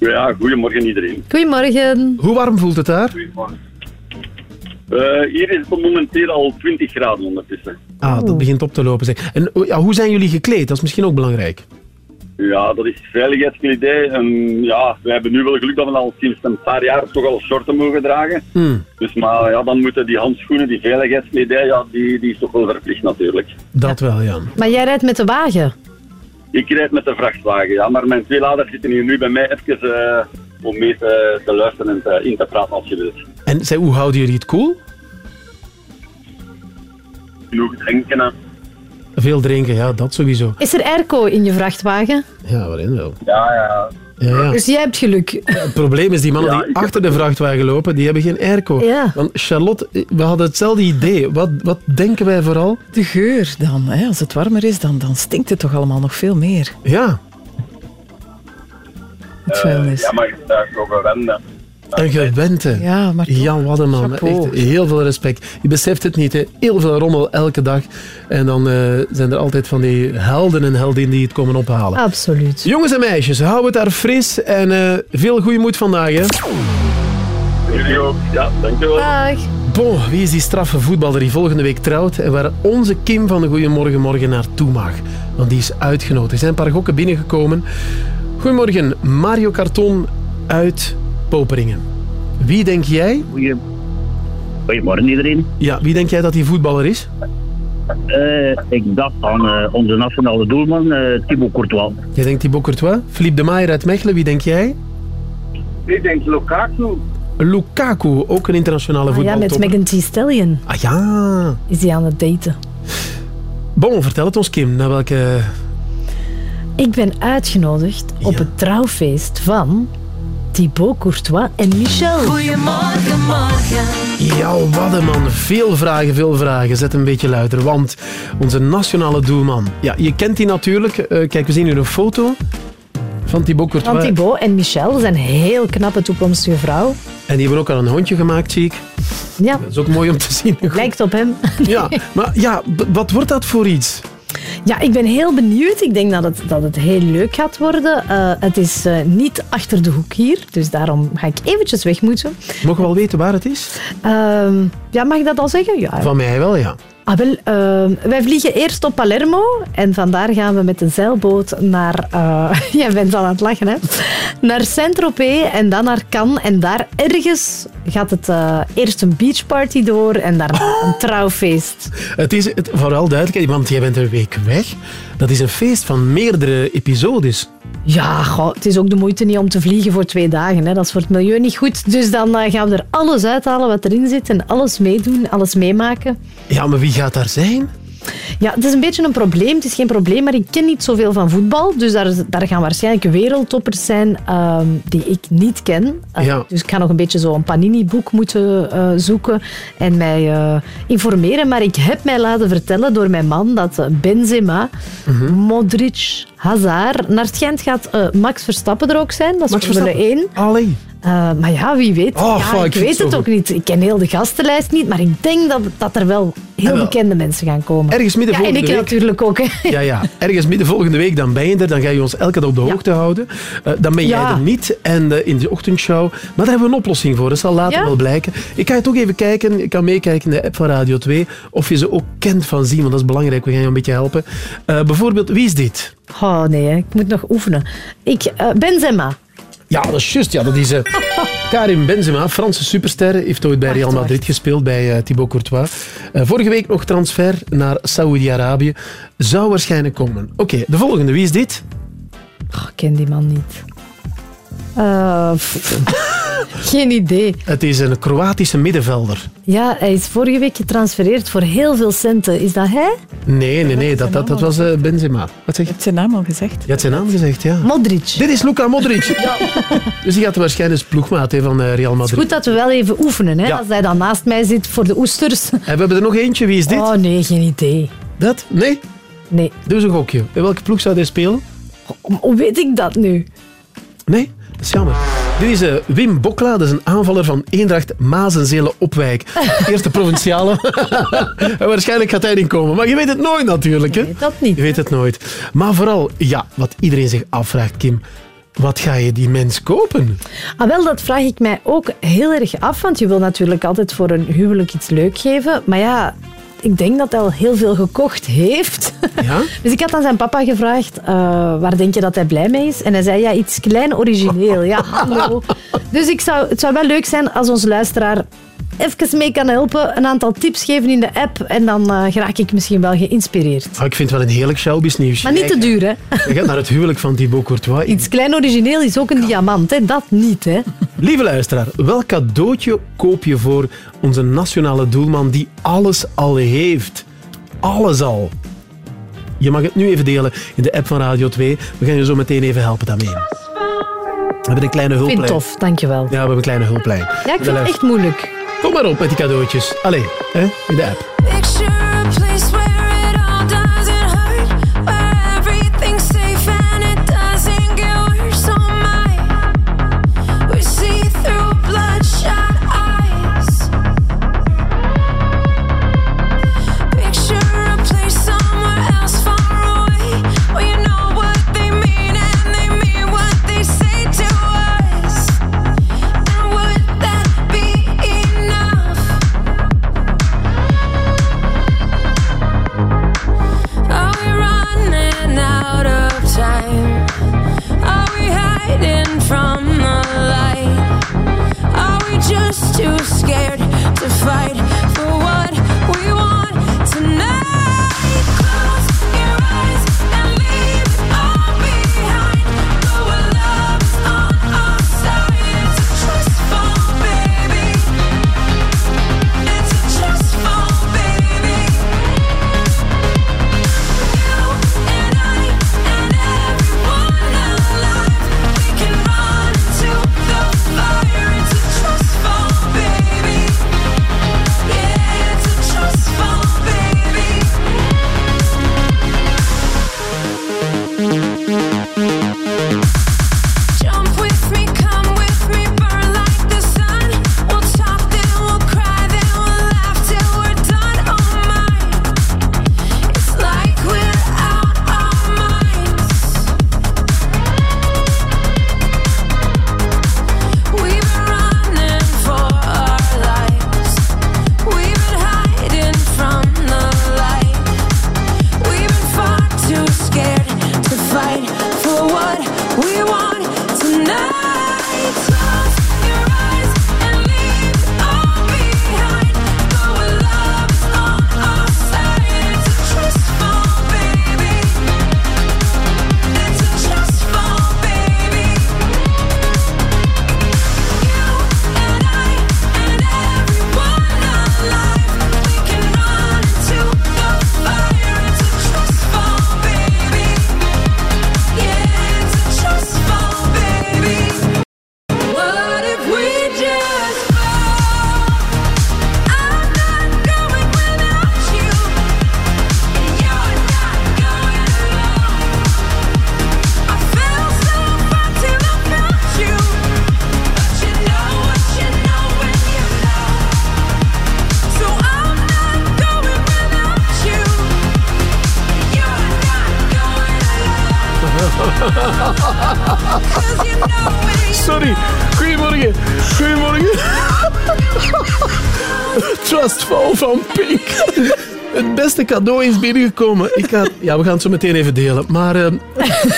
Ja, goedemorgen iedereen. Goedemorgen. Hoe warm voelt het daar? Eh, hier is het momenteel al 20 graden ondertussen. Ah, dat begint op te lopen. Zeg. En oh, ja, hoe zijn jullie gekleed? Dat is misschien ook belangrijk. Ja, dat is veiligheidskledij. En ja, wij hebben nu wel geluk dat we al sinds een paar jaar toch al shorten mogen dragen. Hmm, Dus maar ja, dan moeten die handschoenen, die veiligheidskledij, ja, die, die is toch wel verplicht natuurlijk. dat wel, ja. Maar jij rijdt met de wagen. Ik rijd met de vrachtwagen, ja, maar mijn twee laders zitten hier nu bij mij even eh, om mee te, te luisteren en te, in te praten als je wilt. En zeg, hoe houden jullie het cool? Genoeg drinken. hè. Veel drinken, ja, dat sowieso. Is er airco in je vrachtwagen? Ja, waarin wel? Ja, ja. Ja, ja. Dus jij hebt geluk. Het probleem is, die mannen die achter de vrachtwagen lopen, die hebben geen airco. Ja. Want Charlotte, we hadden hetzelfde idee. Wat, wat denken wij vooral? De geur dan. Hè. Als het warmer is, dan, dan stinkt het toch allemaal nog veel meer. Ja, Het vuilnis. ja, maar je daar gewend. Een gewente. Ja, maar toch. Jan Waddeman, Chapeau. echt heel veel respect. Je beseft het niet, hè. heel veel rommel elke dag. En dan eh, zijn er altijd van die helden en heldinnen die het komen ophalen. Absoluut. Jongens en meisjes, hou het daar fris en eh, veel goede moed vandaag. Hè. Jullie ook. Ja, dankjewel. Dag. Bon, wie is die straffe voetballer die volgende week trouwt en waar onze Kim van de Goeiemorgen Morgen naartoe mag? Want die is uitgenodigd. Er zijn een paar gokken binnengekomen. Goedemorgen, Mario Carton uit Poperingen. Wie denk jij? Goedemorgen iedereen. Ja, wie denk jij dat die voetballer is? Eh, ik dacht aan eh, onze nationale doelman eh, Thibaut Courtois. Jij denkt Thibaut Courtois? Philippe de Maier uit Mechelen, wie denk jij? Ik denk Lukaku. Lukaku, ook een internationale Ah, ja, met. Megan Thee Stallion Ah ja. is hij aan het daten. Bon, vertel het ons Kim, naar welke... Ik ben uitgenodigd op het trouwfeest van Thibaut Courtois en Michel. Goedemorgen, morgen. Ja, Waddeman. Veel vragen, veel vragen. Zet een beetje luider, want onze nationale doelman... Ja, je kent die natuurlijk. Eh, kijk, we zien hier een foto van Thibaut Courtois. Want Thibaut en Michel zijn een heel knappe toekomstige vrouw. En die hebben ook al een hondje gemaakt, zie ik. Ja, Dat is ook mooi om te zien. lijkt op hem. Ja, maar ja, wat wordt dat voor iets? Ja, ik ben heel benieuwd. Ik denk dat het, dat het heel leuk gaat worden. Eh, het is eh, niet achter de hoek hier, dus daarom ga ik eventjes weg moeten. Mogen we al weten waar het is? Ehm, ja, mag ik dat al zeggen? Ja. Van mij wel, ja. Ah, wel, ehm, wij vliegen eerst op Palermo en vandaar gaan we met de zeilboot naar... eh jij bent al aan het lachen, hè? Naar Saint-Tropez en dan naar Cannes. En daar ergens gaat het eh, eerst een beachparty door en daarna een trouwfeest. Het is het, vooral duidelijk, want jij bent een week weg. Dat is een feest van meerdere episodes. Ja, goh, het is ook de moeite niet om te vliegen voor twee dagen. Hè. Dat is voor het milieu niet goed. Dus dan eh, gaan we er alles uithalen wat erin zit en alles meedoen, alles meemaken. Ja, maar wie gaat daar zijn? Ja, het is een beetje een probleem. Het is geen probleem, maar ik ken niet zoveel van voetbal. Dus daar, daar gaan waarschijnlijk wereldtoppers zijn ehm, die ik niet ken. Eh, Ja. Dus ik ga nog een beetje zo'n Panini-boek moeten eh, zoeken en mij eh, informeren. Maar ik heb mij laten vertellen door mijn man dat Benzema, Mhm. Modric, Hazard... Naar het schijnt gaat Max Verstappen er ook zijn. Dat is Max Formule Verstappen? 1. Allee. Eh, maar ja, wie weet. Oh, ja, fuck, ik ik weet het ook niet. Ik ken heel de gastenlijst niet, maar ik denk dat, dat er wel heel En wel. bekende mensen gaan komen. Ergens midden ja, en volgende ik week. natuurlijk ook. Hè. Ja, ja. Ergens midden volgende week, dan ben je er. Dan ga je ons elke dag op de hoogte houden. Eh, dan ben jij er niet. En eh, in de ochtendshow. Maar daar hebben we een oplossing voor. Dat zal later wel blijken. Ik ga je toch even kijken. Ik kan meekijken in de app van Radio 2. Of je ze ook kent van zien. Want dat is belangrijk. We gaan je een beetje helpen. Bijvoorbeeld, wie is dit? Oh nee, hè. ik moet nog oefenen. Ik, Benzema. Ja, dat is juist. Ja, dat is eh, Karim Benzema, Franse superster. Heeft ooit bij Real Madrid gespeeld, bij eh, Thibaut Courtois. Eh, vorige week nog transfer naar Saoedi-Arabië. Zou waarschijnlijk komen. Oké, de volgende. Wie is dit? Oh, ik ken die man niet. Geen idee. Het is een Kroatische middenvelder. Ja, hij is vorige week getransfereerd voor heel veel centen. Is dat hij? Nee, nee, nee. Dat, dat, dat was eh, Benzema. Wat zeg je? Je hebt zijn naam al gezegd. Je had zijn naam gezegd, ja. Modric. Dit is Luka Modric. Dus die gaat waarschijnlijk als ploegmaat hè, van eh, Real Het is Madrid. goed dat we wel even oefenen, hè? Ja. als hij dan naast mij zit voor de oesters. En we hebben er nog eentje. Wie is dit? Oh nee, geen idee. Dat? Nee? Nee. Doe eens een gokje. In welke ploeg zou hij spelen? Hoe weet ik dat nu? Nee? Dat is jammer. Dit is eh, Wim Bokla, dat is een aanvaller van Eendracht Mazenzelen Opwijk. Eerste provinciale. en waarschijnlijk gaat hij erin komen. Maar je weet het nooit natuurlijk. Hè? dat niet. Je weet het nooit. Maar vooral, ja, wat iedereen zich afvraagt, Kim. wat ga je die mens kopen? Ah, wel, dat vraag ik mij ook heel erg af, want je wil natuurlijk altijd voor een huwelijk iets leuk geven. Maar ja, ik denk dat hij al heel veel gekocht heeft. Ja? Dus ik had aan zijn papa gevraagd, eh, waar denk je dat hij blij mee is? En hij zei, ja, iets klein origineel. Ja, hallo. Dus ik zou, het zou wel leuk zijn als onze luisteraar even mee kan helpen, een aantal tips geven in de app en dan eh raak ik misschien wel geïnspireerd. Ah, ik vind het wel een heerlijk showbiz nieuws. Maar niet te duur, hè? Je gaat naar het huwelijk van Thibaut Courtois. Iets klein origineel is ook een diamant, hè? Dat niet, hè? Lieve luisteraar, welk cadeautje koop je voor onze nationale doelman die alles al heeft? Alles al. Je mag het nu even delen in de app van Radio 2. We gaan je zo meteen even helpen daarmee. We hebben een kleine Ik vind hulplijn. het tof, dankjewel. Ja, we hebben een kleine hulplijn. Ja, ik vind het echt moeilijk. Kom maar op met die cadeautjes. Allee, hè, in de app. Cadeau is binnengekomen. Ik ja, we gaan het zo meteen even delen. Maar eh,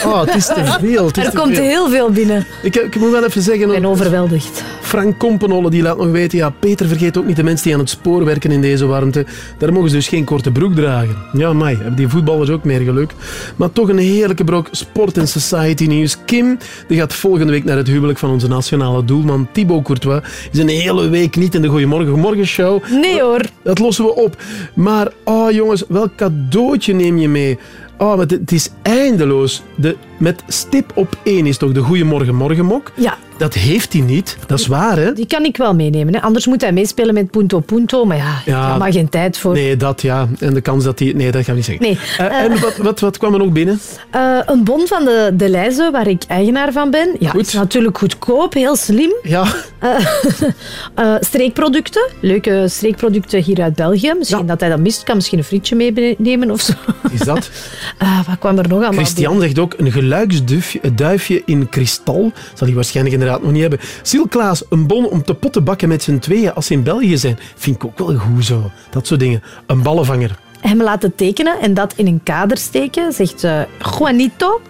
oh, het is te veel. Er komt veel. heel veel binnen. Ik, ik moet wel even zeggen... Ik ben overweldigd. Frank Kompenholle die laat nog weten... Ja, Peter, vergeet ook niet de mensen die aan het spoor werken in deze warmte. Daar mogen ze dus geen korte broek dragen. Ja, mai, hebben die voetballers ook meer geluk. Maar toch een heerlijke brok sport en society nieuws. Kim die gaat volgende week naar het huwelijk van onze nationale doelman Thibaut Courtois. Is een hele week niet in de Goeiemorgen Goedemorgen show. Nee hoor. Dat lossen we op. Maar, oh jongens, welk cadeautje neem je mee? Oh, het, het is eindeloos. De, met stip op één is toch de Goeiemorgen Morgenmok? Ja. Dat heeft hij niet. Dat is waar, hè? Die kan ik wel meenemen. Hè. Anders moet hij meespelen met Punto Punto. Maar ja, ik heb maar geen tijd voor. Nee, dat ja. En de kans dat hij... Nee, dat gaan we niet zeggen. Nee. Eh, en wat, wat, wat kwam er nog binnen? Eh, een bon van de, de Leize, waar ik eigenaar van ben. Ja, is natuurlijk goedkoop, heel slim. Ja. Eh, eh, streekproducten, leuke streekproducten hier uit België. Misschien dat hij dat mist, kan misschien een frietje meenemen of zo. Is dat? Eh, wat kwam er nog allemaal Christian zegt ook een luiksduifje in kristal. Zal hij waarschijnlijk inderdaad nog niet hebben. Een bon om te pot te bakken met z'n tweeën als ze in België zijn. Vind ik ook wel goed zo. Dat soort dingen. Een ballenvanger. Hem laten tekenen en dat in een kader steken, zegt eh, Juanito.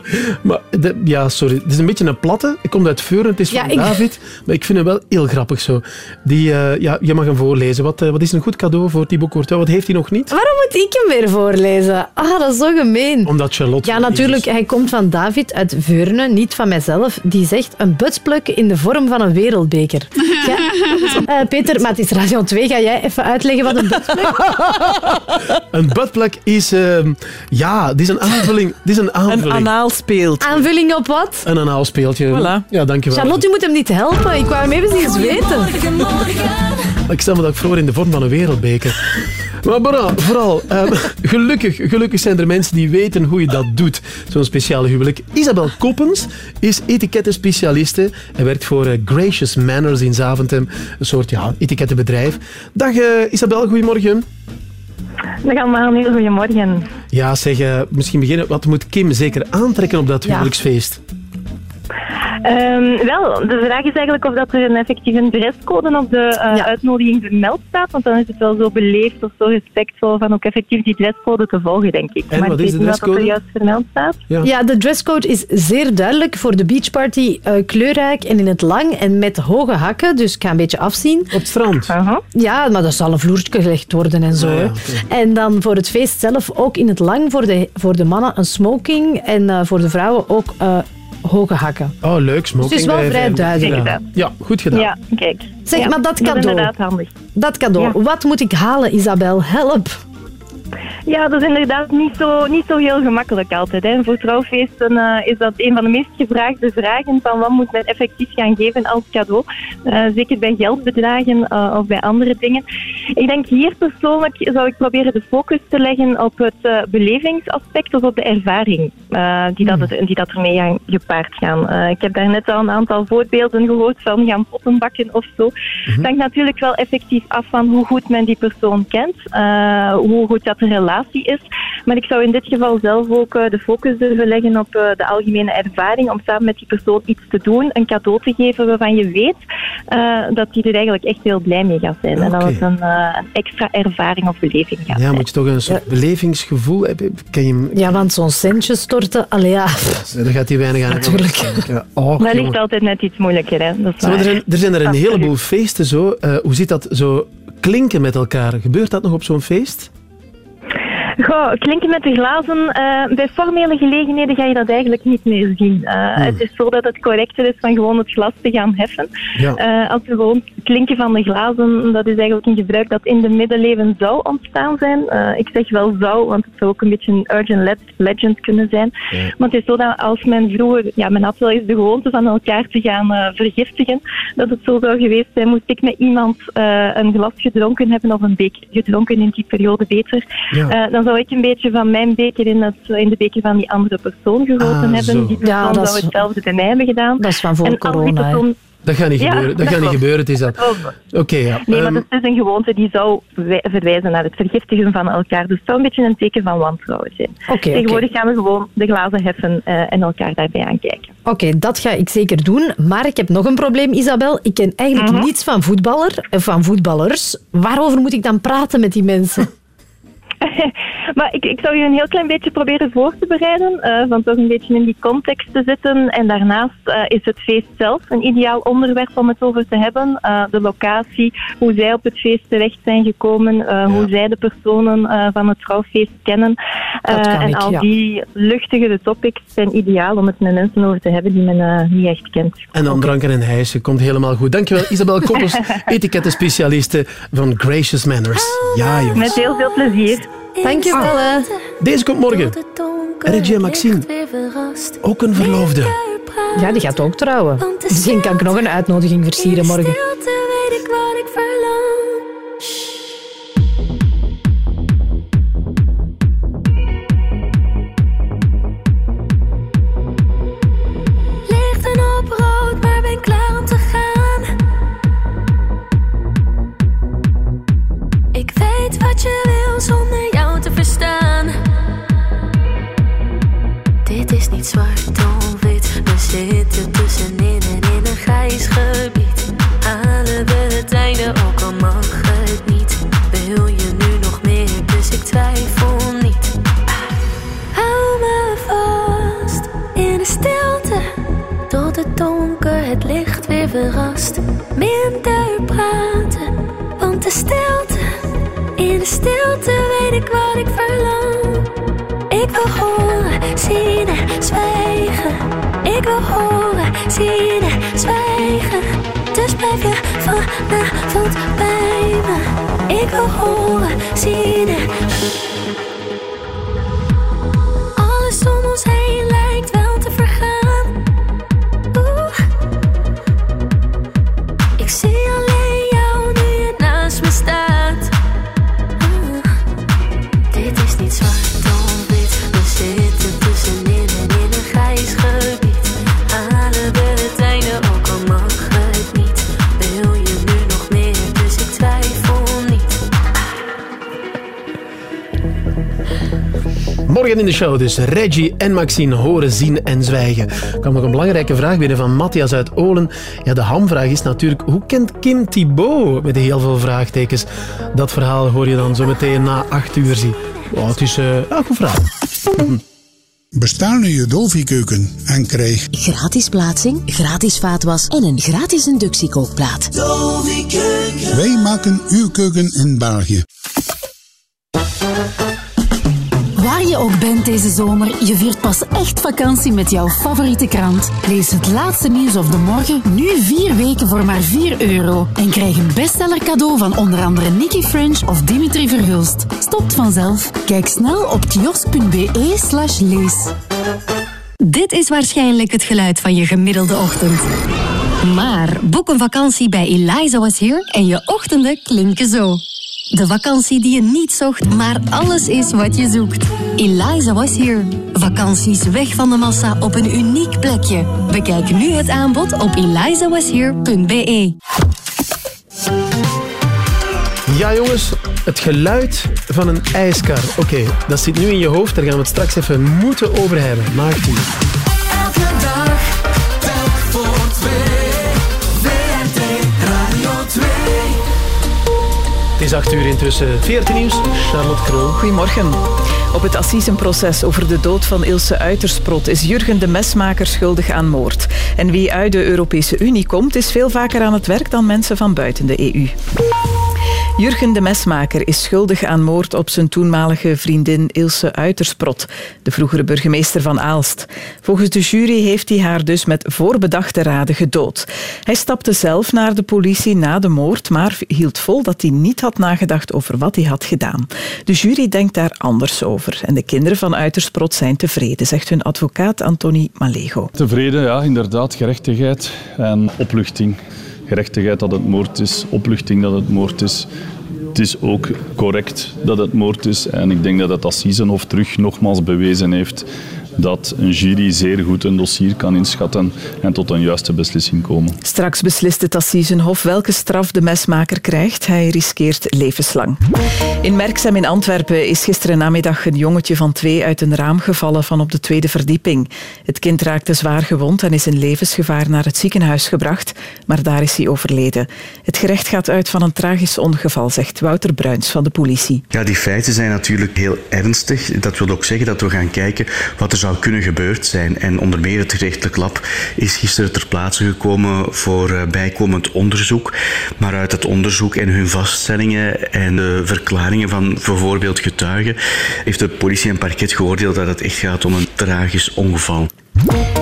Maar de- ja, sorry. Het is een beetje een platte. Ik kom uit Veuren, het is Ja, van ik- David. Maar ik vind hem wel heel grappig zo. Die, eh, ja, je mag hem voorlezen. Wat, eh, wat is een goed cadeau voor Thibaut Courtois? Wat heeft hij nog niet? Waarom moet ik hem weer voorlezen? Ah, dat is zo gemeen. Omdat Charlotte... Ja, natuurlijk. Hij komt van David uit Veurne, niet van mijzelf. Die zegt een butspluk in de vorm van een wereldbeker. Ja? Eh, Peter, maar het is Radio 2. Ga jij even uitleggen wat een butspluk Een buttplug is... ehm, ja, dit is een aanvulling. Dit is een aanvulling. Een anaalspeelt. Aanvulling op wat? Een anaalspeeltje. Voilà. Ja, dankjewel. Charlotte, u moet hem niet helpen. Ik wou hem even eens weten. Ik stel me dat voor in de vorm van een wereldbeker. Maar vooral, vooral ehm, gelukkig, gelukkig zijn er mensen die weten hoe je dat doet, zo'n speciale huwelijk. Isabel Koppens is etikettenspecialiste en werkt voor eh, Gracious Manners in Zaventem, een soort ja, etikettenbedrijf. Dag eh, Isabel, goedemorgen. Dag allemaal, een hele goede morgen. Ja, zeg, eh, misschien beginnen. Wat moet Kim zeker aantrekken op dat Ja. Ehm, wel, de vraag is eigenlijk of dat er een effectieve dresscode op de eh, uitnodiging vermeld staat. Want dan is het wel zo beleefd of zo respectvol van ook effectief die dresscode te volgen, denk ik. En maar wat ik is weet de niet wat er dresscode? juist vermeld staat. Ja. de dresscode is zeer duidelijk voor de beachparty. eh, kleurrijk en in het lang en met hoge hakken. Dus ik ga een beetje afzien. Op het strand? Ja, maar dat zal een vloertje gelegd worden en zo. Ah, ja. En dan voor het feest zelf ook in het lang voor de, voor de mannen een smoking. En eh, voor de vrouwen ook eh, hoge hakken. Oh, leuk. Smoking Dus het is wel bij vrij 35 duidelijk. Ja, goed gedaan. Ja, kijk. Zeg, Ja, maar dat dat is cadeau. inderdaad handig. Dat cadeau. Wat moet ik halen, Isabel? Help. Ja, dat is inderdaad niet zo, niet zo heel gemakkelijk altijd. Hè. Voor trouwfeesten eh, is dat een van de meest gevraagde vragen van wat moet men effectief gaan geven als cadeau. Eh, zeker bij geldbedragen eh, of bij andere dingen. Ik denk hier persoonlijk zou ik proberen de focus te leggen op het belevingsaspect of op de ervaring die, dat, het- die dat ermee gaan, gepaard gaan. Ik heb daar net al een aantal voorbeelden gehoord van gaan pottenbakken of zo. Het hangt natuurlijk wel effectief af van hoe goed men die persoon kent, hoe goed dat relatie is. Maar ik zou in dit geval zelf ook eh, de focus durven leggen op eh, de algemene ervaring om samen met die persoon iets te doen, een cadeau te geven waarvan je weet eh, dat die er eigenlijk echt heel blij mee gaat zijn. En dat het een, eh, een extra ervaring of beleving gaat Ja, zijn. moet je toch een soort belevingsgevoel hebben? Ken je? Ja, want zo'n centje storten, allee ja. Daar gaat hij weinig aan. Natuurlijk. Ja, oh, dat ligt altijd net iets moeilijker. Hè? Dat is Zeg, maar er, zijn, er zijn er een heleboel feesten zo. Eh, hoe zit dat zo klinken met elkaar? Gebeurt dat nog op zo'n feest? Goh, klinken met de glazen. eh, bij formele gelegenheden ga je dat eigenlijk niet meer zien. Eh, Hmm. Het is zo dat het correcter is van gewoon het glas te gaan heffen. Ja. Eh, als we gewoon klinken van de glazen, dat is eigenlijk een gebruik dat in de middeleeuwen zou ontstaan zijn. Ik zeg wel zou, want het zou ook een beetje een urgent le- legend kunnen zijn. Maar het is zo dat als men vroeger, ja, men had wel eens de gewoonte van elkaar te gaan vergiftigen, dat het zo zou geweest zijn, moest ik met iemand een glas gedronken hebben of een beker gedronken in die periode beter. Ja. Eh, dan zou ik een beetje van mijn beker in, het, in de beker van die andere persoon gegoten Ah, hebben. zo. Die persoon Ja, dat zou is- hetzelfde bij mij hebben gedaan. Dat is van voor En corona, persoon- Dat gaat niet Ja, gebeuren. Dat dat gaat niet gebeuren, het is dat. Oké, ja. Nee, maar Ehm, dat is dus een gewoonte die zou wij- verwijzen naar het vergiftigen van elkaar. Dus het zou een beetje een teken van wantrouwen zijn. Tegenwoordig gaan we gewoon de glazen heffen eh, en elkaar daarbij aankijken. Oké, dat ga ik zeker doen. Maar ik heb nog een probleem, Isabel. Ik ken eigenlijk Mhm. niets van voetballer, eh, van voetballers. Waarover moet ik dan praten met die mensen? Maar ik, ik zou je een heel klein beetje proberen voor te bereiden, eh, van toch een beetje in die context te zitten. En daarnaast eh, is het feest zelf een ideaal onderwerp om het over te hebben. Eh, de locatie, hoe zij op het feest terecht zijn gekomen, eh, hoe zij de personen van het trouwfeest kennen. En ik, al ja. die luchtigere topics zijn ideaal om het met mensen over te hebben die men niet echt kent. En dan dranken en hijsen. Komt helemaal goed. Dankjewel, Isabel Koppers, etikettenspecialiste van Gracious Manners. Ja, jongens. Met heel veel plezier. Dankjewel. hè. Deze komt morgen. Reggie en Maxime. Ook een verloofde. Ja, die gaat ook trouwen. Misschien kan ik nog een uitnodiging versieren morgen. zwart of wit. We zitten tussenin en in een grijs gebied. Halen we het ook al mag het niet. Wil je nu nog meer, dus ik twijfel niet. Hou me vast in de stilte. Tot het donker het licht weer verrast. Minder praten, want de stilte. In de stilte weet ik wat ik verlang. Ik wil gewoon zie zwijgen. Ik wil horen, zien en zwijgen. Dus blijf je vanavond bij me. Ik wil horen, zien en... Morgen in de show dus Reggie en Maxine horen, zien en zwijgen. Er kwam nog een belangrijke vraag binnen van Matthias uit Olen. Ja, de hamvraag is natuurlijk, hoe kent Kim Thibault? Met heel veel vraagtekens. Dat verhaal hoor je dan zo meteen na acht uur. Zie. Oh, het is eh, een goed verhaal. Bestel nu je Dolfi-keuken en krijg Gratis plaatsing, gratis vaatwas en een gratis inductiekookplaat. Wij maken uw keuken in België. Waar je ook bent deze zomer, je viert pas echt vakantie met jouw favoriete krant. Lees het laatste nieuws of de morgen nu vier weken voor maar 4 euro. En krijg een bestseller cadeau van onder andere Nicky French of Dimitri Verhulst. Stopt vanzelf. Kijk snel op kiosk.be slash lees. Dit is waarschijnlijk het geluid van je gemiddelde ochtend. Maar boek een vakantie bij Eliza Was Here en je ochtenden klinken zo. De vakantie die je niet zocht, maar alles is wat je zoekt. Eliza Was Here. Vakanties weg van de massa op een uniek plekje. Bekijk nu het aanbod op elizawashere.be. Ja, jongens, het geluid van een ijskar. Oké, dat zit nu in je hoofd. Daar gaan we het straks even moeten over hebben. Uur. Elke dag, telk voor twee. Is acht uur intussen. 14 nieuws, Charlotte Krol. Goedemorgen. Op het assisenproces over de dood van Ilse Uitersprot is Jurgen de Mesmaker schuldig aan moord. En wie uit de Europese Unie komt, is veel vaker aan het werk dan mensen van buiten de EU. Jurgen de Mesmaker is schuldig aan moord op zijn toenmalige vriendin Ilse Uitersprot, de vroegere burgemeester van Aalst. Volgens de jury heeft hij haar dus met voorbedachte raden gedood. Hij stapte zelf naar de politie na de moord, maar hield vol dat hij niet had nagedacht over wat hij had gedaan. De jury denkt daar anders over en de kinderen van Uitersprot zijn tevreden, zegt hun advocaat Antoni Malego. Tevreden, ja, inderdaad. Gerechtigheid en opluchting. Gerechtigheid dat het moord is, opluchting dat het moord is. Het is ook correct dat het moord is. En ik denk dat het Assisenhof terug nogmaals bewezen heeft dat een jury zeer goed een dossier kan inschatten en tot een juiste beslissing komen. Straks beslist het Assisenhof welke straf de mesmaker krijgt. Hij riskeert levenslang. In Merksem in Antwerpen is gisteren namiddag een jongetje van twee uit een raam gevallen van op de tweede verdieping. Het kind raakte zwaar gewond en is in levensgevaar naar het ziekenhuis gebracht, maar daar is hij overleden. Het gerecht gaat uit van een tragisch ongeval, zegt Wouter Bruins van de politie. Ja, die feiten zijn natuurlijk heel ernstig. Dat wil ook zeggen dat we gaan kijken wat er zou kunnen gebeurd zijn. En onder meer het gerechtelijk lab is gisteren ter plaatse gekomen voor eh, bijkomend onderzoek. Maar uit het onderzoek en hun vaststellingen en de verklaringen van bijvoorbeeld getuigen heeft de politie en parket geoordeeld dat het echt gaat om een tragisch ongeval.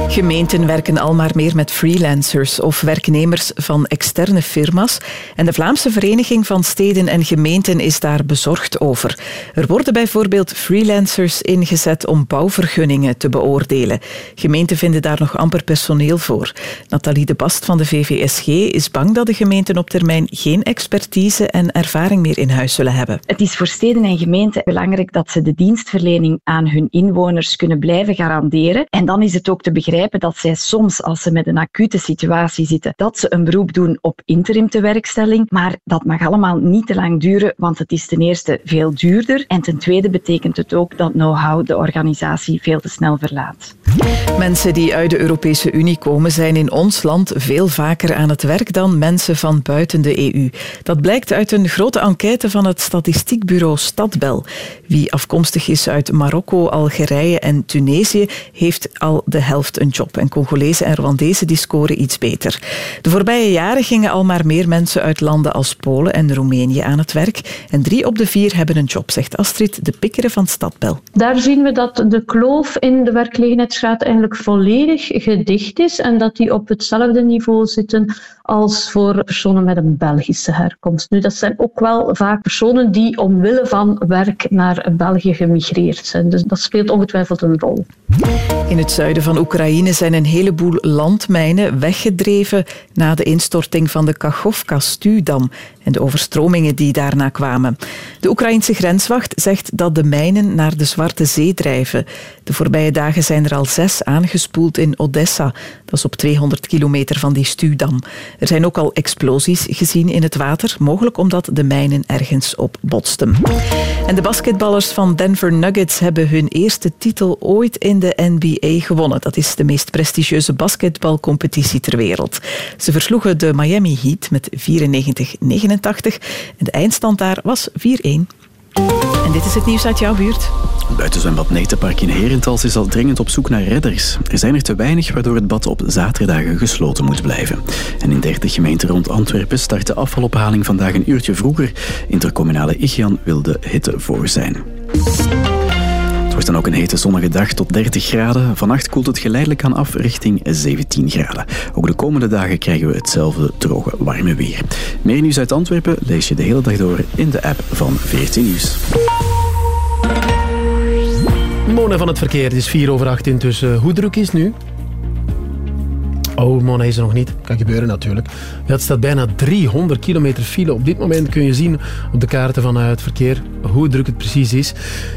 Gemeenten werken al maar meer met freelancers of werknemers van externe firma's. En de Vlaamse Vereniging van Steden en Gemeenten is daar bezorgd over. Er worden bijvoorbeeld freelancers ingezet om bouwvergunningen te beoordelen. Gemeenten vinden daar nog amper personeel voor. Nathalie de Bast van de VVSG is bang dat de gemeenten op termijn geen expertise en ervaring meer in huis zullen hebben. Het is voor steden en gemeenten belangrijk dat ze de dienstverlening aan hun inwoners kunnen blijven garanderen. En dan is ook te begrijpen dat zij soms, als ze met een acute situatie zitten, dat ze een beroep doen op interim tewerkstelling. Maar dat mag allemaal niet te lang duren, want het is ten eerste veel duurder. En ten tweede betekent het ook dat know-how de organisatie veel te snel verlaat. Mensen die uit de Europese Unie komen zijn in ons land veel vaker aan het werk dan mensen van buiten de EU. Dat blijkt uit een grote enquête van het statistiekbureau Stadbel. Wie afkomstig is uit Marokko, Algerije en Tunesië heeft al de helft een job. En Congolezen en Rwandezen die scoren iets beter. De voorbije jaren gingen al maar meer mensen uit landen als Polen en Roemenië aan het werk. En drie op de vier hebben een job, zegt Astrid de Pikkeren van Stadbel. Daar zien we dat de kloof in de werkgelegenheidsgraad eigenlijk volledig gedicht is en dat die op hetzelfde niveau zitten als voor personen met een Belgische herkomst. Nu, dat zijn ook wel vaak personen die omwille van werk naar België gemigreerd zijn. Dus dat speelt ongetwijfeld een rol. In het zuiden van Oekraïne zijn een heleboel landmijnen weggedreven na de instorting van de Kachovka-stuwdam en de overstromingen die daarna kwamen. De Oekraïnse grenswacht zegt dat de mijnen naar de Zwarte Zee drijven. De voorbije dagen zijn er al zes aangespoeld in Odessa. Dat is op 200 kilometer van die stuwdam. Er zijn ook al explosies gezien in het water, mogelijk omdat de mijnen ergens op botsten. En de basketballers van Denver Nuggets hebben hun eerste titel ooit in de NBA gewonnen. Dat is de meest prestigieuze basketbalcompetitie ter wereld. Ze versloegen de Miami Heat met 94-89 en de eindstand daar was 4-1. En dit is het nieuws uit jouw buurt. Buitenzwembad Netenpark in Herentals is al dringend op zoek naar redders. Er zijn er te weinig, waardoor het bad op zaterdagen gesloten moet blijven. En in 30 gemeenten rond Antwerpen start de afvalophaling vandaag een uurtje vroeger. Intercommunale Ichian wil de hitte voor zijn. Het wordt dan ook een hete zonnige dag tot 30 graden. Vannacht koelt het geleidelijk aan af richting 17 graden. Ook de komende dagen krijgen we hetzelfde droge, warme weer. Meer nieuws uit Antwerpen lees je de hele dag door in de app van 14 Nieuws. Mona van het verkeer, het is 4 over 8 intussen. Hoe druk is nu? Oh, Mona is er nog niet. Kan gebeuren natuurlijk. Het staat bijna 300 kilometer file. Op dit moment kun je zien op de kaarten van het verkeer hoe druk het precies is.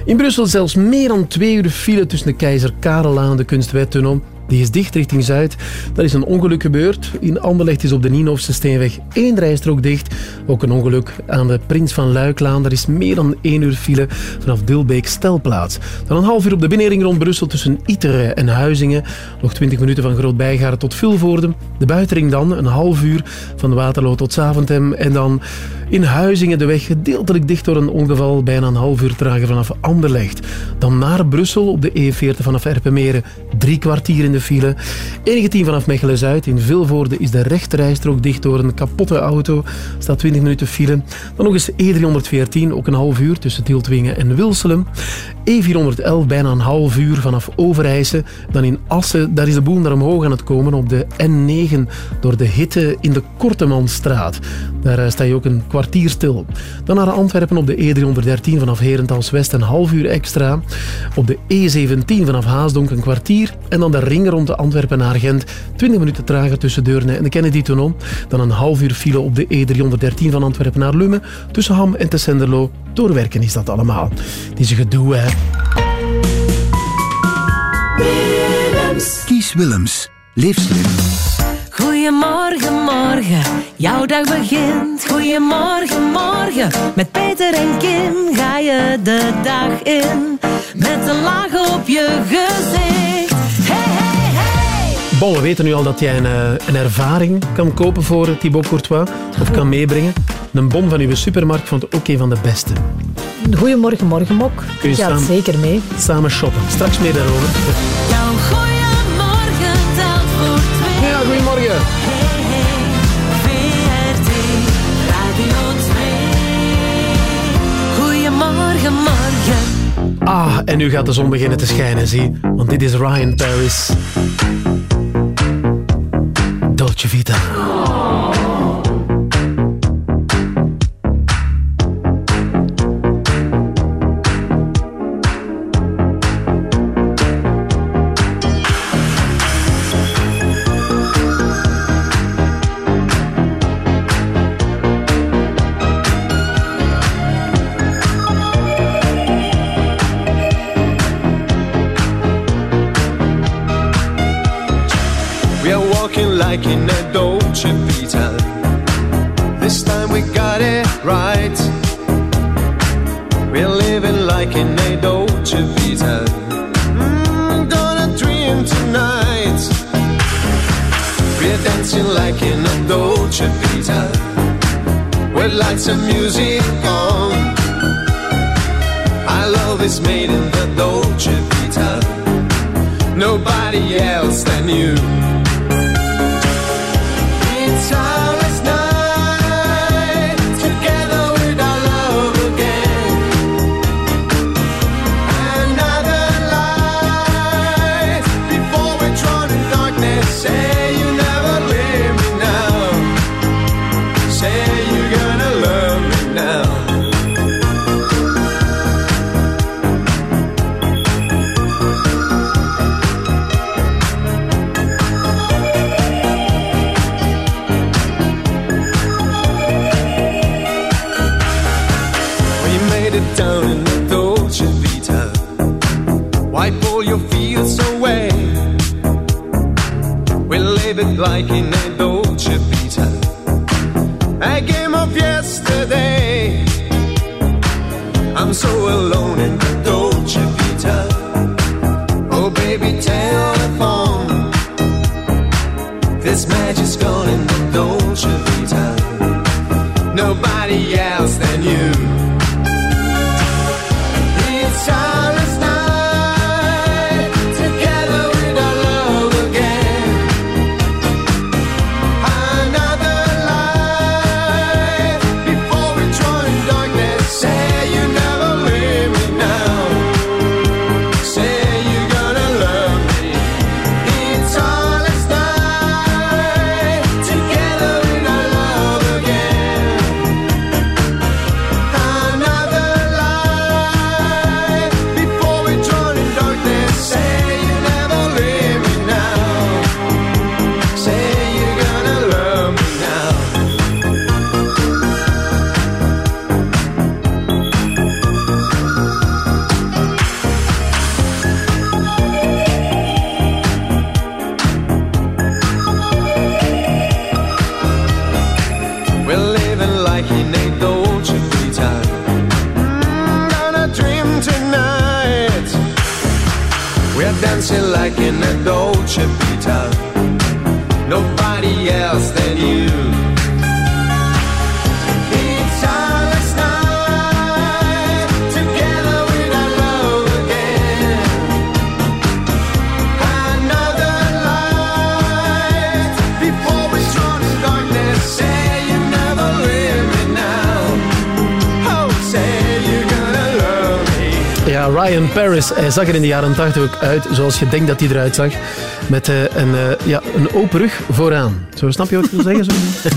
In Brussel zelfs meer dan twee uur file tussen de Keizer Karellaan en de Kunstwettunnel. Die is dicht richting Zuid. Er is een ongeluk gebeurd. In Anderlecht is op de Nienhofse Steenweg één rijstrook dicht. Ook een ongeluk aan de Prins van Luiklaan. Er is meer dan één uur file vanaf Dilbeek Stelplaats. Dan een half uur op de binnenring rond Brussel tussen Iteren en Huizingen. Nog 20 minuten van Groot Bijgaarden tot Vilvoorde. De buitenring dan een half uur van Waterloo tot Zaventem. En dan in Huizingen de weg gedeeltelijk dicht door een ongeval. Bijna een half uur tragen vanaf Anderlecht. Dan naar Brussel op de E40 vanaf Erpenmeren. Drie kwartier in de file. Enige tien vanaf Mechelen-Zuid. In Vilvoorde is de rechterrijstrook dicht door een kapotte auto. Staat 20 minuten file. Dan nog eens E314, ook een half uur tussen Tieltwingen en Wilselen. E411 bijna een half uur vanaf Overijse. Dan in Assen, daar is de boel naar omhoog aan het komen op de N9 door de hitte in de Kortemanstraat. Daar eh, sta je ook een kwartier stil. Dan naar Antwerpen op de E313 vanaf Herentals West een half uur extra. Op de E17 vanaf Haasdonk een kwartier. En dan de ring rond de Antwerpen naar Gent. 20 minuten trager tussen Deurne en de Kennedy-tunnel. Dan een half uur file op de E313 van Antwerpen naar Lummen. Tussen Ham en Tessenderlo. Doorwerken is dat allemaal. Het is een gedoe, hè. Kies Willems. Leef slim. Goedemorgen, morgen, jouw dag begint. Goedemorgen, morgen, met Peter en Kim ga je de dag in. Met een laag op je gezicht. Hey, hey, hey. Bon, we weten nu al dat jij een, eh, een ervaring kan kopen voor Thibaut Courtois. Of kan meebrengen. Een bon van uw supermarkt vond ik ook een van de beste. Goedemorgen, morgenmok. Kun je Gaat samen- zeker mee. Samen shoppen. Straks meer daarover. Ah, en nu gaat de zon beginnen te schijnen, zie. Want dit is Ryan Paris. Hij zag er in de jaren 80 ook uit zoals je denkt dat hij eruit zag. Met eh, een, eh, ja, een open rug vooraan. Zo, snap je wat ik wil zeggen? Zo?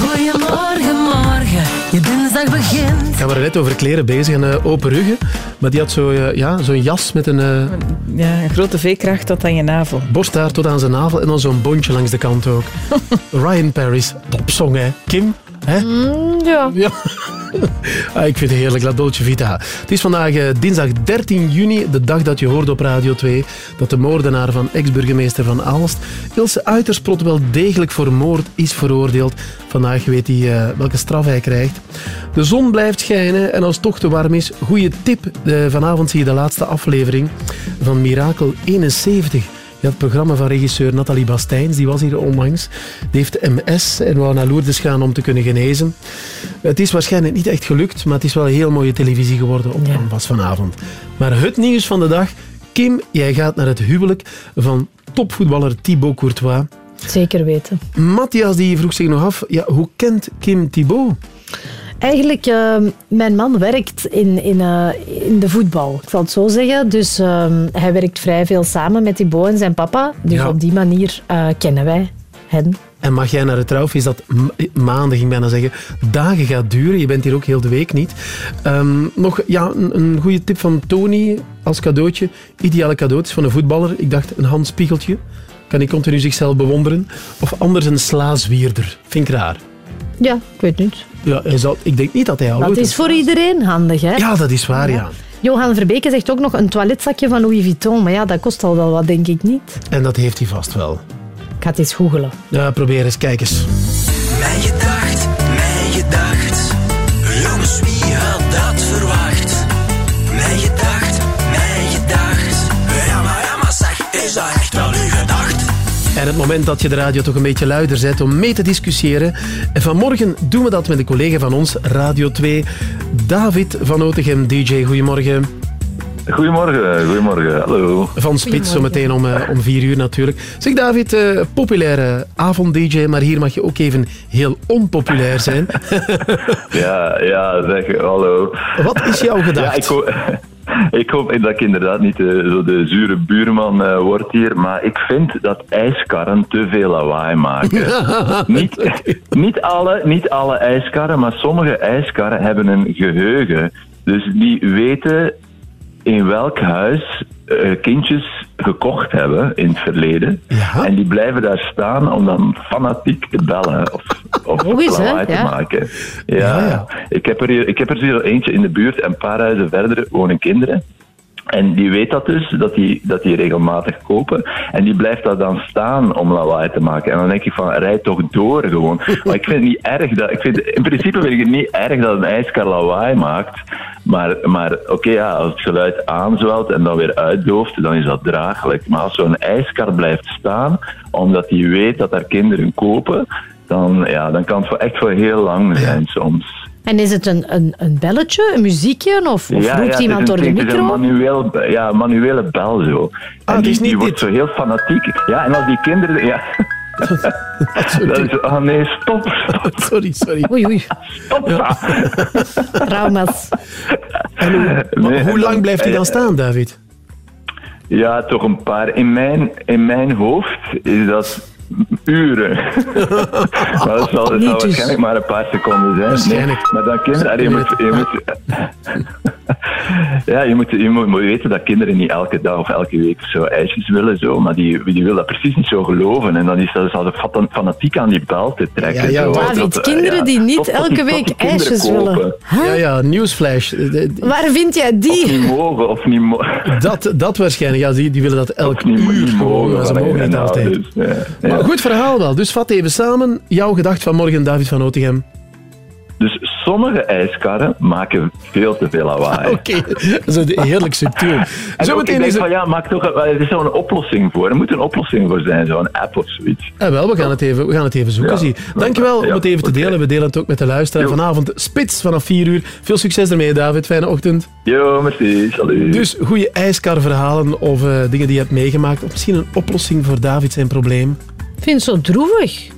Goedemorgen, morgen. Je dinsdag begint. Ja, we waren net over kleren bezig en eh, open ruggen. Maar die had zo, eh, ja, zo'n jas met een... eh, Ja, een grote veekracht tot aan je navel. borsthaar tot aan zijn navel en dan zo'n bondje langs de kant ook. Ryan Paris, topsong hè. Kim, hè? ja. Ja. Ah, ik vind het heerlijk, La Dolce Vita. Het is vandaag eh, dinsdag 13 juni, de dag dat je hoorde op Radio 2 dat de moordenaar van ex-burgemeester van Aalst, Ilse Uitersprot, wel degelijk voor moord is veroordeeld. Vandaag weet hij eh, welke straf hij krijgt. De zon blijft schijnen en als het toch te warm is, goede tip. Eh, vanavond zie je de laatste aflevering van Mirakel 71. Ja, het programma van regisseur Nathalie Bastijns, die was hier onlangs. Die heeft MS en wou naar Lourdes gaan om te kunnen genezen. Het is waarschijnlijk niet echt gelukt, maar het is wel een heel mooie televisie geworden op Canvas vanavond. Maar het nieuws van de dag. Kim, jij gaat naar het huwelijk van topvoetballer Thibaut Courtois. Zeker weten. Matthias die vroeg zich nog af, ja, hoe kent Kim Thibaut? Eigenlijk, eh, mijn man werkt in, in, eh, in de voetbal, ik zal het zo zeggen. Dus eh, hij werkt vrij veel samen met Thibaut en zijn papa. Dus Ja. op die manier eh, kennen wij hen. En mag jij naar het trouwfeest dat ma- maanden, ging ik bijna zeggen, dagen gaat duren? Je bent hier ook heel de week niet. Ehm, nog ja, een, een goede tip van Tony als cadeautje. Ideale cadeautjes van een voetballer. Ik dacht een handspiegeltje. Kan hij continu zichzelf bewonderen. Of anders een slaazwierder. Vind ik raar. Ja, ik weet niet. Ja, hij zal, ik denk niet dat hij al Dat is voor iedereen handig, hè? Ja, dat is waar, ja. Johan Verbeke zegt ook nog een toiletzakje van Louis Vuitton. Maar ja, dat kost al wel wat, denk ik niet. En dat heeft hij vast wel. Ga het eens googelen. Ja, probeer eens, kijk eens. Mij gedacht, mij gedacht. Jongens, wie had dat verwacht? Mij gedacht, mij gedacht. Ja, maar, ja, maar zeg, is dat echt wel u gedacht? En het moment dat je de radio toch een beetje luider zet om mee te discussiëren. En vanmorgen doen we dat met een collega van ons, Radio 2, David van Otegem, DJ. Goedemorgen. Goedemorgen, goedemorgen. Hallo. Van Spits, zo meteen om, eh, om vier uur natuurlijk. Zeg David, eh, populaire avond-dj, maar hier mag je ook even heel onpopulair zijn. Ja, ja, zeg, hallo. Wat is jouw gedachte? Ja, ik, hoop, ik hoop dat ik inderdaad niet de, zo de zure buurman eh, word hier, maar ik vind dat ijskarren te veel lawaai maken. niet, niet, alle, niet alle ijskarren, maar sommige ijskarren hebben een geheugen. Dus die weten in welk huis eh, kindjes gekocht hebben in het verleden. En die blijven daar staan om dan fanatiek te bellen of, of Logisch, te Ja. maken. Ja, Ik, heb er hier, ik heb er hier eentje in de buurt en een paar huizen verder wonen kinderen. En die weet dat dus, dat die, dat die regelmatig kopen. En die blijft daar dan staan om lawaai te maken. En dan denk ik van, rijd toch door gewoon. Maar ik vind het niet erg. Dat, ik vind, in principe vind ik het niet erg dat een ijskar lawaai maakt. Maar, maar oké, ja, als het geluid aanzwelt en dan weer uitdooft, dan is dat draaglijk. Maar als zo'n ijskar blijft staan, omdat hij weet dat daar kinderen kopen, dan, ja, dan kan het voor echt voor heel lang zijn soms. En is het een, een, een belletje, een muziekje of, of roept iemand is door de een- het is micro? een manueel, ja, manuele bel zo. en die, die wordt zo heel fanatiek. Ja, en als die kinderen... Ja. dat is, oh nee, stop, stop. Sorry, sorry. Oei, oei. Stop. Trauma's. En hoe, hoe lang blijft hij dan staan, David? Ja, toch een paar. In mijn, in mijn hoofd is dat uren. maar dat zal, dat Niet zal dus. waarschijnlijk maar een paar seconden zijn. Waarschijnlijk. Nee, maar dan kinderen, je moet, je moet, ja, je moet, je moet, moet weten dat kinderen niet elke dag of elke week zo ijsjes willen, zo, maar die, die willen dat precies niet zo geloven. En dan is dat fan- fanatiek aan die bel te trekken. Ja, ja, zo, David, dat, eh, kinderen ja, die niet elke die- week ijsjes willen. Ja, ja, de- Waar vind jij die? Niet mogen of niet mogen. Dat, dat waarschijnlijk. Ja, die, die willen dat elk uur gewoon, maar ze mogen een niet en altijd. dus, ja, ja. Maar goed verhaal wel. Dus vat even samen. Jouw gedacht van morgen, David van Otegem. Dus sommige ijskarren maken veel te veel lawaai. Oké, dat is een heerlijk subtiel. Zo meteen is er... van ja, maak toch, een- er is zo'n oplossing voor. Er moet een oplossing voor zijn, zo'n app of zoiets. Ah, wel, we gaan het even, we gaan het even zoeken. Ja. zie. Dankjewel om het even te delen. We delen het ook met de luisteraar. Vanavond spits vanaf 4 uur. Veel succes ermee, David. Fijne ochtend. Yo, merci. Salut. Dus goede ijskarverhalen of eh, dingen die je hebt meegemaakt. Of misschien een oplossing voor David zijn probleem. Ik vind het zo droevig.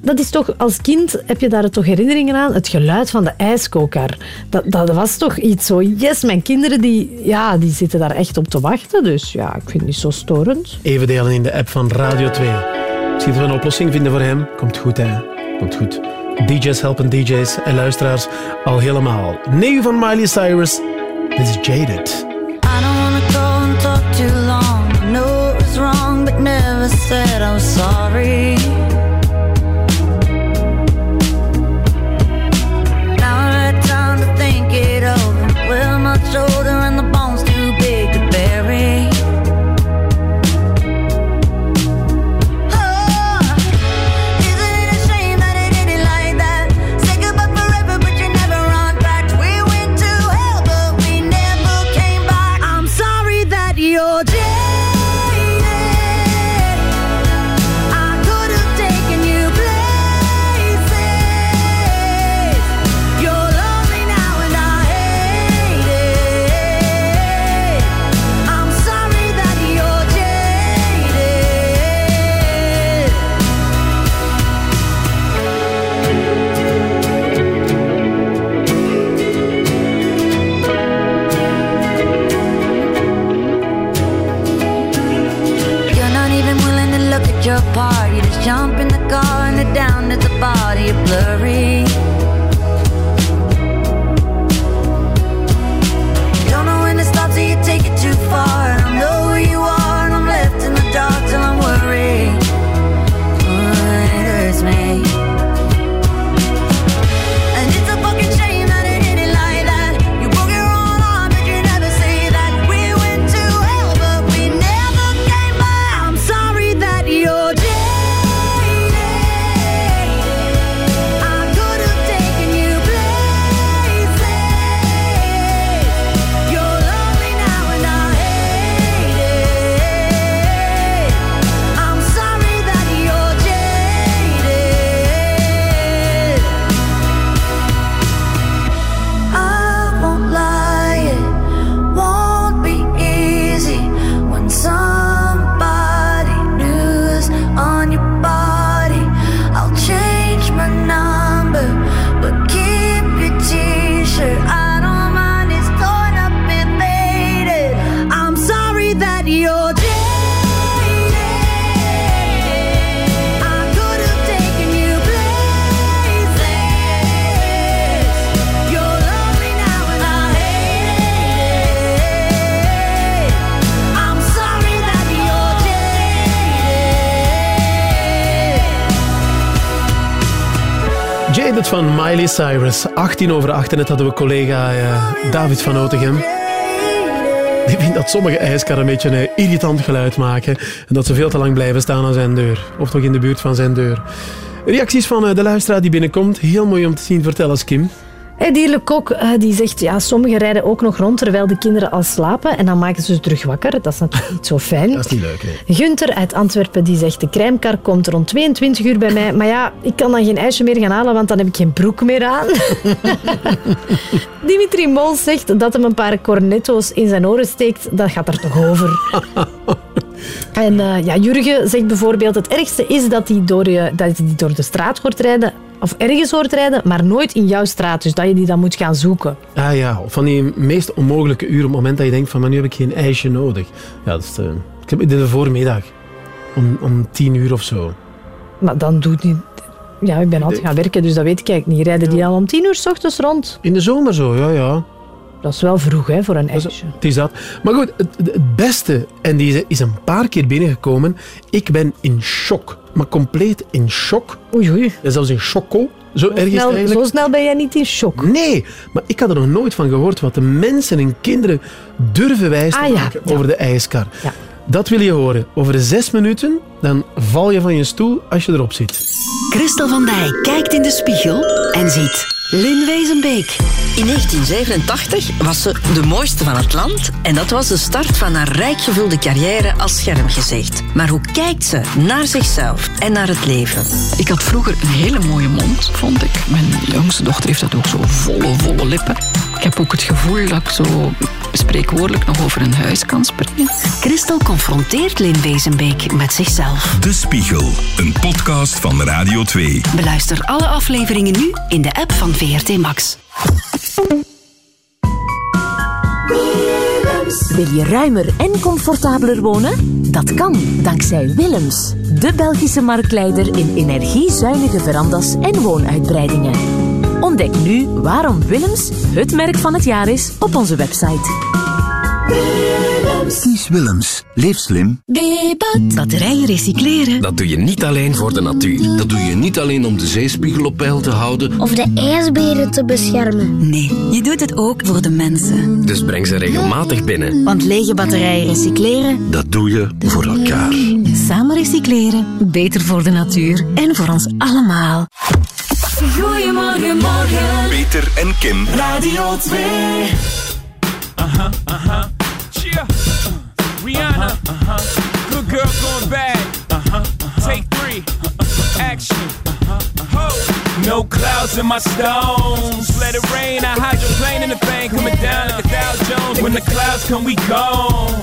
Dat is toch, als kind heb je daar toch herinneringen aan? Het geluid van de ijskokar. Dat, dat was toch iets zo. Yes, mijn kinderen die, ja, die zitten daar echt op te wachten. Dus ja, ik vind het niet zo storend. Even delen in de app van Radio 2. Misschien dat we een oplossing vinden voor hem. Komt goed, hè? Komt goed. DJ's helpen DJ's en luisteraars al helemaal. Nieuw van Miley Cyrus. This is Jaded. I don't wanna go and talk too long. I know it was wrong, but never said I was sorry. 我 blurry het van Miley Cyrus. 18 over 8 en net hadden we collega eh, David van Otegem. Die vindt dat sommige ijskarren een beetje een irritant geluid maken. En dat ze veel te lang blijven staan aan zijn deur. Of toch in de buurt van zijn deur. Reacties van eh, de luisteraar die binnenkomt. Heel mooi om te zien. Vertel eens, Kim. Hey, die Coq, eh, die zegt, ja, sommigen rijden ook nog rond terwijl de kinderen al slapen en dan maken ze ze terug wakker. Dat is natuurlijk niet zo fijn. Dat is niet leuk, nee. Gunther uit Antwerpen die zegt, de crèmekar komt rond 22 uur bij mij, maar ja, ik kan dan geen ijsje meer gaan halen, want dan heb ik geen broek meer aan. Dimitri Mol zegt dat hem een paar cornetto's in zijn oren steekt. Dat gaat er toch over. En eh, ja, Jurgen zegt bijvoorbeeld, het ergste is dat hij door, je, dat hij door de straat hoort rijden, of ergens hoort rijden, maar nooit in jouw straat. Dus dat je die dan moet gaan zoeken. Ah ja, van die meest onmogelijke uren. Op het moment dat je denkt van, maar nu heb ik geen ijsje nodig. Ja, dat is, eh, ik heb dit de voormiddag. Om, om tien uur of zo. Maar dan doet niet... Ja, ik ben altijd gaan werken, dus dat weet ik eigenlijk niet. Rijden die al om tien uur s ochtends rond? In de zomer zo, ja, ja. Dat is wel vroeg, hè, voor een ijsje. Het is dat. Maar goed, het, het beste, en die is een paar keer binnengekomen. Ik ben in shock. Maar compleet in shock. Oei, oei. En zelfs in choco. Zo ergens Snel, eigenlijk. zo snel ben jij niet in shock. Nee, maar ik had er nog nooit van gehoord wat de mensen en kinderen durven wijs te Ah, ja, maken ja. over de ijskar. Ja. Dat wil je horen. Over zes minuten, dan val je van je stoel als je erop zit. Christel van Dijk kijkt in de spiegel en ziet Lin Wezenbeek. In 1987 was ze de mooiste van het land en dat was de start van haar rijk gevulde carrière als schermgezicht. Maar hoe kijkt ze naar zichzelf en naar het leven? Ik had vroeger een hele mooie mond, vond ik. Mijn jongste dochter heeft dat ook zo volle, volle lippen. Ik heb ook het gevoel dat ik zo spreekwoordelijk nog over een huis kan springen. Christel confronteert Lin Wezenbeek met zichzelf. De Spiegel, een podcast van Radio 2. Beluister alle afleveringen nu in de app van VRT Max. Wil je ruimer en comfortabeler wonen? Dat kan dankzij Willems, de Belgische marktleider in energiezuinige verandas en woonuitbreidingen. Ontdek nu waarom Willems het merk van het jaar is op onze website. Kies Willems. Leef slim. Batterijen recycleren. Dat doe je niet alleen voor de natuur. Dat doe je niet alleen om de zeespiegel op peil te houden. Of de ijsberen te beschermen. Nee, je doet het ook voor de mensen. Dus breng ze regelmatig binnen. Want lege batterijen recycleren, Dat doe je voor elkaar. samen recycleren, beter voor de natuur en voor ons allemaal. Goedemorgen, morgen. Peter en Kim. Radio 2. Uh-huh, uh-huh. Cheer. Rihanna. Uh-huh. Good girl going bad. Uh-huh. Take three. Action. Ho. No clouds in my stones. Let it rain. I hydroplane in the thing coming down like a Dow Jones. When the clouds come, we gone.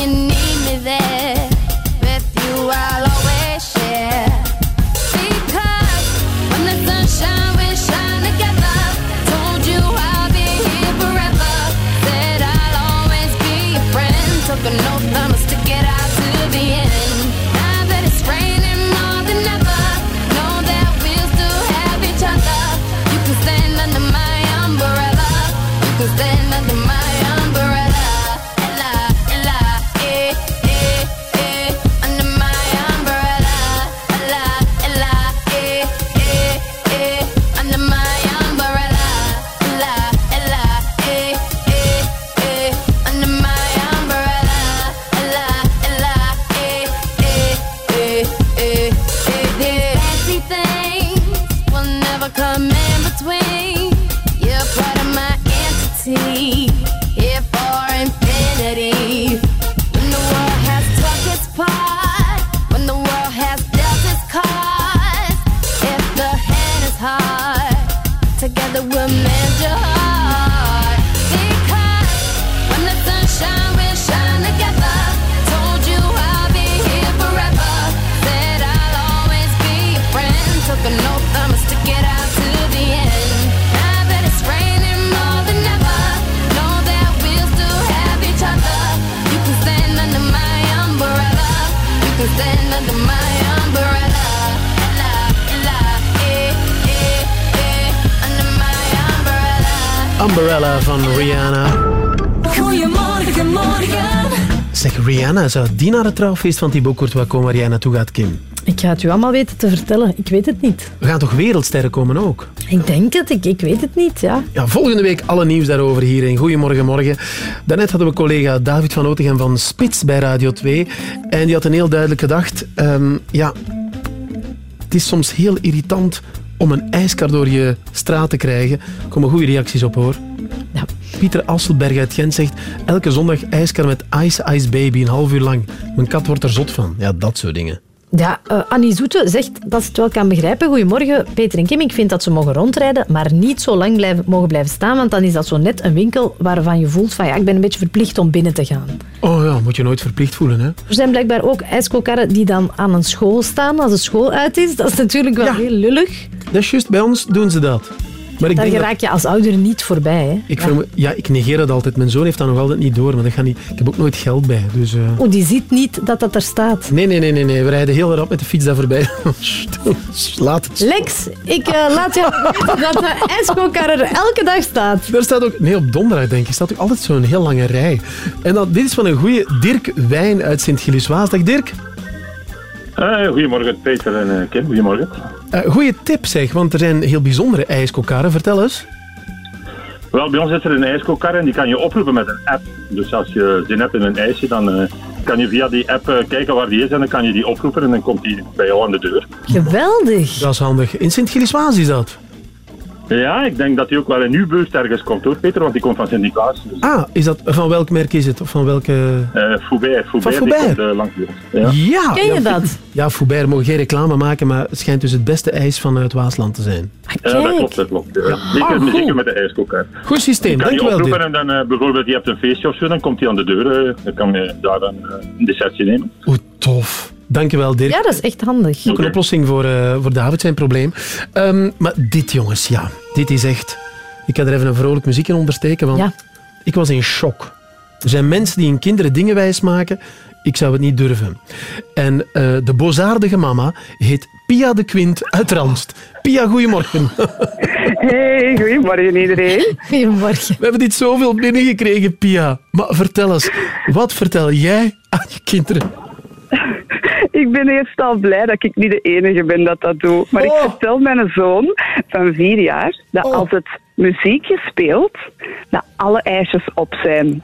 You need me there. With you, I'll Umbrella van Rihanna. Goedemorgen, morgen. Zeg, Rihanna, zou die naar het trouwfeest van Thibaut Courtois komen waar jij naartoe gaat, Kim? Ik ga het u allemaal weten te vertellen. Ik weet het niet. Er gaan toch wereldsterren komen ook? Ik denk het, ik, ik weet het niet, ja. Ja, volgende week alle nieuws daarover hier in Goedemorgen Morgen. Daarnet hadden we collega David van Otegem van Spits bij Radio 2. En die had een heel duidelijk gedacht. ehm, ja, het is soms heel irritant om een ijskar door je straat te krijgen. Er komen goede reacties op, hoor. Pieter Asselberg uit Gent zegt... Elke zondag ijskar met Ice Ice Baby, een half uur lang. Mijn kat wordt er zot van. Ja, dat soort dingen. Ja, eh, Annie Zoete zegt dat ze het wel kan begrijpen. Goedemorgen, Peter en Kim. Ik vind dat ze mogen rondrijden, maar niet zo lang blijven, mogen blijven staan, want dan is dat zo net een winkel waarvan je voelt van ja, ik ben een beetje verplicht om binnen te gaan. Oh ja, moet je nooit verplicht voelen, hè? Er zijn blijkbaar ook ijskokarren die dan aan een school staan als de school uit is. Dat is natuurlijk wel heel lullig. Dat is juist, bij ons doen ze dat. Maar ik Daar denk dat- geraak je als ouder niet voorbij. Hè? Ik, Ja. ja, ik negeer dat altijd. Mijn zoon heeft dat nog altijd niet door, maar dat gaat niet. ik heb ook nooit geld bij. Dus, eh, Oh, die ziet niet dat dat er staat. Nee, nee, nee, nee, nee. We rijden heel rap met de fiets daar voorbij. Laat het. Lex, ik eh, laat je weten dat de ijskookar er elke dag staat. Daar staat ook, nee, op donderdag denk ik, staat ook altijd zo'n heel lange rij. En dan, dit is van een goede Dirk Wijn uit Sint-Gilles-Waas. Dag Dirk. Eh, goedemorgen Peter en eh, Kim, goedemorgen. Eh goeie tip zeg, want er zijn heel bijzondere ijskokarren. Vertel eens. Wel, bij ons is er een ijskookkar en die kan je oproepen met een app. Dus als je zin hebt in een ijsje, dan eh, kan je via die app eh, kijken waar die is en dan kan je die oproepen en dan komt die bij jou aan de deur. Geweldig. Dat is handig. In Sint-Gilles-Waas is dat. Ja, ik denk dat die ook wel in uw buurt ergens komt hoor Peter, want die komt van Sint-Niklaas. Dus, Ah, is dat, van welk merk is het? Of van welke... eh Foubert, Foubert, die Foubert? komt eh, langs ons. Ja. Ken je ja, dat? Ja, Foubert mogen geen reclame maken, maar het schijnt dus het beste ijs van het Waasland te zijn. Ja, dat klopt, dat klopt. Ja. Zeker, Ah, goed. zeker met de ijskookkar. Goed systeem, Die kan je dankjewel en dan eh, bijvoorbeeld je hebt een feestje of zo, dan komt hij aan de deur. eh, dan kan je daar dan eh, een dessertje nemen. Oeh, tof. Dankjewel Dirk. Ja, dat is echt handig. Ook een oplossing voor, eh, voor David zijn probleem. Ehm, maar dit jongens, ja, dit is echt... Ik ga er even een vrolijk muziekje ondersteken, want Ja. ik was in shock. Er zijn mensen die hun kinderen dingen wijsmaken. Ik zou het niet durven. En eh, de bozaardige mama heet Pia de Quint uit Ranst. Pia, goedemorgen. Hey, goedemorgen iedereen. Goedemorgen. We hebben dit zoveel binnengekregen, Pia. Maar vertel eens, wat vertel jij aan je kinderen? Ik ben eerst al blij dat ik niet de enige ben dat dat doe. Maar ik vertel mijn zoon van vier jaar dat als het muziekje speelt, dat alle ijsjes op zijn.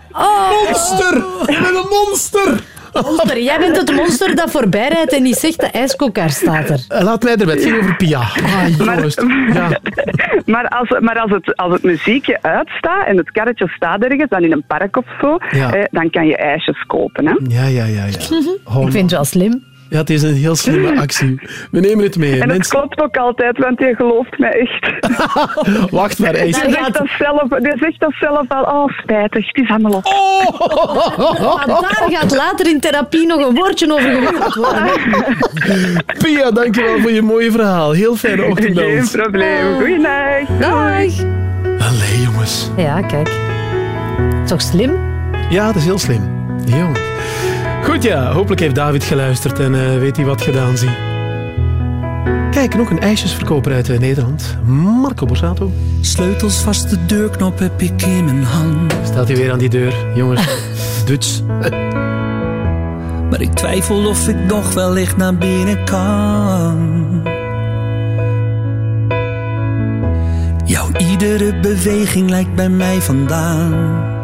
Monster! Je bent een monster! Monster, jij bent het monster dat voorbij rijdt en niet zegt de ijskookar staat er. Eh, Laat mij erbij, het ging over Pia. Ah. Ja. Maar, als, maar als, het, als het muziekje uitstaat en het karretje staat ergens, dan in een park of zo, Ja. eh, dan kan je ijsjes kopen. Hè? Ja, ja, ja. ja. Oh, Ik vind het wel slim. Ja, het is een heel slimme actie. We nemen het mee. En het Mensen... klopt ook altijd, want je gelooft mij echt. Wacht maar, hij zegt, dat zelf, die zegt dat zelf al, oh spijtig, het is allemaal op. Maar daar gaat later in therapie nog een woordje over gewisseld worden. Pia, dankjewel voor je mooie verhaal. Heel fijne ochtend Geen probleem. Goeienacht. Dag. Allee, jongens. Ja, kijk. Toch slim? Ja, het is heel slim. Jongens. Goed, ja. Hopelijk heeft David geluisterd en eh, weet hij wat gedaan zie. Kijk, nog een ijsjesverkoper uit eh, Nederland. Marco Borsato. Sleutels vast, de deurknop heb ik in mijn hand. Staat hij weer aan die deur. Jongens, Duts. Maar ik twijfel of ik nog wellicht naar binnen kan. Jouw iedere beweging lijkt bij mij vandaan.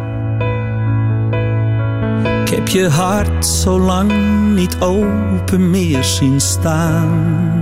Heb je hart zo lang niet open meer zien staan.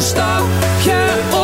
zet ik een stapje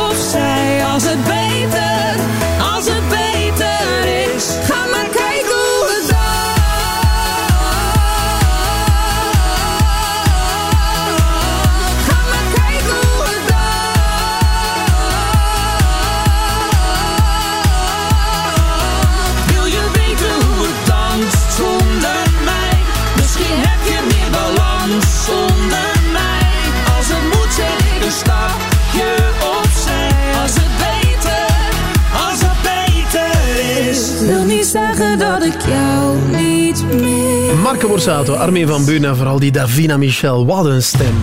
Marco Borsato, Armin van en vooral die Davina Michel. Wat een stem.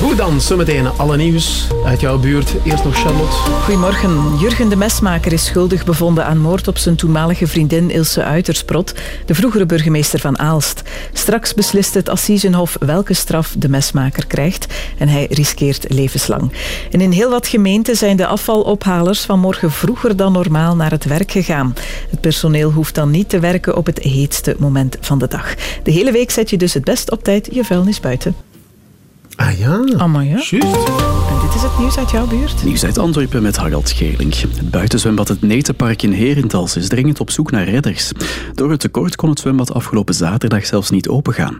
Hoe dan? Zometeen alle nieuws uit jouw buurt. Eerst nog Charlotte. Goedemorgen. Jurgen de Mesmaker is schuldig bevonden aan moord op zijn toenmalige vriendin Ilse Uitersprot, de vroegere burgemeester van Aalst. Straks beslist het Assisenhof welke straf de Mesmaker krijgt en hij riskeert levenslang. En in heel wat gemeenten zijn de afvalophalers vanmorgen vroeger dan normaal naar het werk gegaan. Het personeel hoeft dan niet te werken op het heetste moment van de dag. De hele week zet je dus het best op tijd je vuilnis buiten. Ah ja, Allemaal ja. juist. En dit is het nieuws uit jouw buurt? Nieuws uit Antwerpen met Harald Geerling. Het buitenzwembad Het Netenpark in Herentals is dringend op zoek naar redders. Door het tekort kon het zwembad afgelopen zaterdag zelfs niet opengaan.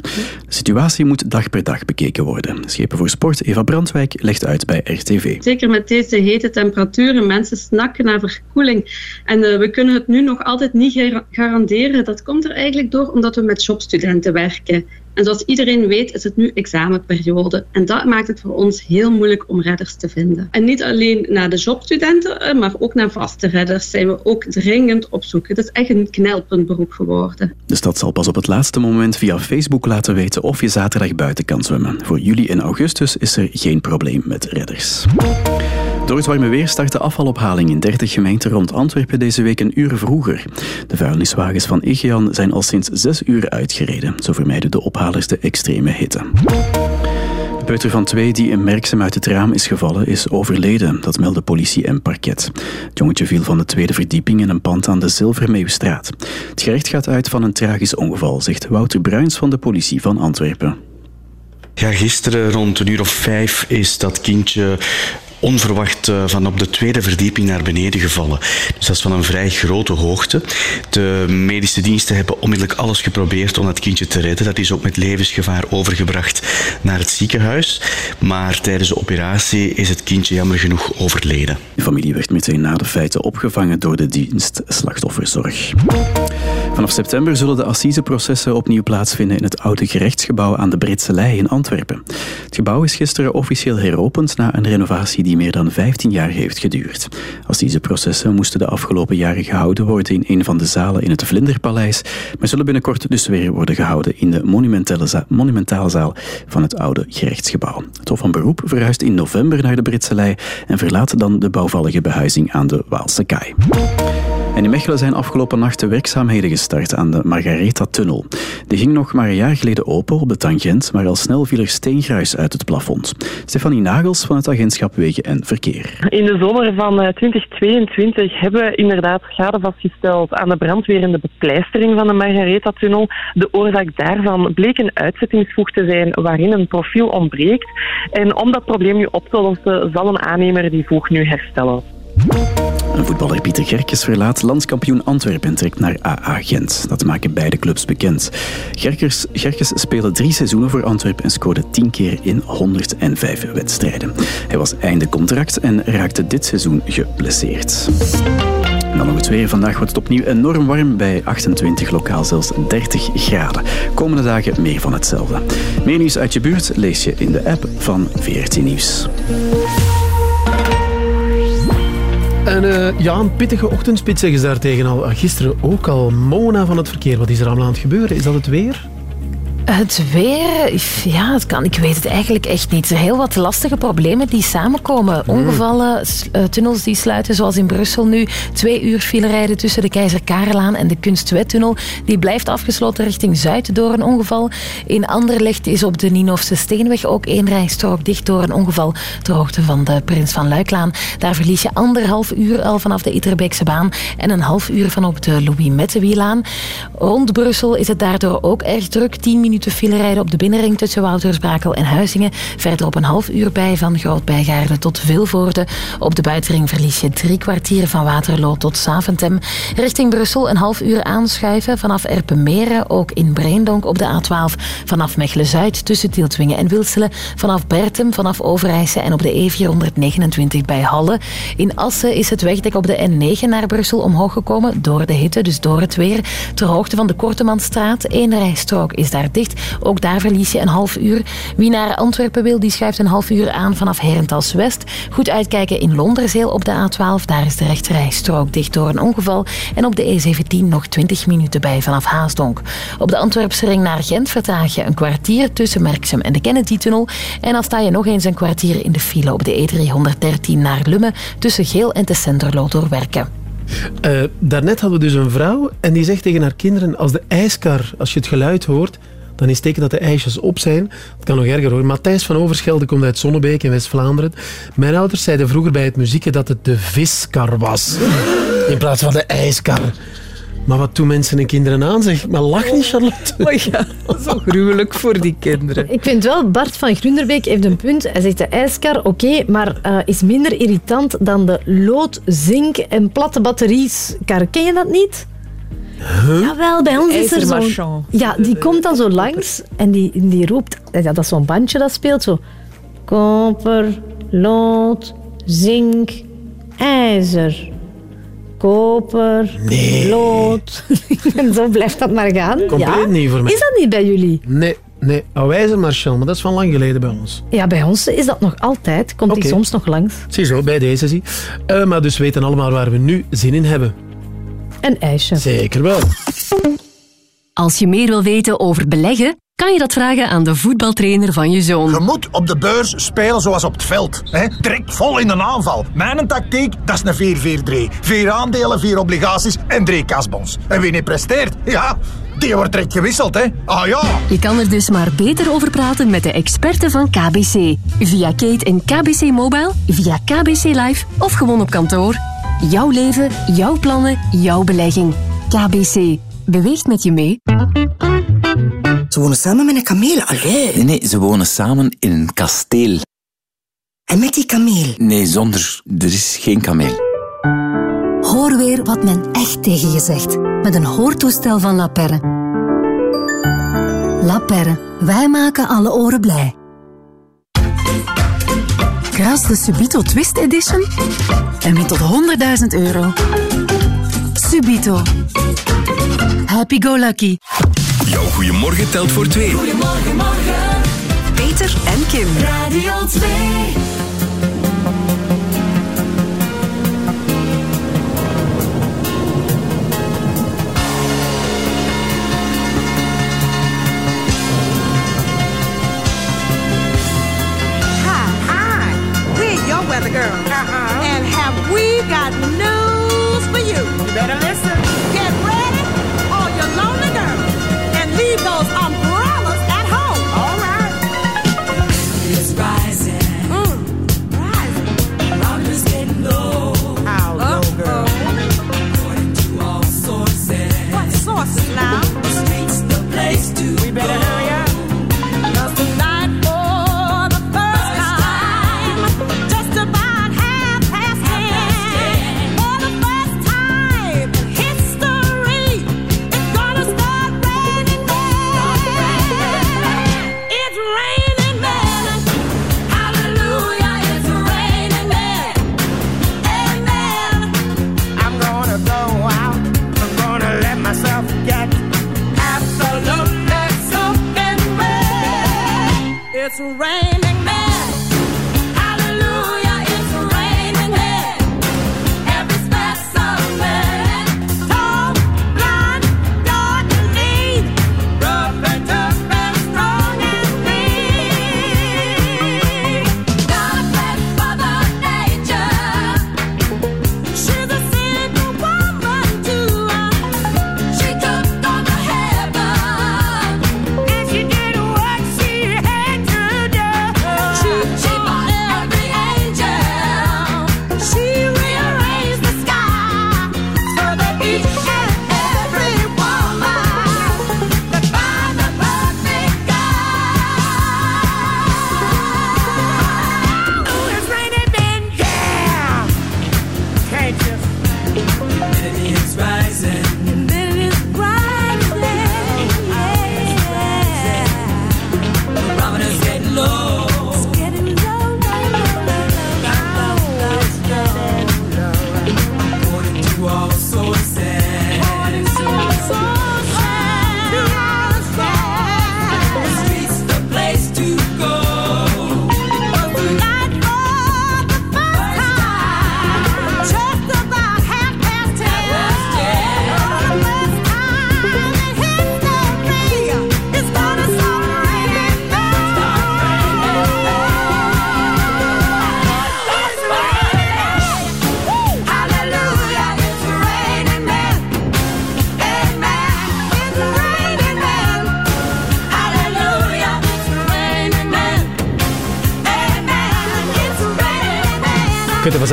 De situatie moet dag per dag bekeken worden. Schepen voor Sport Eva Brandwijk legt uit bij RTV. Zeker met deze hete temperaturen, mensen snakken naar verkoeling. En eh, we kunnen het nu nog altijd niet gar- garanderen. Dat komt er eigenlijk door omdat we met jobstudenten werken. En zoals iedereen weet is het nu examenperiode. En dat maakt het voor ons heel moeilijk om redders te vinden. En niet alleen naar de jobstudenten, eh, maar ook naar vaste redders zijn we ook dringend op zoek. Het is echt een knelpuntberoep geworden. De stad zal pas op het laatste moment via Facebook laten weten of je zaterdag buiten kan zwemmen. Voor juli en augustus is er geen probleem met redders. Door het warme weer start de afvalophaling in 30 gemeenten rond Antwerpen deze week een uur vroeger. De vuilniswagens van Igean zijn al sinds 6 uur uitgereden. Zo vermijden de ophalers de extreme hitte. De peuter van twee die in Merksem uit het raam is gevallen is overleden. Dat melden politie en parket. Het jongetje viel van de tweede verdieping in een pand aan de Zilvermeeuwstraat. Het gerecht gaat uit van een tragisch ongeval, zegt Wouter Bruins van de politie van Antwerpen. Ja, gisteren rond een uur of vijf is dat kindje onverwacht eh, van op de tweede verdieping naar beneden gevallen. Dus dat is van een vrij grote hoogte. De medische diensten hebben onmiddellijk alles geprobeerd om dat kindje te redden. Dat is ook met levensgevaar overgebracht naar het ziekenhuis. Maar tijdens de operatie is het kindje jammer genoeg overleden. De familie werd meteen na de feiten opgevangen door de dienst slachtofferzorg. Vanaf september zullen de assiseprocessen opnieuw plaatsvinden in het oude gerechtsgebouw aan de Britse Lei in Antwerpen. Het gebouw is gisteren officieel heropend na een renovatie die meer dan 15 jaar heeft geduurd. Assiseprocessen moesten de afgelopen jaren gehouden worden in een van de zalen in het Vlinderpaleis, maar zullen binnenkort dus weer worden gehouden in de monumentale, za- monumentale zaal van het oude gerechtsgebouw. Het Hof van Beroep verhuist in november naar de Britse Lei en verlaat dan de bouwvallige behuizing aan de Waalse Kaai. En in Mechelen zijn afgelopen nacht de werkzaamheden gestart aan de Margaretha-tunnel. Die ging nog maar een jaar geleden open op de tangent, maar al snel viel er steengruis uit het plafond. Stefanie Nagels van het agentschap Wegen en Verkeer. In de zomer van eh, 2022 hebben we inderdaad schade vastgesteld aan de brandweer en de bepleistering van de Margaretha-tunnel. De oorzaak daarvan bleek een uitzettingsvoeg te zijn waarin een profiel ontbreekt. En om dat probleem nu op te lossen, zal een aannemer die voeg nu herstellen. En voetballer Pieter Gerkes verlaat landskampioen Antwerpen en trekt naar AA Gent. Dat maken beide clubs bekend. Gerkes, Gerkes speelde drie seizoenen voor Antwerpen en scoorde tien keer in 105 wedstrijden. Hij was einde contract en raakte dit seizoen geblesseerd. En dan nog het weer. Vandaag wordt het opnieuw enorm warm bij 28, lokaal zelfs 30 graden. Komende dagen meer van hetzelfde. Meer nieuws uit je buurt lees je in de app van VRT Nieuws. En eh, ja, een pittige ochtendspits zeggen ze daartegen al. Ah, Gisteren ook al. Mona van het verkeer. Wat is er allemaal aan het gebeuren? Is dat het weer? Het weer, ja, het kan, ik weet het eigenlijk echt niet. Heel wat lastige problemen die samenkomen. Ongevallen, s- eh, tunnels die sluiten, zoals in Brussel nu. Twee uur file rijden tussen de Keizer Karelaan en de Kunstwettunnel. Die blijft afgesloten richting Zuid door een ongeval. In Anderlecht is op de Ninofse Steenweg ook één rijstrook dicht door een ongeval ter hoogte van de Prins van Luiklaan. Daar verlies je anderhalf uur al vanaf de Itterbeekse baan en een half uur van op de Louis Mettewielaan. Rond Brussel is het daardoor ook erg druk. 10 minuten file rijden op de binnenring tussen Woutersbrakel en Huizingen. Verder op een half uur bij van Groot-Bijgaarde tot Vilvoorde. Op de buitenring verlies je drie kwartier van Waterloo tot Saventem. Richting Brussel een half uur aanschuiven vanaf Erpenmeren. Ook in Breendonk op de A12 vanaf Mechelen-Zuid tussen Tieltwingen en Wilselen. Vanaf Bertem, vanaf Overijse en op de E429 bij Halle. In Assen is het wegdek op de N9 naar Brussel omhoog gekomen door de hitte, dus door het weer. Ter hoogte van de Kortemanstraat. Eén rijstrook is daar dicht. Ook daar verlies je een half uur. Wie naar Antwerpen wil, die schuift een half uur aan vanaf Herentals West. Goed uitkijken in Londerzeel op de A12. Daar is de rechterrijstrook dicht door een ongeval. En op de E17 nog 20 minuten bij vanaf Haasdonk. Op de Antwerpse ring naar Gent vertraag je een kwartier tussen Merksem en de Kennedy-tunnel. En dan sta je nog eens een kwartier in de file op de E313 naar Lummen tussen Geel en de door Werken. Eh, daarnet hadden we dus een vrouw en die zegt tegen haar kinderen: als de ijskar, als je het geluid hoort, dan is het teken dat de ijsjes op zijn. Het kan nog erger hoor. Matthijs van Overschelde komt uit Zonnebeek in West-Vlaanderen. Mijn ouders zeiden vroeger bij het muzieken dat het de viskar was. In plaats van de ijskar. Maar wat doen mensen en kinderen aan zeg? Maar lach niet, Charlotte. Oh ja, zo gruwelijk voor die kinderen. Ik vind wel, Bart van Grunderbeek heeft een punt. Hij zegt de ijskar, oké, maar eh, is minder irritant dan de lood, zink en platte batterieskar. Ken je dat niet? Jawel, bij ons is er zo'n... IJzermarchand. Ja, die komt dan zo langs en die, die roept... Ja, dat is zo'n bandje dat speelt zo... Koper, lood, zink, ijzer. Koper, lood... en zo blijft dat maar gaan. Compleet ja. niet voor mij. Is dat niet bij jullie? Nee, nee. Ouwijzer Marchal, maar dat is van lang geleden bij ons. Ja, bij ons is dat nog altijd. Komt die soms nog langs. Ziezo, bij deze zie. Eh, maar dus weten allemaal waar we nu zin in hebben. Een ijsje. Zeker wel. Als je meer wil weten over beleggen, kan je dat vragen aan de voetbaltrainer van je zoon. Je moet op de beurs spelen zoals op het veld. Hè? Trek vol in de aanval. Mijn tactiek, dat is een 4-4-3. Vier aandelen, vier obligaties en drie kasbons. En wie niet presteert, ja, die wordt direct gewisseld. Hè? Ah ja. Je kan er dus maar beter over praten met de experten van KBC. Via Kate en KBC Mobile, via KBC Live of gewoon op kantoor. Jouw leven, jouw plannen, jouw belegging. KBC. Beweegt met je mee. Ze wonen samen met een kameel. Allee. Nee, nee, ze wonen samen in een kasteel. En met die kameel? Nee, zonder. Er is geen kameel. Hoor weer wat men echt tegen je zegt. Met een hoortoestel van La Perre. La Perre. Wij maken alle oren blij. De Subito Twist Edition en win tot 100.000 euro. Subito. Happy go lucky. Jouw goeiemorgen telt voor twee. Goedemorgen, morgen. Peter en Kim. Radio 2. other girl. Uh-uh. And have we got news for you? You better listen. Get ready, all your lonely girls, and leave those umbrellas at home. All right. It's rising. Mm. Rising. Umbrellas getting low. How low, uh-oh. girl? According to all sources. What sources now? The streets, the place to We better go. Men.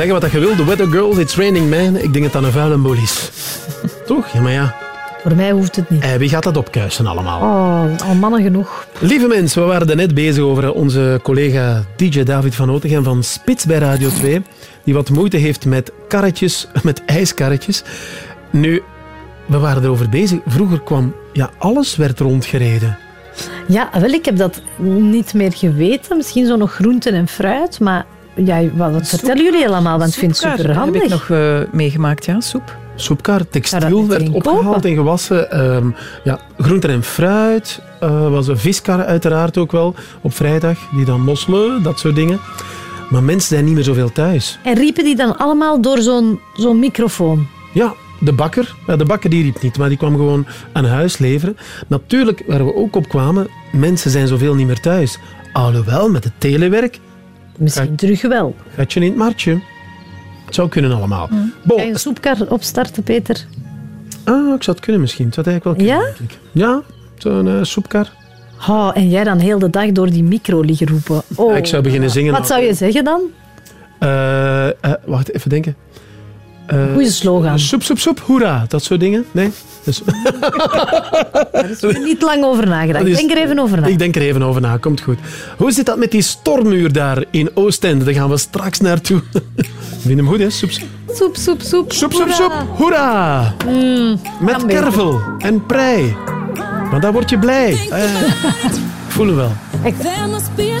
Zeggen wat je wil. The Weather Girl, It's Raining Man. Ik denk dat dat een vuile boel is. Toch? Ja, maar ja. Voor mij hoeft het niet. Eh, wie gaat dat opkuisen allemaal? Oh, al mannen genoeg. Lieve mensen, we waren net bezig over onze collega DJ David van Otegem van Spits bij Radio 2, die wat moeite heeft met karretjes, met ijskarretjes. Nu, we waren erover bezig. Vroeger kwam, ja, alles werd rondgereden. Ja, wel, ik heb dat niet meer geweten. Misschien zo nog groenten en fruit, maar ja, wat, vertellen jullie allemaal? Want ik vind het super handig. heb ik nog eh, meegemaakt, ja, soep. Dat textiel werd opgehaald kopen? en gewassen. Ehm, ja, groenten en fruit. eh was een viskar uiteraard ook wel op vrijdag. Die dan mosselen, dat soort dingen. Maar mensen zijn niet meer zoveel thuis. En riepen die dan allemaal door zo'n zo'n microfoon? Ja, de bakker. Ja, de bakker die riep niet, maar die kwam gewoon aan huis leveren. Natuurlijk, waar we ook op kwamen, mensen zijn zoveel niet meer thuis. Alhoewel, met het telewerk... Misschien terug wel. Gaat je in het marktje. Het zou kunnen allemaal. Kan je een soepkar opstarten, Peter? Ah, ik zou het kunnen misschien. Het zou eigenlijk wel Ja? kunnen, denk ik. Ja, zo'n eh, soepkar. Oh, en jij dan heel de dag door die micro liggen roepen. Oh. Ik zou beginnen zingen. Wat zou je zeggen dan? Eh, eh, wacht, even denken. Eh, Goeie slogan. Soep, soep, soep, hoera. Dat soort dingen. Nee? Dus, Daar is er niet lang over nagedacht. Denk er even over na. ik denk er even over na. Komt goed. Hoe zit dat met die stormuur daar in Oostende? Daar gaan we straks naartoe. Vind hem goed, hè? Soep, soep, Soep, soep, soep. soep, soep. soep. Hoera. met kan beter. kervel en prei. Want daar word je blij. Eh, voel hem wel. There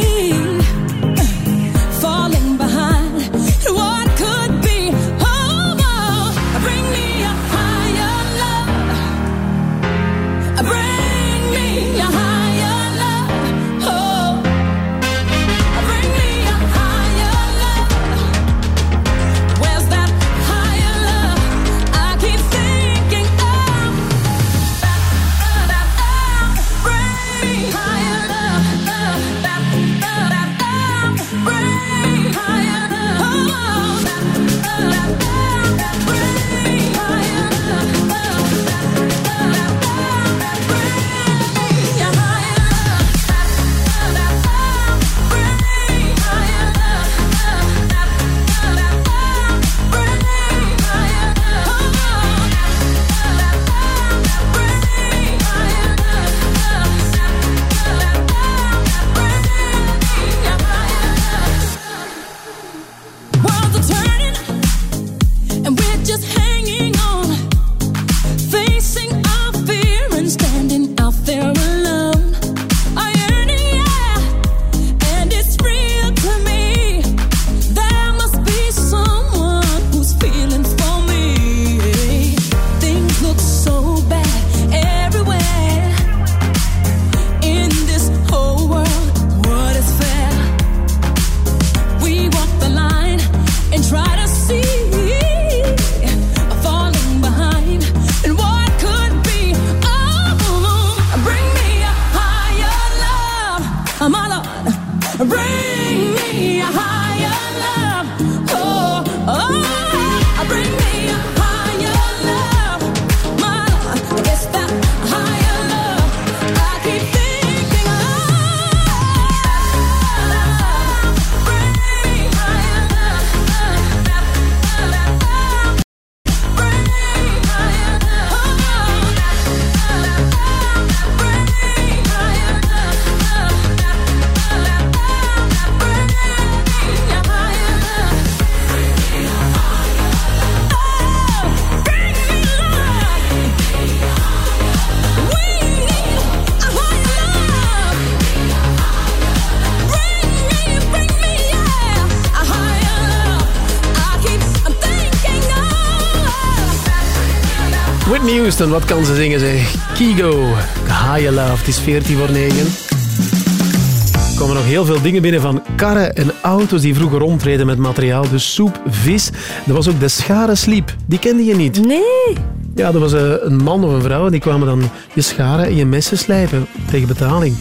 Whitney Houston, wat kan ze zingen zeg? Kigo, High Love, het is 14 voor 9. Er komen nog heel veel dingen binnen van karren en auto's die vroeger rondreden met materiaal. Dus soep, vis. Er was ook de scharen sliep. Die kende je niet. Nee. Ja, er was eh, een man of een vrouw en die kwamen dan je scharen en je messen slijpen tegen betaling.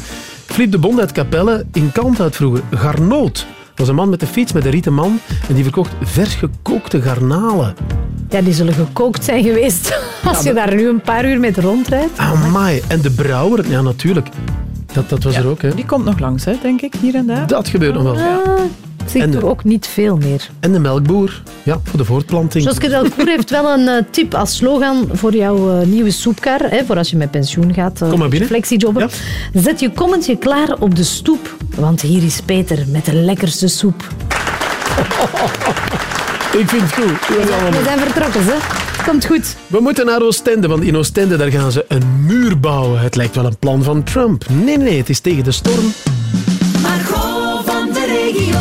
Flip de Bond uit Capelle in Kant uit vroeger. Garnoot. Dat was een man met de fiets met een rieten man en die verkocht vers gekookte garnalen. Ja, die zullen gekookt zijn geweest. Als je daar nu een paar uur met rondrijdt. Amai. En de brouwer, ja natuurlijk. Dat, dat was er ook, hè. Die komt nog langs, hè, denk ik, hier en daar. Dat gebeurt nog wel. Ah, zie ik En de- toch ook niet veel meer. En de melkboer, ja, voor de voortplanting. Joske Delcour heeft wel een eh, tip als slogan voor jouw eh, nieuwe soepkar. Hè, voor als je met pensioen gaat. eh, Kom maar binnen. Flexijobber. Zet je kommetje klaar op de stoep. Want hier is Peter met de lekkerste soep. Ik vind het goed. We zijn vertrokken, hè. Komt goed. We moeten naar Oostende, want in Oostende daar gaan ze een muur bouwen. Het lijkt wel een plan van Trump. Nee, nee, het is tegen de storm. Margot van de regio.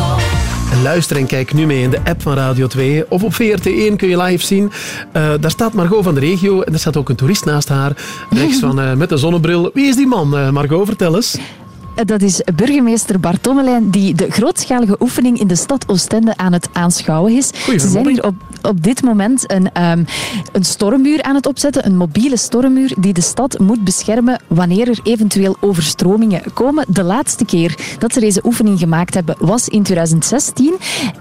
En luister en kijk nu mee in de app van Radio 2. Of op VRT1 kun je live zien. Eh, daar staat Margot van de regio en er staat ook een toerist naast haar. Rechts van eh, met de zonnebril. Wie is die man, eh, Margot? Vertel eens. Dat is burgemeester Bart Tommelijn die de grootschalige oefening in de stad Oostende aan het aanschouwen is. Ze zijn hier op, op dit moment een, ehm, een stormmuur aan het opzetten, een mobiele stormmuur die de stad moet beschermen wanneer er eventueel overstromingen komen. De laatste keer dat ze deze oefening gemaakt hebben was in 2016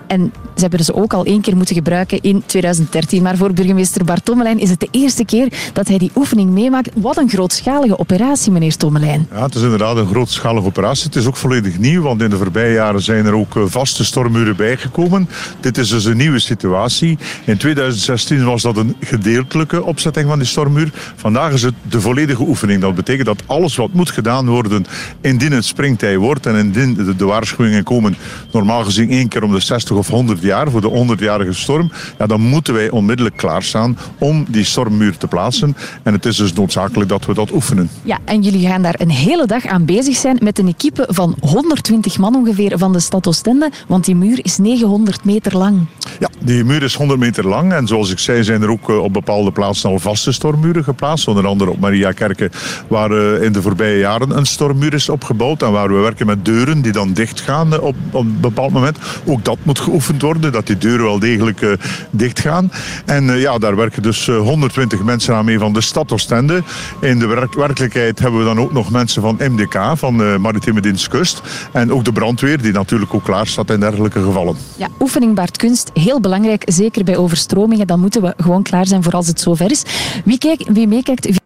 en ze hebben ze ook al één keer moeten gebruiken in 2013. Maar voor burgemeester Bart Tommelijn is het de eerste keer dat hij die oefening meemaakt. Wat een grootschalige operatie, meneer Tommelijn. Ja, het is inderdaad een grootschalige Het is ook volledig nieuw, want in de voorbije jaren zijn er ook eh, vaste stormmuren bijgekomen. Dit is dus een nieuwe situatie. In 2016 was dat een gedeeltelijke opzetting van die stormmuur. Vandaag is het de volledige oefening. Dat betekent dat alles wat moet gedaan worden indien het springtij wordt en indien de, de waarschuwingen komen normaal gezien één keer om de 60 of 100 jaar voor de 100-jarige storm, ja, dan moeten wij onmiddellijk klaarstaan om die stormmuur te plaatsen. En het is dus noodzakelijk dat we dat oefenen. Ja, en jullie gaan daar een hele dag aan bezig zijn met een equipe van 120 man ongeveer van de stad Oostende, want die muur is 900 meter lang. Ja, die muur is 100 meter lang. En zoals ik zei, zijn er ook eh, op bepaalde plaatsen al vaste stormmuren geplaatst. Onder andere op Mariakerke, waar eh, in de voorbije jaren een stormmuur is opgebouwd. En waar we werken met deuren die dan dicht gaan eh, op, op een bepaald moment. Ook dat moet geoefend worden, dat die deuren wel degelijk eh, dicht gaan. En ja, daar werken dus eh, 120 mensen aan mee van de stad Oostende. In de werk- werkelijkheid hebben we dan ook nog mensen van MDK, van de Maritieme Dienst. En ook de brandweer, die natuurlijk ook klaar staat in dergelijke gevallen. Ja, oefening baart kunst, heel belangrijk, zeker bij overstromingen. Dan moeten we gewoon klaar zijn voor als het zover is. Wie, kijkt, wie meekijkt,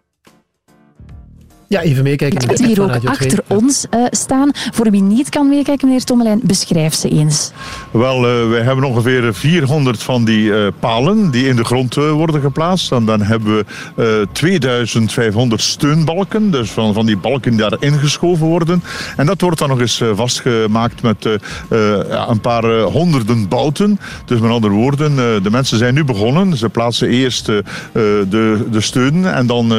Ja, even meekijken. hier ook Radio 2. achter ons eh, staan. Voor wie niet kan meekijken, meneer Tommelijn, beschrijf ze eens. Wel, eh, wij hebben ongeveer 400 van die eh, palen die in de grond eh, worden geplaatst. En dan hebben we eh 2500 steunbalken, dus van, van die balken die daar ingeschoven worden. En dat wordt dan nog eens vastgemaakt met eh, eh, ja, een paar eh, honderden bouten. Dus met andere woorden, eh, de mensen zijn nu begonnen. Ze plaatsen eerst de, de steun en dan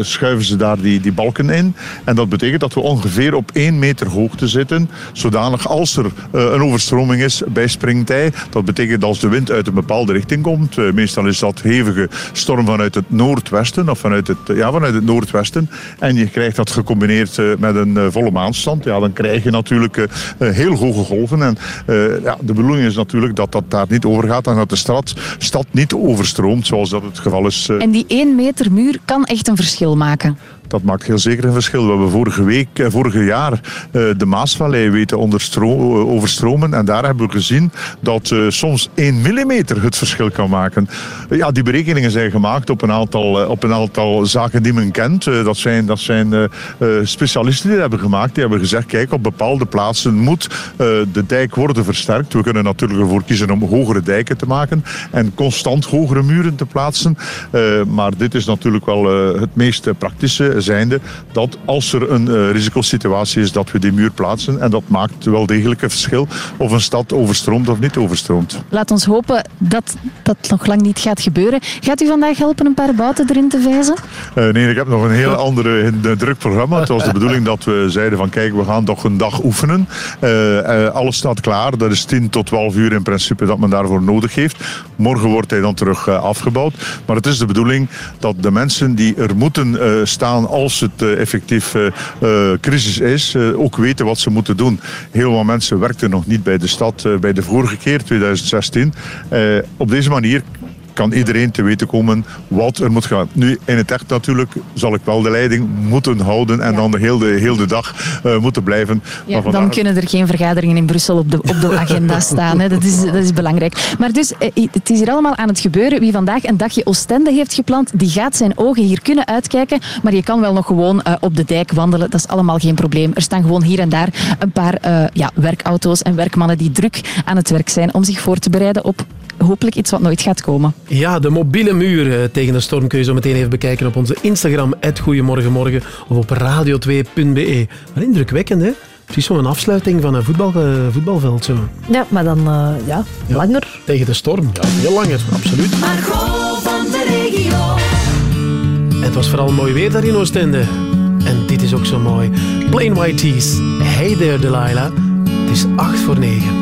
schuiven ze daar die, die balken in. En dat betekent dat we ongeveer op 1 meter hoogte zitten. Zodanig als er eh, een overstroming is bij springtij. Dat betekent als de wind uit een bepaalde richting komt. eh, meestal is dat hevige storm vanuit het noordwesten. Of vanuit het, ja, vanuit het noordwesten. En je krijgt dat gecombineerd eh, met een volle maanstand. Ja, dan krijg je natuurlijk heel hoge golven. En ja, de bedoeling is natuurlijk dat dat daar niet overgaat. En dat de stad, stad niet overstroomt zoals dat het geval is. En die 1 meter muur kan echt een verschil maken. Dat maakt heel zeker een verschil. We hebben vorige week, eh, vorig jaar eh, de Maasvallei weten eh, overstromen. En daar hebben we gezien dat soms 1 millimeter het verschil kan maken. Ja, die berekeningen zijn gemaakt op een aantal, op een aantal zaken die men kent. Dat zijn, dat zijn specialisten die dat hebben gemaakt. Die hebben gezegd, kijk, op bepaalde plaatsen moet de dijk worden versterkt. We kunnen natuurlijk ervoor kiezen om hogere dijken te maken en constant hogere muren te plaatsen. Maar dit is natuurlijk wel het meest praktische, zijnde dat als er een eh, risicosituatie is, dat we die muur plaatsen. En dat maakt wel degelijk een verschil of een stad overstroomt of niet overstroomt. Laat ons hopen dat dat nog lang niet gaat gebeuren. Gaat u vandaag helpen een paar bouten erin te vijzen? Eh, nee, ik heb nog een heel andere een, een druk programma. Het was de bedoeling dat we zeiden van kijk, we gaan toch een dag oefenen. Eh, eh, alles staat klaar. Dat is 10 tot 12 uur in principe dat men daarvoor nodig heeft. Morgen wordt hij dan terug eh, afgebouwd. Maar het is de bedoeling dat de mensen die er moeten eh, als het eh, effectief eh, eh, crisis is, ook weten wat ze moeten doen. Heel veel mensen werkten nog niet bij de stad bij de vorige keer, 2016. Eh, op deze manier kan iedereen te weten komen wat er moet gaan. Nu, in het echt natuurlijk zal ik wel de leiding moeten houden en dan de hele, heel de dag eh, moeten blijven. Ja, dan kunnen er geen vergaderingen in Brussel op de, op de agenda staan. Hè. Dat, is, dat is belangrijk. Maar dus, eh, het is hier allemaal aan het gebeuren. Wie vandaag een dagje Oostende heeft gepland, die gaat zijn ogen hier kunnen uitkijken. Maar je kan wel nog gewoon eh, op de dijk wandelen. Dat is allemaal geen probleem. Er staan gewoon hier en daar een paar ja, werkauto's en werkmannen die druk aan het werk zijn om zich voor te bereiden op hopelijk iets wat nooit gaat komen. Ja, de mobiele muur eh, tegen de storm kun je zo meteen even bekijken op onze Instagram, Goedemorgenmorgen, of op radio2.be. Wel indrukwekkend, hè? Precies zo'n afsluiting van een voetbal, eh, voetbalveld. Zo. Ja, maar dan eh, ja, langer. Tegen de storm. Ja, veel langer, absoluut. Margot van de regio. En het was vooral mooi weer daar in Oostende. En dit is ook zo mooi. Plain White Tees. Hey there, Delilah. Het is 8 voor 9.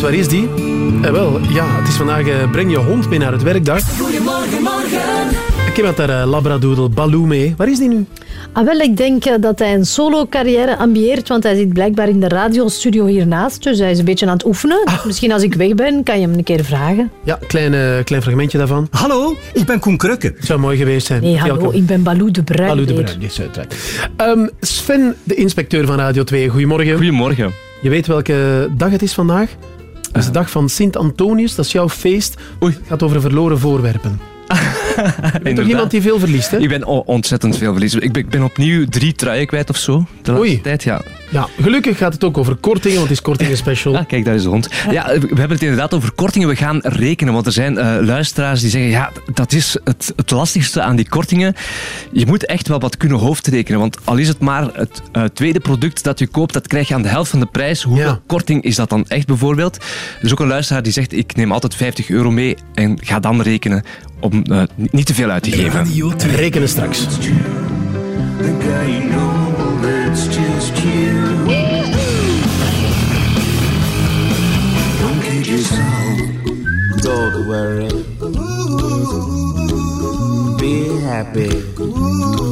Waar is die? Eh, wel, ja, het is vandaag eh, breng je hond mee naar het werkdag. Goedemorgen, morgen. Ik heb met haar eh, labradoodle Baloo mee. Waar is die nu? Ah, wel, ik denk eh, dat hij een solo-carrière ambieert, want hij zit blijkbaar in de radiostudio hiernaast. Dus hij is een beetje aan het oefenen. Ah. Dus misschien als ik weg ben, kan je hem een keer vragen. Ja, klein, eh, klein fragmentje daarvan. Hallo, ik ben Koen Krukke. Het zou mooi geweest zijn. Nee, hallo, ik ben Balou de Bruin. Baloo de weer. Bruin, yes, uiteraard. Ehm, Sven, de inspecteur van Radio 2. Goedemorgen. Goedemorgen. Je weet welke dag het is vandaag? Het is de dag van Sint Antonius, dat is jouw feest. Oei. Het gaat over verloren voorwerpen. Je bent toch iemand die veel verliest, hè? Ik ben ontzettend veel verliezen. Ik ben, ik ben opnieuw drie truien kwijt of zo. De laatste tijd, ja. Ja, gelukkig gaat het ook over kortingen, want het is kortingen special. Ah, kijk, daar is de hond. Ja, we hebben het inderdaad over kortingen. We gaan rekenen, want er zijn eh, luisteraars die zeggen ja, dat is het, het lastigste aan die kortingen. Je moet echt wel wat kunnen hoofdrekenen, want al is het maar het eh, tweede product dat je koopt, dat krijg je aan de helft van de prijs. Hoeveel korting is dat dan echt bijvoorbeeld? Er is ook een luisteraar die zegt ik neem altijd 50 euro mee en ga dan rekenen om eh, niet te veel uit te geven. Rekenen straks. Don't worry. Be happy.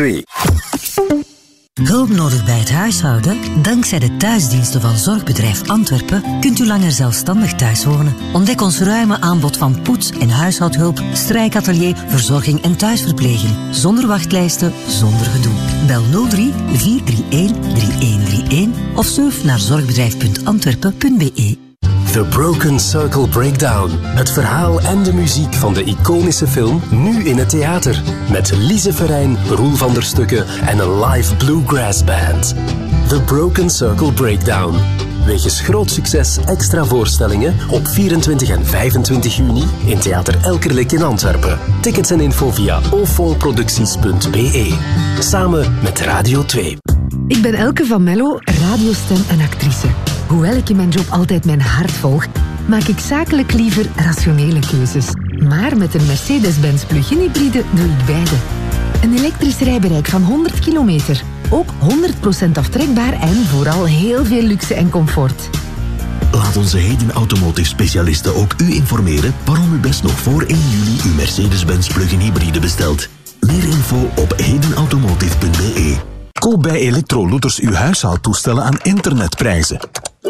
2. Hulp nodig bij het huishouden? Dankzij de thuisdiensten van Zorgbedrijf Antwerpen kunt u langer zelfstandig thuis wonen. Ontdek ons ruime aanbod van poets- en huishoudhulp, strijkatelier, verzorging en thuisverpleging. Zonder wachtlijsten, zonder gedoe. Bel 03 431 3131 of surf naar zorgbedrijf.antwerpen.be. The Broken Circle Breakdown. Het verhaal en de muziek van de iconische film nu in het theater. Met Lise Verijn, Roel van der Stukken en een live bluegrass band. The Broken Circle Breakdown. Wegens groot succes extra voorstellingen op 24 en 25 juni in Theater Elkerlijk in Antwerpen. Tickets en info via ofonproducties.be. Samen met Radio 2. Ik ben Elke van Mello, radiostem en actrice. Hoewel ik in mijn job altijd mijn hart volg, maak ik zakelijk liever rationele keuzes. Maar met een Mercedes-Benz plug-in hybride doe ik beide. Een elektrisch rijbereik van 100 kilometer. Ook 100% aftrekbaar en vooral heel veel luxe en comfort. Laat onze Heden Automotive specialisten ook u informeren waarom u best nog voor 1 juli uw Mercedes-Benz plug-in hybride bestelt. Meer info op hedenautomotive.be. Koop bij Electro Looters uw huishoudtoestellen aan internetprijzen.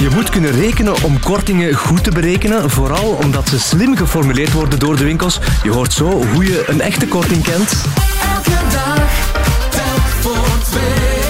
Je moet kunnen rekenen om kortingen goed te berekenen, vooral omdat ze slim geformuleerd worden door de winkels. Je hoort zo hoe je een echte korting kent. Elke dag voor.